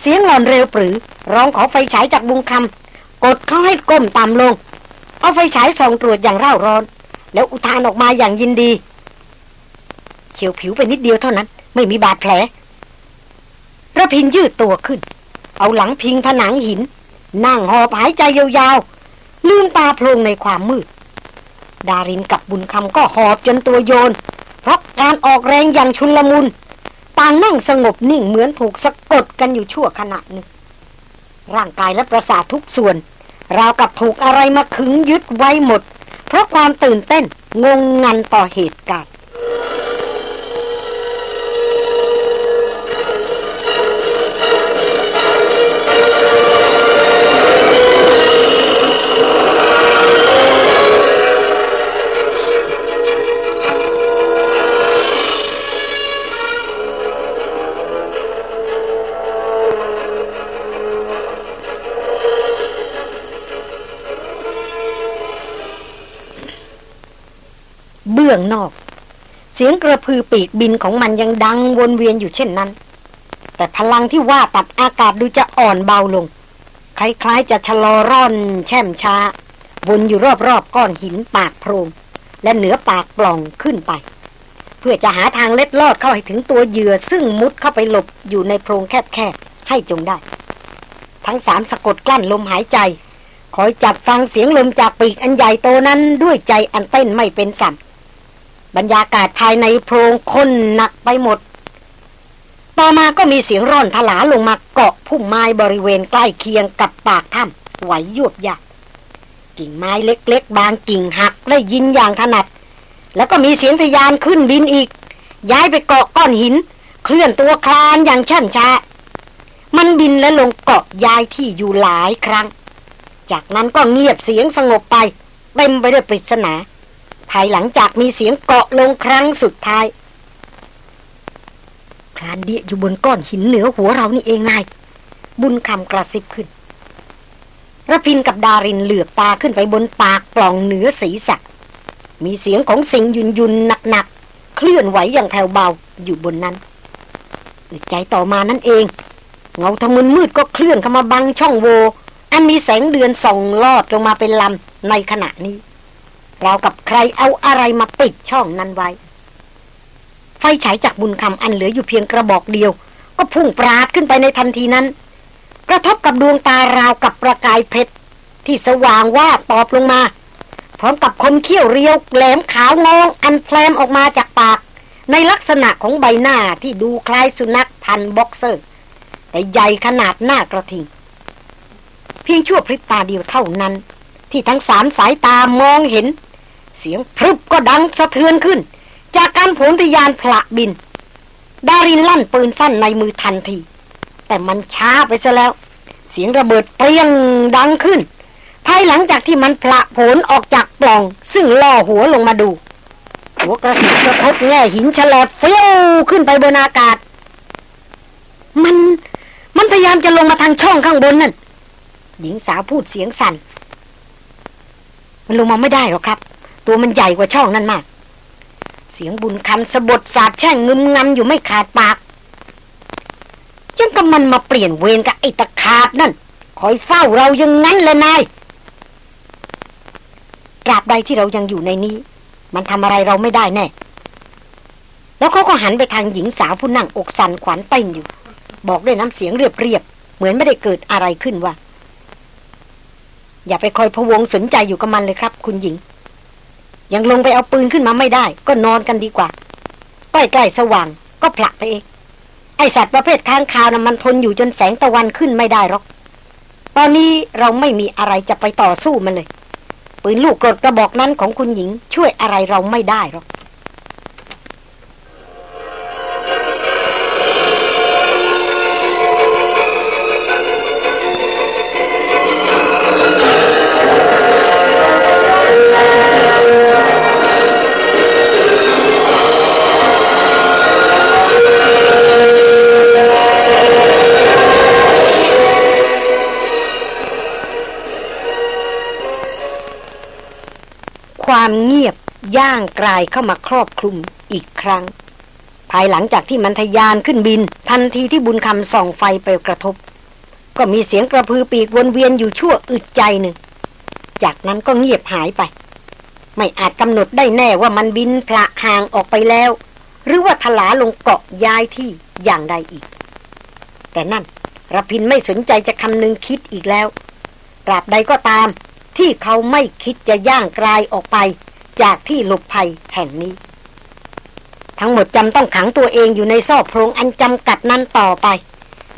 เสียงหลอนเร็วปรือ ร้องขอไฟฉายจากบุญคำกดเขาให้ก้มต่ำลง เอาไฟฉายส่องตรวจอย่างเร่าร้อน แล้วอุทานออกมาอย่างยินดี เฉียวผิวไปนิดเดียวเท่านั้น ไม่มีบาดแผลระพินยืดตัวขึ้น เอาหลังพิงผนังหิน นั่งหอบหายใจยาวๆลืมตาโพลงในความมืด ดารินกับบุญคำก็หอบจนตัวโยน เพราะการออกแรงอย่างชุนลมุนต่างนั่งสงบนิ่งเหมือนถูกสะกดกันอยู่ชั่วขณะหนึ่ง ร่างกายและประสาททุกส่วน ราวกับถูกอะไรมาขึงยึดไว้หมด เพราะความตื่นเต้นงงงันต่อเหตุการณ์ องนอก เสียงกระพือปีกบินของมันยังดังวนเวียนอยู่เช่นนั้น แต่พลังที่ว่าตัดอากาศดูจะอ่อนเบาลง คล้ายๆจะชะลอร่อน แช่มช้า วนอยู่รอบๆก้อนหินปากโพรง และเหนือปากปล่องขึ้นไป เพื่อจะหาทางเล็ดลอดเข้าให้ถึงตัวเหยื่อซึ่งมุดเข้าไปหลบอยู่ในโพรงแคบๆให้จงได้ ทั้งสามสะกดกลั้นลมหายใจคอยจับฟังเสียงลมจากปีกอันใหญ่โตนั้นด้วยใจอันเต้นไม่เป็นสัม บรรยากาศภายในโพรงค้นหนักไปหมด ต่อมาก็มีเสียงร่อนถลาลงมาเกาะพุ่มไม้บริเวณใกล้เคียงกับปากถ้ำไหวยวบยากกิ่งไม้เล็กๆ บางกิ่งหักได้ยินอย่างถนัด แล้วก็มีเสียงทยานขึ้นบินอีก ย้ายไปเกาะก้อนหิน เคลื่อนตัวคลานอย่างช่ำช้ามันบินและลงเกาะย้ายที่อยู่หลายครั้ง จากนั้นก็เงียบเสียงสงบไปเต็มไปด้วยปริศนา ภายหลังจากมีเสียงเกาะลงครั้งสุดท้ายคลานเดียอยู่บนก้อนหินเหนือหัวเรานี่เองนาย บุญคำกระซิบขึ้นระพินกับดารินเหลือบตาขึ้นไปบนปากปล่องเหนือศีรษะ มีเสียงของสิ่งยุนยุนหนักๆ เคลื่อนไหวอย่างแผ่วเบาอยู่บนนั้นอึดใจต่อมานั่นเอง เงาทะมึนมืดก็เคลื่อนเข้ามาบังช่องโว อันมีแสงเดือนส่องลอดลงมาเป็นลำในขณะนี้ ราวกับใครเอาอะไรมาปิดช่องนั้นไว้ ไฟฉายจากบุญคำอันเหลืออยู่เพียงกระบอกเดียว ก็พุ่งปราดขึ้นไปในทันทีนั้น กระทบกับดวงตาราวกับประกายเพชร ที่สว่างว่าตอบลงมา พร้อมกับคมเขี้ยวเรียวแหลมขาวงองอันแพลมออกมาจากปาก ในลักษณะของใบหน้าที่ดูคล้ายสุนัขพันธุ์บ็อกเซอร์ แต่ใหญ่ขนาดหน้ากระทิง เพียงชั่วพริบตาเดียวเท่านั้น ที่ทั้งสามสายตามองเห็น เสียงพรึบก็ดังสะเทือนขึ้น จากการโผนทะยานผละบิน ดารินลั่นปืนสั้นในมือทันที แต่มันช้าไปซะแล้ว เสียงระเบิดเปรี้ยงดังขึ้น ภายหลังจากที่มันผละโผนออกจากปล่อง ซึ่งล่อหัวลงมาดู หัวกระสุนกระทบแง่หินฉลบเฟี้ยวขึ้นไปบนอากาศ มันมันพยายามจะลงมาทางช่องข้างบนนั่นหญิงสาวพูดเสียงสั่น มันลงมาไม่ได้หรอกครับ ตัวมันใหญ่กว่าช่องนั่นมาก เสียงบุญคำสะบดสาบแช่งงึมงำอยู่ไม่ขาดปาก ยังกับมันมาเปลี่ยนเวรกับไอ้ตะขาบนั่น คอยเฝ้าเรายังงั้นเลยนายตราบใดที่เรายังอยู่ในนี้ มันทำอะไรเราไม่ได้แน่ แล้วเขาก็หันไปทางหญิงสาวผู้นั่งอกสันขวัญเต้นอยู่ บอกด้วยน้ำเสียงเรียบๆเหมือนไม่ได้เกิดอะไรขึ้นว่า อย่าไปคอยพวงสนใจอยู่กับมันเลยครับ คุณหญิง ยังลงไปเอาปืนขึ้นมาไม่ได้ ก็นอนกันดีกว่า ใกล้ๆสว่างก็ผลักไปเองไอสัตว์ประเภทค้างคาวนะ่ะมันทนอยู่จนแสงตะวันขึ้นไม่ได้หรอก ตอนนี้เราไม่มีอะไรจะไปต่อสู้มันเลย ปืนลูกกรดกระบอกนั้นของคุณหญิง ช่วยอะไรเราไม่ได้หรอก ความเงียบย่างกลายเข้ามาครอบคลุมอีกครั้ง ภายหลังจากที่มันทยานขึ้นบิน ทันทีที่บุญคำส่องไฟไปกระทบ ก็มีเสียงกระพือปีกวนเวียนอยู่ชั่วอึดใจหนึ่ง จากนั้นก็เงียบหายไป ไม่อาจกำหนดได้แน่ว่ามันบินพละห่างออกไปแล้ว หรือว่าทลาลงเกาะย้ายที่อย่างใดอีก แต่นั่นรพินไม่สนใจจะคำนึงคิดอีกแล้วตราบใดก็ตาม ที่เขาไม่คิดจะย่างกลายออกไปจากที่หลบภัยแห่งนี้ ทั้งหมดจำต้องขังตัวเองอยู่ในซอกโพรงอันจำกัดนั้นต่อไป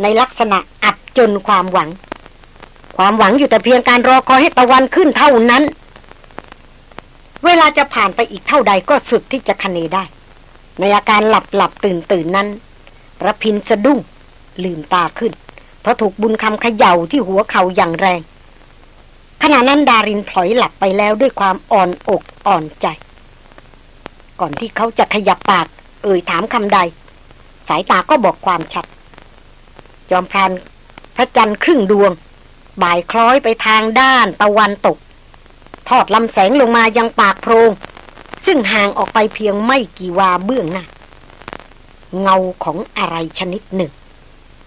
ในลักษณะอับจนความหวัง ความหวังอยู่แต่เพียงการรอคอยให้ตะวันขึ้นเท่านั้น เวลาจะผ่านไปอีกเท่าใดก็สุดที่จะคเนได้ ในอาการหลับหลับตื่นตื่นนั้นระพินสะดุ้งลืมตาขึ้น เพราะถูกบุญคำเขย่าที่หัวเข่าอย่างแรง ขณะนั้นดารินพลอยหลับไปแล้วด้วยความอ่อนอกอ่อนใจ ก่อนที่เขาจะขยับปาก เอ่ยถามคำใด สายตาก็บอกความชัด ยอมพรานพระจันทร์ครึ่งดวง บ่ายคล้อยไปทางด้านตะวันตก ทอดลำแสงลงมายังปากโพรง ซึ่งห่างออกไปเพียงไม่กี่วาเบื้องหน้า เงาของอะไรชนิดหนึ่ง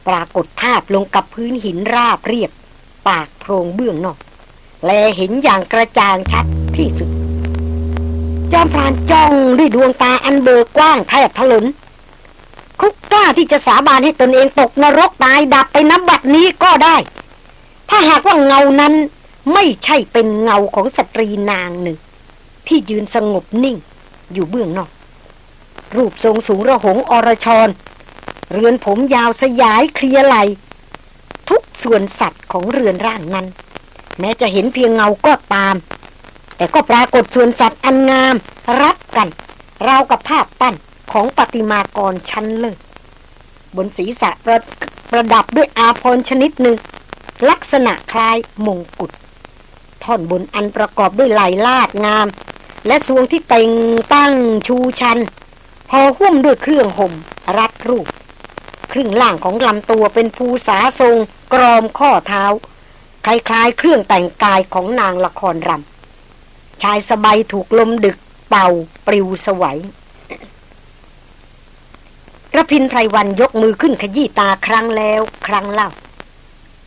ปรากฏทาบลงกับพื้นหินราบเรียบ ปากโพรงเบื้องนอก แลเห็นอย่างกระจ่างชัดที่สุด จอมพรานจ้องด้วยดวงตาอันเบิกกว้างแทบถลนคุกกล้าที่จะสาบานให้ตนเองตกนรกตายดับไปนับบัดนี้ก็ได้ ถ้าหากว่าเงานั้นไม่ใช่เป็นเงาของสตรีนางหนึ่ง ที่ยืนสงบนิ่งอยู่เบื้องนอก รูปทรงสูงระหงอรชร เรือนผมยาวสยายเคลียไหลทุกส่วนสัตว์ของเรือนร่างนั้น แม้จะเห็นเพียงเงาก็ตาม แต่ก็ปรากฏส่วนสัตว์อันงาม รับกัน ราวกับภาพปั้นของปฏิมากรชั้นเลิศบนศีรษะประประดับด้วยอาพรชนิดหนึ่ง ลักษณะคล้ายมงกุฎท่อนบนอันประกอบด้วยลายลาดงาม และสวงที่เต่งตั้งชูชันพอหุ้มด้วยเครื่องห่มรัดรูป ครึ่งล่างของลำตัวเป็นภูษาทรงกรอมข้อเท้า คล้ายๆ เครื่องแต่งกายของนางละครรำชายสบายถูกลมดึกเป่าปลิวสวัยระพินไพรวันยกมือขึ้นขยี้ตาครั้งแล้วครั้งเล่า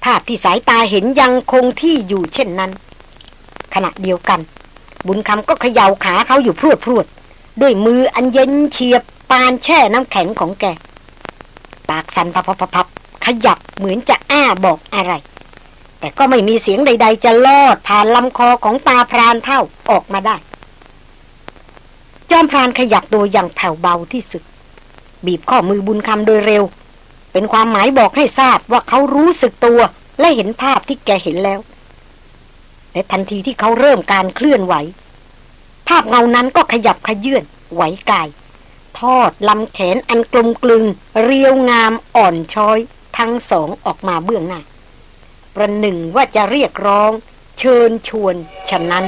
ภาพที่สายตาเห็นยังคงที่อยู่เช่นนั้น ขณะเดียวกัน บุญคำก็เขย่าขาเขาอยู่พรวดพรวด ด้วยมืออันเย็นเฉียบปานแช่น้ำแข็งของแก ปากสันพับพับพับขยับเหมือนจะอ้าบอกอะไร แต่ก็ไม่มีเสียงใด ๆ จะลอดผ่านลำคอของตาพรานเท่าออกมาได้ จอมพรานขยับตัวอย่างแผ่วเบาที่สุด บีบข้อมือบุญคำโดยเร็ว เป็นความหมายบอกให้ทราบว่าเขารู้สึกตัวและเห็นภาพที่แกเห็นแล้วและทันทีที่เขาเริ่มการเคลื่อนไหว ภาพเงานั้นก็ขยับขยื่นไหวกาย ทอดลำแขนอันกลมกลึง เรียวงามอ่อนช้อย ทั้งสองออกมาเบื้องหน้า ประหนึ่งว่าจะเรียกร้อง เชิญชวนฉะนั้น